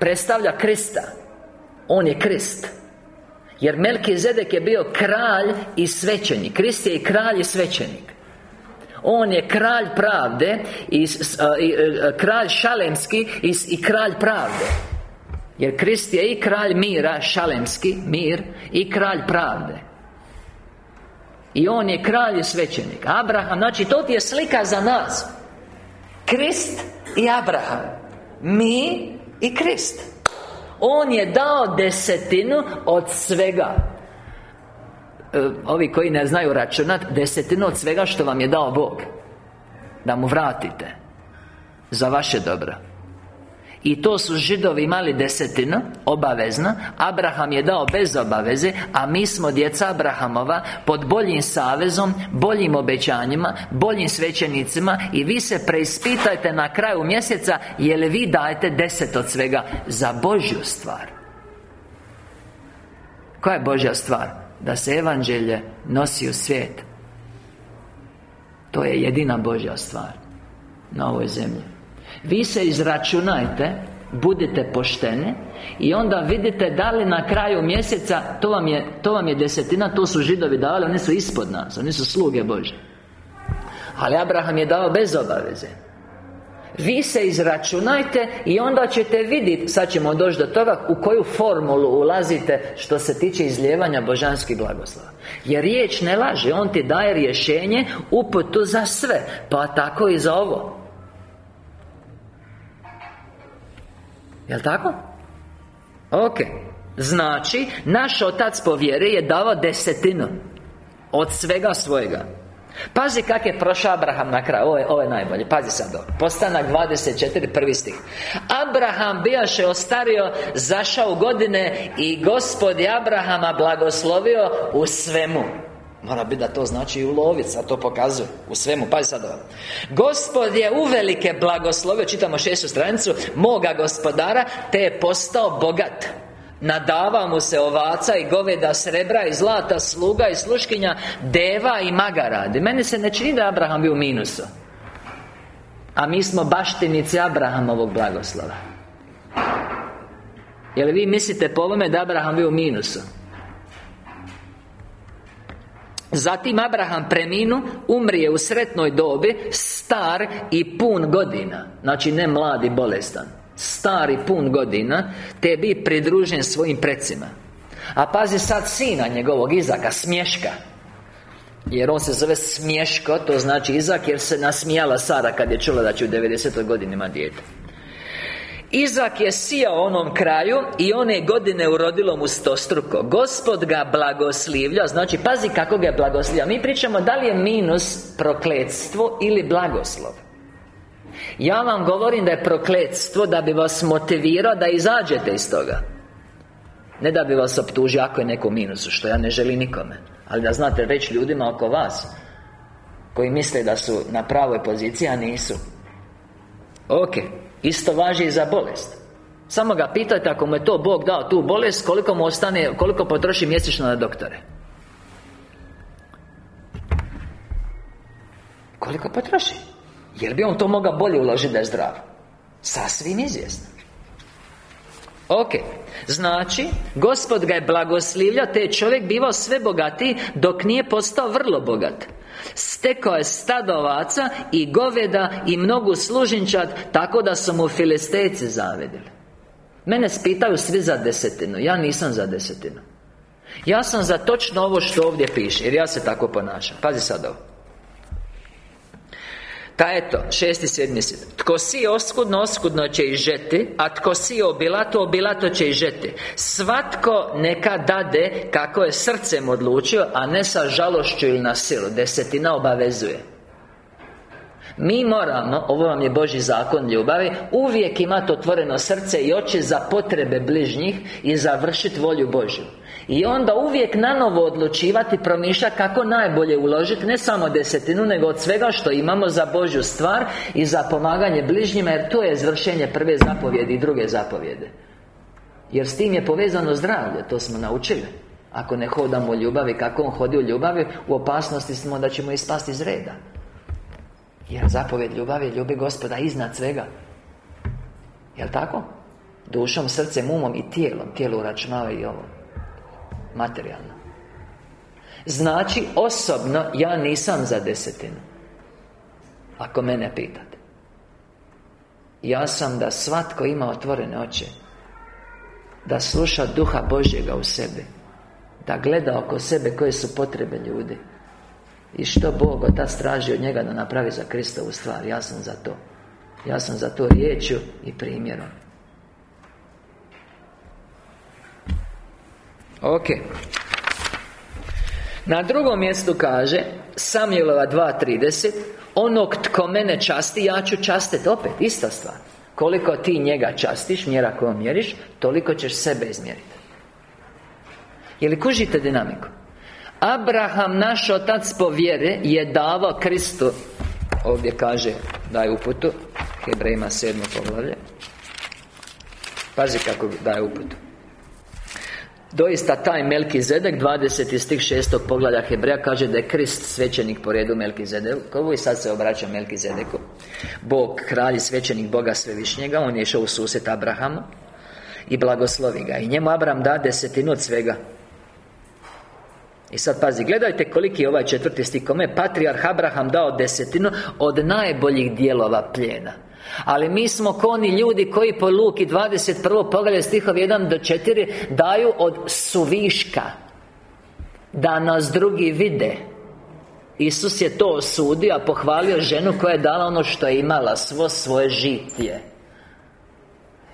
predstavlja Krista. On je Krist. Jer Melki Zedek je bio kralj i svećenik. Krist je i kralj i svećenik. On je kralj pravde i, Kralj šalemski i, i kralj pravde. Jer Krist je i kralj mira Šalemski, mir I kralj pravde. I on je kralj i svećenik. Abraham, znači to ti je slika za nas. Krist i Abraham. Mi i Krist. On je dao desetinu od svega. E, Ovi koji ne znaju računat Desetinu od svega što vam je dao Bog Da mu vratite Za vaše dobro i to su židovi imali desetinu Obavezno. Abraham je dao bez obaveze A mi smo djeca Abrahamova Pod boljim savezom Boljim obećanjima Boljim svećenicima I vi se preispitajte na kraju mjeseca Je li vi dajete deset od svega Za Božju stvar? Koja je Božja stvar? Da se evanđelje nosi u svijet. To je jedina Božja stvar Na ovoj zemlji vi se izračunajte Budite pošteni I onda vidite da li na kraju mjeseca To vam je, to vam je desetina To su židovi davali, oni su ispod nas Oni su sluge Bože Ali Abraham je dao bez obaveze. Vi se izračunajte i onda ćete vidjeti Sad ćemo doći do toga U koju formulu ulazite Što se tiče izljevanja božanskih blagoslova. Jer riječ ne laže On ti daje rješenje Uputu za sve Pa tako i za ovo Jel' tako? Ok. Znači, naš otac po vjeri je davao desetinu Od svega svojega. Pazi kak je prošao Abraham na kraju. Ovo je, ovo je najbolje, pazi sad ovo. Postanak 24, prvi stih. Abraham bijaše ostario Zašao godine I gospod Abrahama blagoslovio U svemu Mora biti da to znači i u lovica, to pokazuje U svemu, pazi sad ovo Gospod je uvelike blagoslovio Čitamo šestu stranicu Moga gospodara Te je postao bogat. Nadava mu se ovaca i goveda srebra i zlata Sluga i sluškinja Deva i magaradi Meni se ne čini da Abraham bio u minusu. A mi smo baštinici Abrahamovog blagoslova. Jel vi mislite po ovome da Abraham bio u minusu? Zatim Abraham preminu Umrije u sretnoj dobi Star i pun godina. Znači ne mladi bolestan. Stari pun godina Te bi pridružen svojim precima. A pazi sad sina njegovog Izaka Smješka. Jer on se zove Smješko To znači Izak jer se nasmijala Sara Kad je čula da će u 90. godini ima dijete Izak je sijao onom kraju I one godine urodilo mu stostruko. Gospod ga blagoslivlja Znači, pazi kako ga je blagoslivlja. Mi pričamo da li je minus prokletstvo ili blagoslov. Ja vam govorim da je prokletstvo Da bi vas motivirao da izađete iz toga. Ne da bi vas optužio ako je neko minusu Što ja ne želim nikome. Ali da znate reći ljudima oko vas Koji misle da su na pravoj poziciji, a nisu. Ok Isto važi i za bolest. Samo ga pitajte ako mu je to Bog dao tu bolest Koliko mu ostane, koliko potroši mjesečno na doktore? Koliko potroši? Jer bi on to mogao bolje uložiti da je zdrav? Sasvim izvjesno Ok. Znači Gospod ga je blagoslivlja Te je čovjek bivao sve bogatiji Dok nije postao vrlo bogat. Stekao je stadovaca I goveda I mnogu služinčad Tako da su mu filistejci zavedili Mene spitaju svi za desetinu. Ja nisam za desetinu. Ja sam za točno ovo što ovdje piše Jer ja se tako ponašam. Pazi sad ovo ta eto, šesti, sedmi Tko si oskudno, oskudno će i žeti A tko si obilato, obilato će i žeti. Svatko neka dade kako je srcem odlučio A ne sa žalošću ili na silu Desetina obavezuje. Mi moramo, ovo vam je Boži zakon ljubavi Uvijek imati otvoreno srce i oči za potrebe bližnjih I završiti volju Božju i onda uvijek na novo odlučivati, promišljati kako najbolje uložiti Ne samo desetinu, nego od svega što imamo za Božju stvar I za pomaganje bližnjima Jer to je izvršenje prve zapovjedi i druge zapovjede. Jer s tim je povezano zdravlje, to smo naučili. Ako ne hodamo u ljubavi, kako on hodi u ljubavi U opasnosti smo da ćemo ispasti iz reda. Jer zapovjed ljubavi ljubi gospoda iznad svega. Jel' tako? Dušom, srcem, umom i tijelom. Tijelo uračunava i ovo Materijalno. Znači, osobno, ja nisam za desetinu. Ako mene pitate. Ja sam da svatko ima otvorene oči Da sluša duha Božjega u sebi Da gleda oko sebe koje su potrebe ljudi I što Bog Otac traži od njega da napravi za Kristovu stvar. Ja sam za to. Ja sam za to riječju i primjerom Ok. Na drugom mjestu kaže Samjelova 2.30 Onog tko mene časti, ja ću častiti Opet, ista stvar. Koliko ti njega častiš, mjera koju mjeriš Toliko ćeš sebe izmjeriti Jeli kužite dinamiku? Abraham, naš otac po vjere Je davao Kristu. Ovdje kaže, daj uputu Hebrejima sedmo poglavlje. Pazi kako daje uputu Doista taj Melkizedek 20. stih 6. poglavlja Hebreja Kaže da je Krist svećenik po redu Melkizedekovu I sad se obraća Melkizedeku Bog, kralj, svećenik Boga Svevišnjega On je išao u susret Abrahamu I blagoslovi ga I njemu Abraham da desetinu od svega i sad pazi, gledajte koliki je ovaj četvrti stih Kome je Patriarh Abraham dao desetinu Od najboljih dijelova pljena Ali mi smo koni ljudi koji po Luki 21. poglavlje stihov 1 do 4 Daju od suviška Da nas drugi vide Isus je to osudio, a pohvalio ženu koja je dala ono što je imala Svo svoje žitje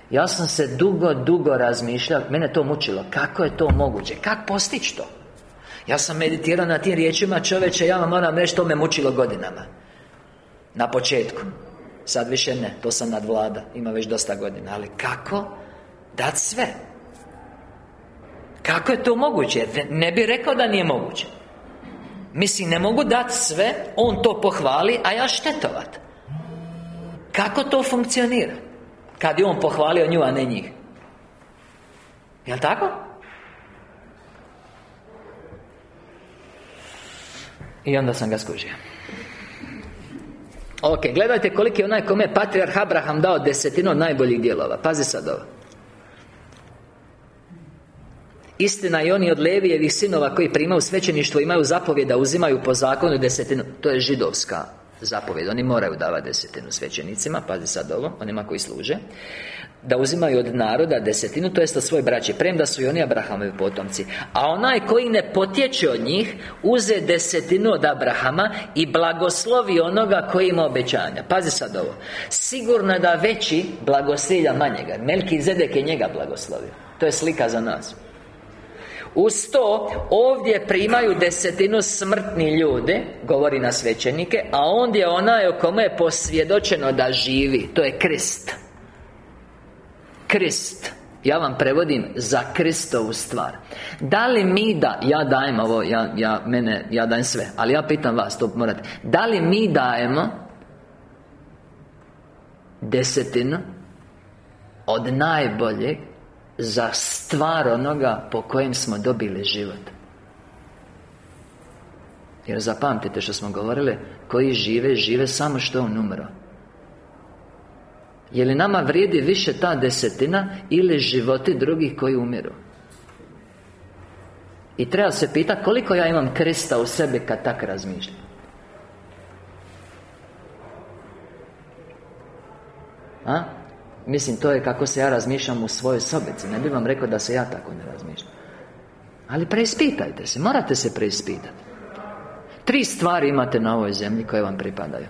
Ja sam se dugo, dugo razmišljao Mene to mučilo Kako je to moguće? Kako postići to? Ja sam meditirao na tim riječima čoveče Ja vam moram reći To me mučilo godinama Na početku Sad više ne, to sam nadvlada Ima već dosta godina Ali kako dat sve? Kako je to moguće? Ne bi rekao da nije moguće Mislim, ne mogu dati sve On to pohvali, a ja štetovat Kako to funkcionira? Kad je on pohvalio nju, a ne njih Jel' tako? I onda sam ga skužio Ok, gledajte koliki je onaj kome je Patriarh Abraham dao desetinu najboljih dijelova. Pazi sad ovo. Istina i oni od Levijevih sinova koji primaju svećeništvo imaju zapovjed da uzimaju po zakonu desetinu. To je židovska zapovjed. Oni moraju davati desetinu svećenicima Pazi sad ovo, onima koji služe da uzimaju od naroda desetinu, to jest od svoje braće. Premda su i oni Abrahamovi potomci. A onaj koji ne potječe od njih Uze desetinu od Abrahama I blagoslovi onoga koji ima obećanja. Pazi sad ovo. Sigurno da veći blagosilja manjega Melki Zedek je njega blagoslovio. To je slika za nas. Uz to, ovdje primaju desetinu smrtni ljudi Govori na svećenike A ondje onaj o kome je posvjedočeno da živi. To je Krist Krist ja vam prevodim za Kristovu stvar. Da li mi da Ja dajem ovo Ja, ja, mene, ja dajem sve Ali ja pitam vas To morate. Da li mi dajemo Desetinu Od najboljeg Za stvar onoga Po kojem smo dobili život? Jer zapamtite što smo govorili Koji žive, žive samo što on umro je li nama vrijedi više ta desetina Ili životi drugih koji umiru? I treba se pitati koliko ja imam Krista u sebi kad tak razmišljam. A? Mislim, to je kako se ja razmišljam u svojoj sobici. Ne bih vam rekao da se ja tako ne razmišljam. Ali preispitajte se, morate se preispitati Tri stvari imate na ovoj zemlji koje vam pripadaju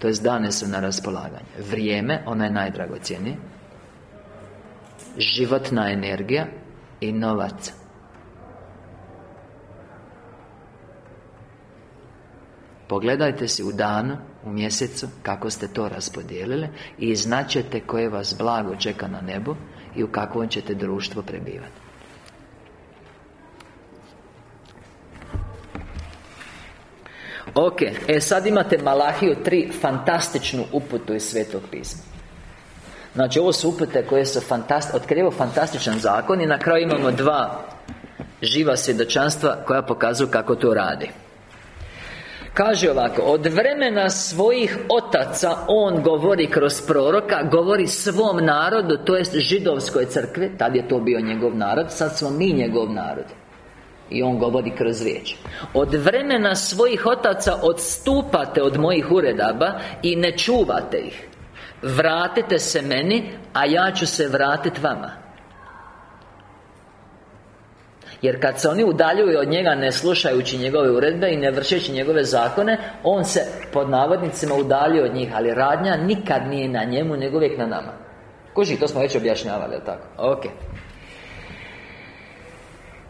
to jest dane su na raspolaganje. Vrijeme, ona je najdragocjenije. Životna energija I novac. Pogledajte si u danu, u mjesecu Kako ste to raspodijelili I značete koje vas blago čeka na nebu I u kakvom ćete društvo prebivati Ok, e sad imate Malahiju 3 fantastičnu uputu iz Svetog pisma. Znači ovo su upute koje su fantastične Otkrivaju fantastičan zakon I na kraju imamo dva Živa svjedočanstva koja pokazuju kako to radi. Kaže ovako Od vremena svojih otaca On govori kroz proroka Govori svom narodu To jest židovskoj crkvi Tad je to bio njegov narod Sad smo mi njegov narod i on govori kroz riječ. Od vremena svojih otaca odstupate od mojih uredaba I ne čuvate ih. Vratite se meni A ja ću se vratiti vama. Jer kad se oni udaljuju od njega ne slušajući njegove uredbe i ne vršeći njegove zakone On se, pod navodnicima, udaljio od njih Ali radnja nikad nije na njemu, nego uvijek na nama. Kuži, to smo već objašnjavali, jel tako? Ok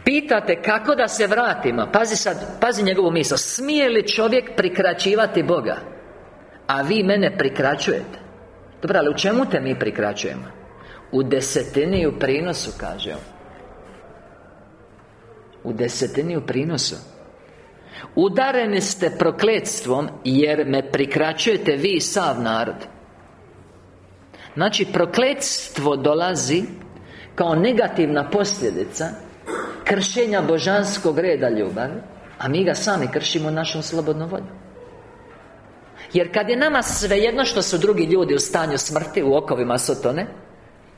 Pitate kako da se vratimo. Pazi sad, pazi njegovu misl Smije li čovjek prikraćivati Boga? A vi mene prikraćujete. Dobro, ali u čemu te mi prikraćujemo? U desetini u prinosu, kaže on. U desetini u prinosu. Udareni ste prokletstvom Jer me prikraćujete vi i sav narod. Znači, prokletstvo dolazi Kao negativna posljedica kršenja božanskog reda ljubavi A mi ga sami kršimo našom slobodnom voljom. Jer kad je nama svejedno što su drugi ljudi u stanju smrti U okovima sotone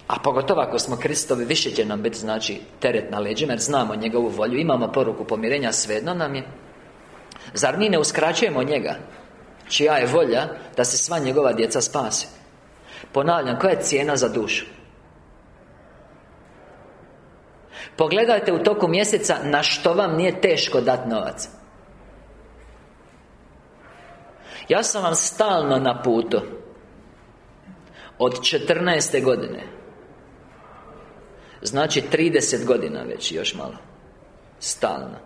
A pogotovo ako smo Kristovi Više će nam biti znači teret na leđima Jer znamo njegovu volju Imamo poruku pomirenja Svejedno nam je. Zar mi ne uskraćujemo njega Čija je volja da se sva njegova djeca spase? Ponavljam, koja je cijena za dušu? Pogledajte u toku mjeseca na što vam nije teško dati novac. Ja sam vam stalno na putu. Od 14. godine. Znači 30 godina već još malo. Stalno.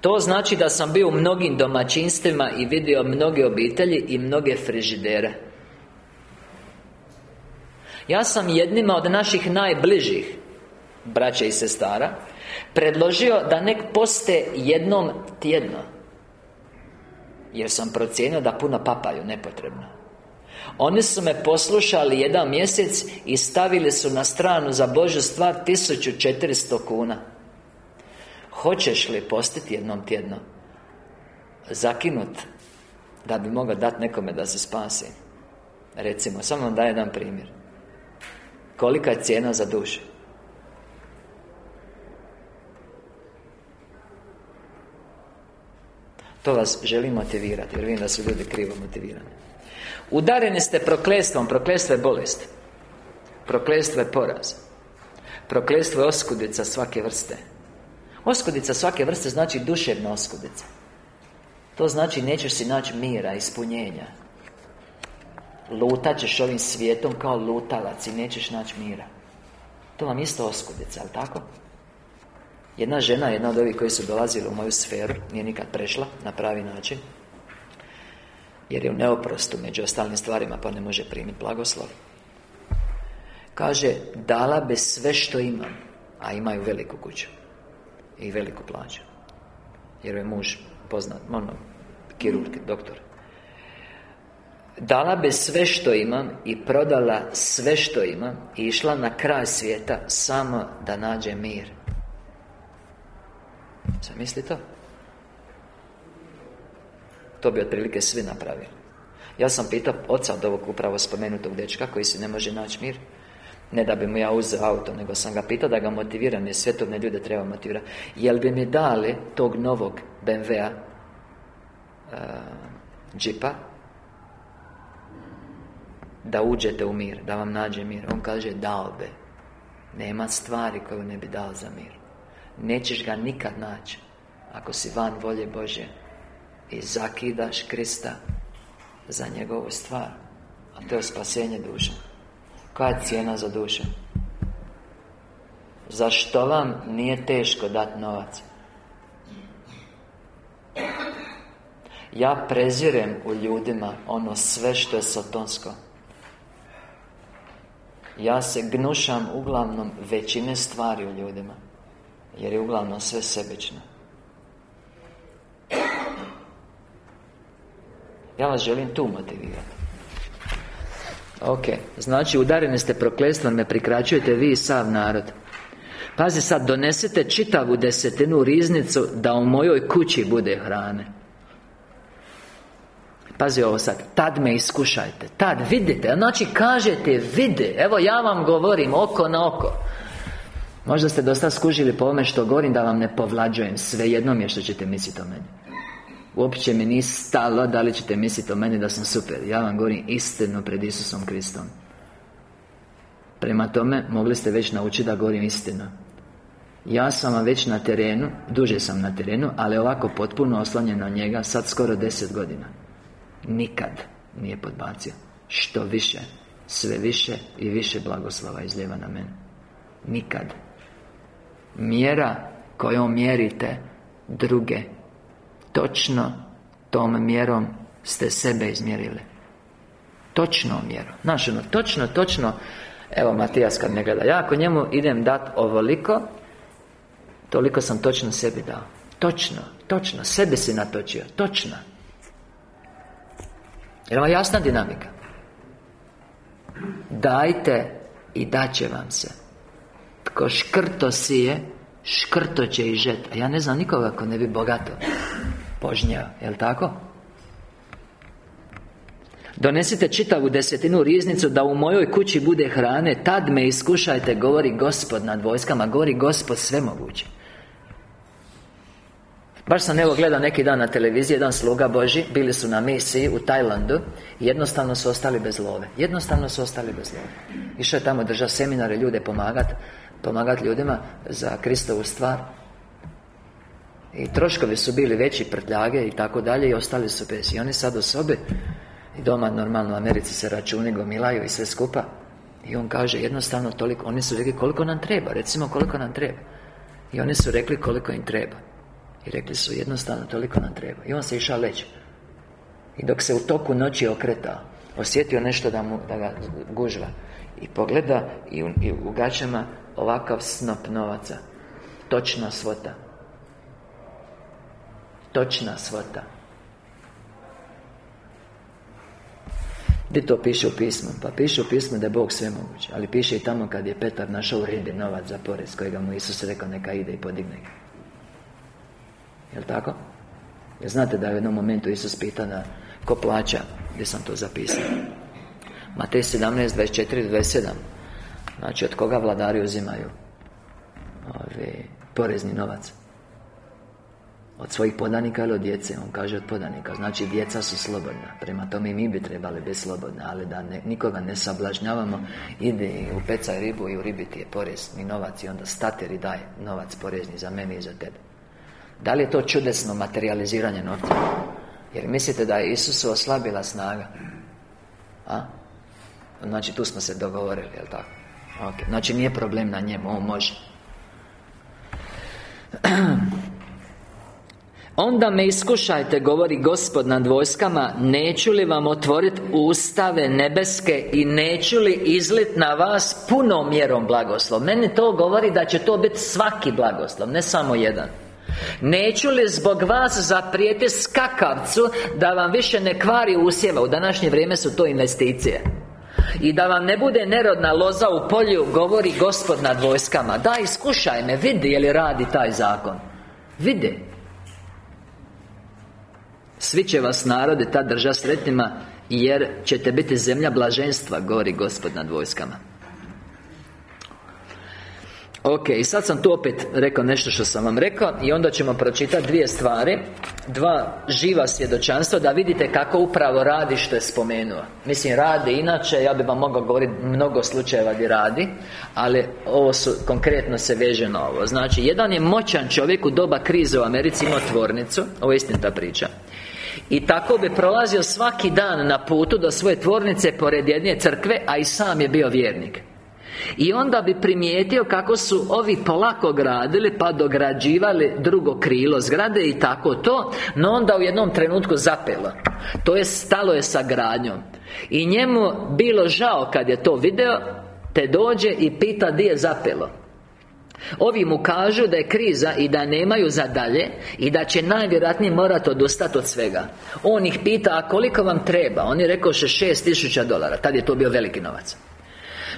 To znači da sam bio u mnogim domaćinstvima I vidio mnoge obitelji i mnoge frižidere. Ja sam jednima od naših najbližih Braće i sestara Predložio da nek poste jednom tjedno Jer sam procijenio da puno papaju nepotrebno. Oni su me poslušali jedan mjesec I stavili su na stranu za Božju stvar 1400 kuna. Hoćeš li postiti jednom tjedno? Zakinut Da bi mogao dati nekome da se spasi. Recimo, samo vam daje jedan primjer. Kolika je cijena za duše To vas želim motivirati Jer vidim da su ljudi krivo motivirani. Udareni ste prokletstvom Prokletstvo je bolest. Prokletstvo je poraz. Prokletstvo je oskudica svake vrste. Oskudica svake vrste znači duševna oskudica. To znači nećeš si naći mira, ispunjenja. Lutat ćeš ovim svijetom kao lutalac i nećeš naći mira. To vam isto oskudica, ali tako? Jedna žena, jedna od ovih koji su dolazili u moju sferu Nije nikad prešla na pravi način Jer je u neoprostu među ostalim stvarima Pa ne može primiti blagoslov. Kaže, dala bi sve što imam A imaju veliku kuću I veliku plaću. Jer je muž poznat, ono, kirurg, doktor. Dala bi sve što imam I prodala sve što imam I išla na kraj svijeta Samo da nađe mir misli to? To bi otprilike svi napravili. Ja sam pitao oca od ovog upravo spomenutog dečka Koji se ne može naći mir. Ne da bi mu ja uzeo auto Nego sam ga pitao da ga motiviram Jer svetovne ljude treba motivirati. Jel bi mi dali tog novog BMW-a uh, Džipa Da uđete u mir Da vam nađe mir? On kaže dao be Nema stvari koju ne bi dao za mir Nećeš ga nikad naći Ako si van volje Bože I zakidaš Krista Za njegovu stvar A to je spasenje duše Koja je cijena za dušu? Zašto vam nije teško dati novac? Ja prezirem u ljudima ono sve što je satonsko Ja se gnušam uglavnom većine stvari u ljudima jer je uglavnom sve sebično. Ja vas želim tu motivirati. Ok, znači udareni ste prokletstvom Ne prikraćujete vi i sav narod. Pazi sad, donesete čitavu desetinu riznicu Da u mojoj kući bude hrane. Pazi ovo sad Tad me iskušajte Tad vidite Znači kažete vide Evo ja vam govorim oko na oko Možda ste dosta skužili po ovome što govorim Da vam ne povlađujem Svejedno je što ćete misliti o meni. Uopće mi nije stalo da li ćete misliti o meni da sam super. Ja vam govorim istinu pred Isusom Kristom. Prema tome, mogli ste već naučiti da govorim istinu. Ja sam vam već na terenu Duže sam na terenu Ali ovako potpuno oslanjen na njega Sad skoro deset godina. Nikad nije podbacio. Što više Sve više i više blagoslova izljeva na mene. Nikad Mjera kojom mjerite druge. Točno tom mjerom ste sebe izmjerili. Točno mjerom. Znaš ono, točno, točno. Evo Matijas kad me gleda Ja ako njemu idem dat ovoliko Toliko sam točno sebi dao. Točno, točno, sebe si natočio Točno. Jer ovo jasna dinamika? Dajte i daće vam se Tko škrto sije Škrto će i žet. A ja ne znam nikoga ko ne bi bogato Požnjao, jel tako? Donesite čitavu desetinu riznicu Da u mojoj kući bude hrane. Tad me iskušajte Govori gospod nad vojskama Govori gospod sve moguće Baš sam evo gledao neki dan na televiziji Jedan sluga Boži Bili su na misiji u Tajlandu I jednostavno su ostali bez love Jednostavno su ostali bez love. Išao je tamo držati seminare ljude pomagati Pomagati ljudima za Kristovu stvar. I troškovi su bili veći prtljage i tako dalje I ostali su bez. I oni sad u sobi I doma normalno u Americi se računi gomilaju i sve skupa. I on kaže jednostavno toliko Oni su rekli koliko nam treba? Recimo koliko nam treba? I oni su rekli koliko im treba? I rekli su jednostavno toliko nam treba. I on se išao leći. I dok se u toku noći okretao Osjetio nešto da, mu, da ga gužva I pogleda i u, i u gaćama ovakav snop novaca Točna svota Točna svota Gdje to piše u pismu? Pa piše u pismu da je Bog sve moguće Ali piše i tamo kad je Petar našao u ribi novac za porez Kojega mu Isus rekao neka ide i podigne ga Jel' tako? Jer znate da je u jednom momentu Isus pita da Ko plaća? Gdje sam to zapisao? Matej 17, 24, 27 Znači, od koga vladari uzimaju Ovi, porezni novac? Od svojih podanika ili od djece? On kaže od podanika Znači, djeca su slobodna Prema tome i mi bi trebali biti slobodni Ali da ne, nikoga ne sablažnjavamo Ide i upecaj ribu i u ribi ti je porezni novac I onda stater i daj novac porezni za mene i za tebe da li je to čudesno materializiranje novca? Jer mislite da je Isusu oslabila snaga? A? Znači tu smo se dogovorili, jel tako? Okay. Znači nije problem na njemu, on može. Onda me iskušajte, govori Gospod nad vojskama Neću li vam otvoriti ustave nebeske I neću li izlit na vas punom mjerom blagoslov? Meni to govori da će to biti svaki blagoslov Ne samo jedan. Neću li zbog vas zaprijeti skakavcu Da vam više ne kvari usjeva? U današnje vrijeme su to investicije i da vam ne bude nerodna loza u polju Govori gospod nad vojskama. Daj, iskušaj me, vidi je li radi taj zakon. Vidi Svi će vas narode ta drža sretnima Jer ćete biti zemlja blaženstva Govori gospod nad vojskama. Ok, i sad sam tu opet rekao nešto što sam vam rekao I onda ćemo pročitati dvije stvari Dva živa svjedočanstva Da vidite kako upravo radi što je spomenuo. Mislim, radi inače Ja bi vam mogao govoriti mnogo slučajeva gdje radi Ali ovo su, konkretno se veže na ovo. Znači, jedan je moćan čovjek u doba krize u Americi Imao tvornicu Ovo je istinita priča i tako bi prolazio svaki dan na putu do svoje tvornice pored jedne crkve A i sam je bio vjernik i onda bi primijetio kako su ovi polako gradili Pa dograđivali drugo krilo zgrade i tako to No onda u jednom trenutku zapelo. To je stalo je sa gradnjom. I njemu bilo žao kad je to video Te dođe i pita di je zapelo. Ovi mu kažu da je kriza i da nemaju za dalje I da će najvjerojatnije morati odustati od svega. On ih pita, a koliko vam treba? Oni rekao šest tisuća dolara. Tad je to bio veliki novac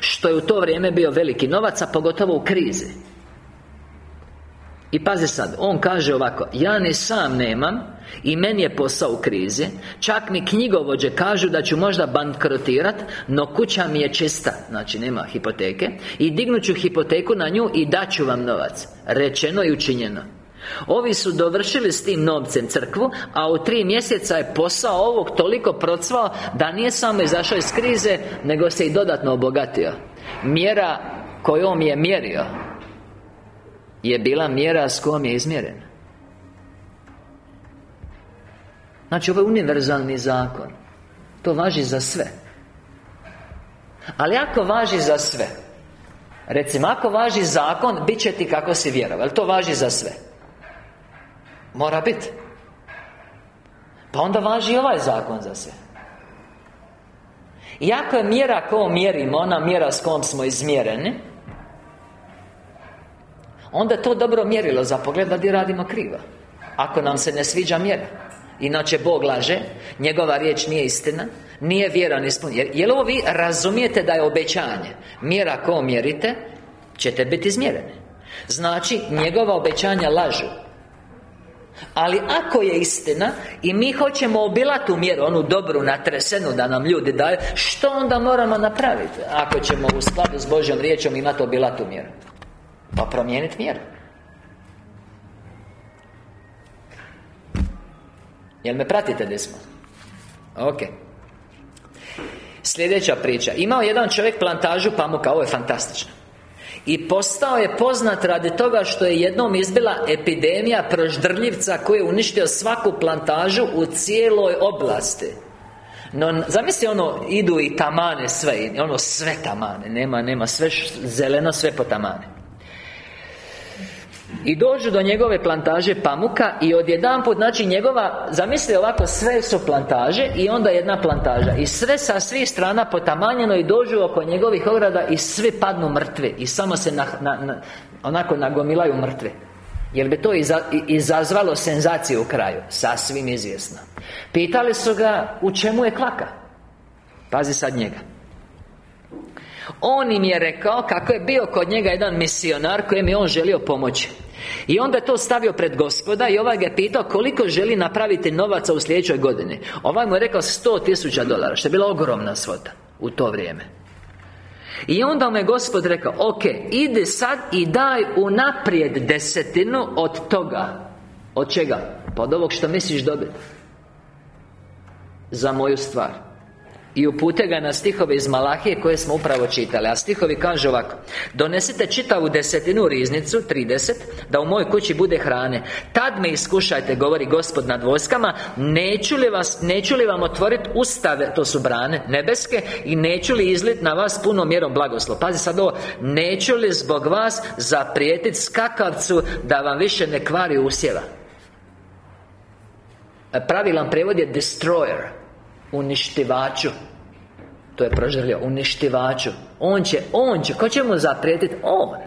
što je u to vrijeme bio veliki novac, a pogotovo u krizi. I pazi sad, on kaže ovako Ja ni sam nemam I meni je posao u krizi Čak mi knjigovođe kažu da ću možda bankrotirat No kuća mi je čista. Znači nema hipoteke. I dignut ću hipoteku na nju i daću vam novac. Rečeno i učinjeno Ovi su dovršili s tim novcem crkvu A u tri mjeseca je posao ovog toliko procvao Da nije samo izašao iz krize Nego se i dodatno obogatio. Mjera kojom je mjerio Je bila mjera s kojom je izmjeren. Znači ovo je univerzalni zakon. To važi za sve. Ali ako važi za sve Recimo, ako važi zakon Bit će ti kako si vjerovao to važi za sve Mora biti Pa onda važi ovaj zakon za sve. Iako je mjera ko mjerimo Ona mjera s kojom smo izmjereni Onda to dobro mjerilo za pogled da radimo krivo. Ako nam se ne sviđa mjera. Inače Bog laže Njegova riječ nije istina Nije vjeran ispun Jer, jel ovo vi razumijete da je obećanje? Mjera ko mjerite Ćete biti izmjereni. Znači, njegova obećanja lažu ali ako je istina I mi hoćemo obilati tu mjeru Onu dobru natresenu da nam ljudi daju Što onda moramo napraviti Ako ćemo u skladu s Božjom riječom imati obilatu mjeru? Pa promijeniti mjeru. Jel me pratite gdje smo? Ok. Sljedeća priča. Imao jedan čovjek plantažu pamuka Ovo je fantastično i postao je poznat radi toga što je jednom izbila epidemija proždrljivca koji je uništio svaku plantažu u cijeloj oblasti. No, zamisli ono, idu i tamane sve, ono sve tamane, nema, nema, sve zeleno, sve po tamane i dođu do njegove plantaže pamuka I odjedanput, znači njegova Zamisli ovako, sve su plantaže I onda jedna plantaža. I sve sa svih strana potamanjeno I dođu oko njegovih ograda I svi padnu mrtvi I samo se na, na, onako nagomilaju mrtve jer bi to izazvalo senzaciju u kraju? Sasvim izvjesno. Pitali su ga u čemu je klaka? Pazi sad njega On im je rekao kako je bio kod njega jedan misionar Kojem je on želio pomoći i onda je to stavio pred gospoda I ovaj ga je pitao koliko želi napraviti novaca u sljedećoj godini. Ovaj mu je rekao sto tisuća dolara Što je bila ogromna svota U to vrijeme. I onda mu je gospod rekao Ok, ide sad i daj unaprijed desetinu od toga. Od čega? Pa od ovog što misliš dobiti. Za moju stvar i upute ga na stihove iz Malahije koje smo upravo čitali. A stihovi kaže ovako Donesite čitavu desetinu riznicu, 30 Da u mojoj kući bude hrane. Tad me iskušajte, govori Gospod nad vojskama Neću li, vas, neću li vam otvoriti ustave To su brane nebeske I neću li izlit na vas punom mjerom blagoslov. Pazi sad ovo Neću li zbog vas zaprijetiti skakavcu Da vam više ne kvari usjeva. Pravilan prevod je destroyer Uništivaču To je proželio Uništivaču. On će, on će, ko će mu zaprijetiti? On.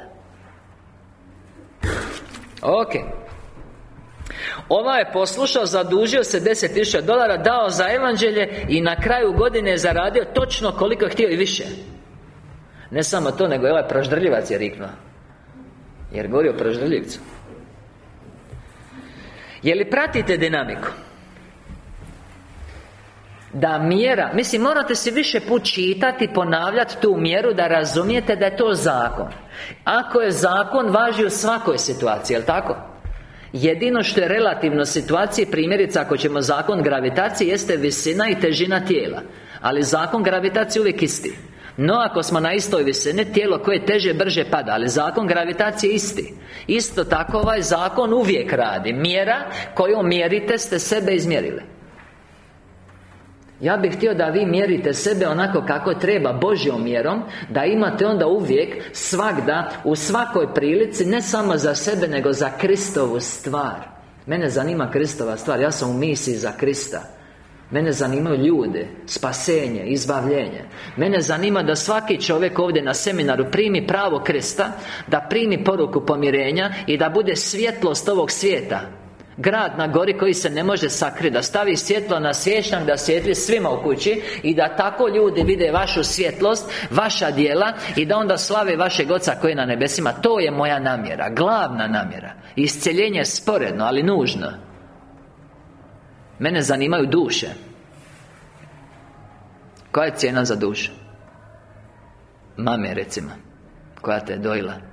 Ok. Ova je poslušao, zadužio se 10.000 dolara Dao za evanđelje I na kraju godine je zaradio točno koliko je htio i više. Ne samo to, nego je ovaj proždrljivac je riknuo. Jer govori o proždrljivcu. Je li pratite dinamiku? Da mjera, mislim morate se više put čitati, ponavljati tu mjeru da razumijete da je to zakon. Ako je zakon, važi u svakoj situaciji, jel tako? Jedino što je relativno situaciji, primjerice ako ćemo zakon gravitacije jeste visina i težina tijela. Ali zakon gravitacije uvijek isti. No, ako smo na istoj visini, tijelo koje teže, brže pada Ali zakon gravitacije je isti. Isto tako ovaj zakon uvijek radi. Mjera koju mjerite ste sebe izmjerili ja bih htio da vi mjerite sebe onako kako treba Božjom mjerom Da imate onda uvijek Svakda U svakoj prilici Ne samo za sebe Nego za Kristovu stvar. Mene zanima Kristova stvar. Ja sam u misiji za Krista. Mene zanimaju ljude, spasenje, izbavljenje. Mene zanima da svaki čovjek ovdje na seminaru primi pravo Krista Da primi poruku pomirenja I da bude svjetlost ovog svijeta Grad na gori koji se ne može sakriti Da stavi svjetlo na svješnak Da svjetli svima u kući I da tako ljudi vide vašu svjetlost Vaša dijela I da onda slave vašeg Oca koji je na nebesima. To je moja namjera Glavna namjera. Isceljenje sporedno, ali nužno. Mene zanimaju duše. Koja je cijena za dušu? Mame recimo Koja te je dojila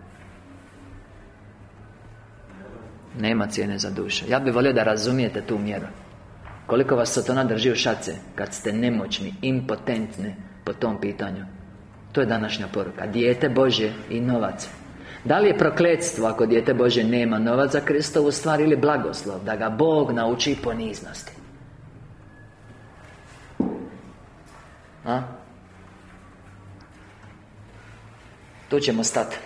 Nema cijene za duše Ja bih volio da razumijete tu mjeru. Koliko vas Satana drži u šace Kad ste nemoćni, impotentni Po tom pitanju? To je današnja poruka. Dijete Bože i novac. Da li je prokletstvo ako dijete Bože nema novac za Kristovu stvar Ili blagoslov Da ga Bog nauči poniznosti A? Tu ćemo stati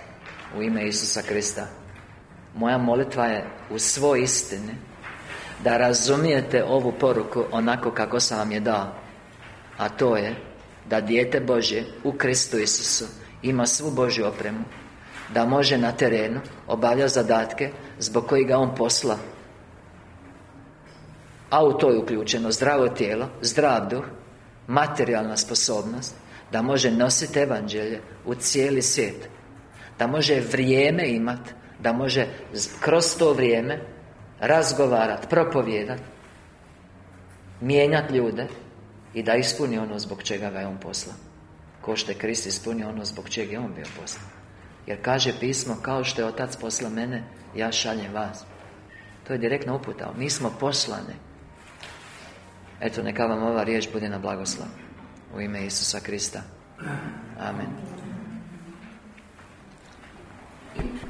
U ime Isusa Krista moja molitva je u svoj istini Da razumijete ovu poruku onako kako sam vam je dao A to je Da dijete Božje u Kristu Isusu Ima svu Božju opremu Da može na terenu Obavlja zadatke Zbog kojih ga On posla. A u to je uključeno zdravo tijelo Zdrav duh Materijalna sposobnost Da može nositi evanđelje U cijeli svijet Da može vrijeme imati da može kroz to vrijeme razgovarati, propovjedat mijenjati ljude I da ispuni ono zbog čega ga je on posla Ko što je Krist ispunio ono zbog čega je on bio poslan. Jer kaže pismo Kao što je Otac posla mene Ja šaljem vas. To je direktno uputao Mi smo poslani. Eto, neka vam ova riječ bude na blagoslav U ime Isusa Krista. Amen.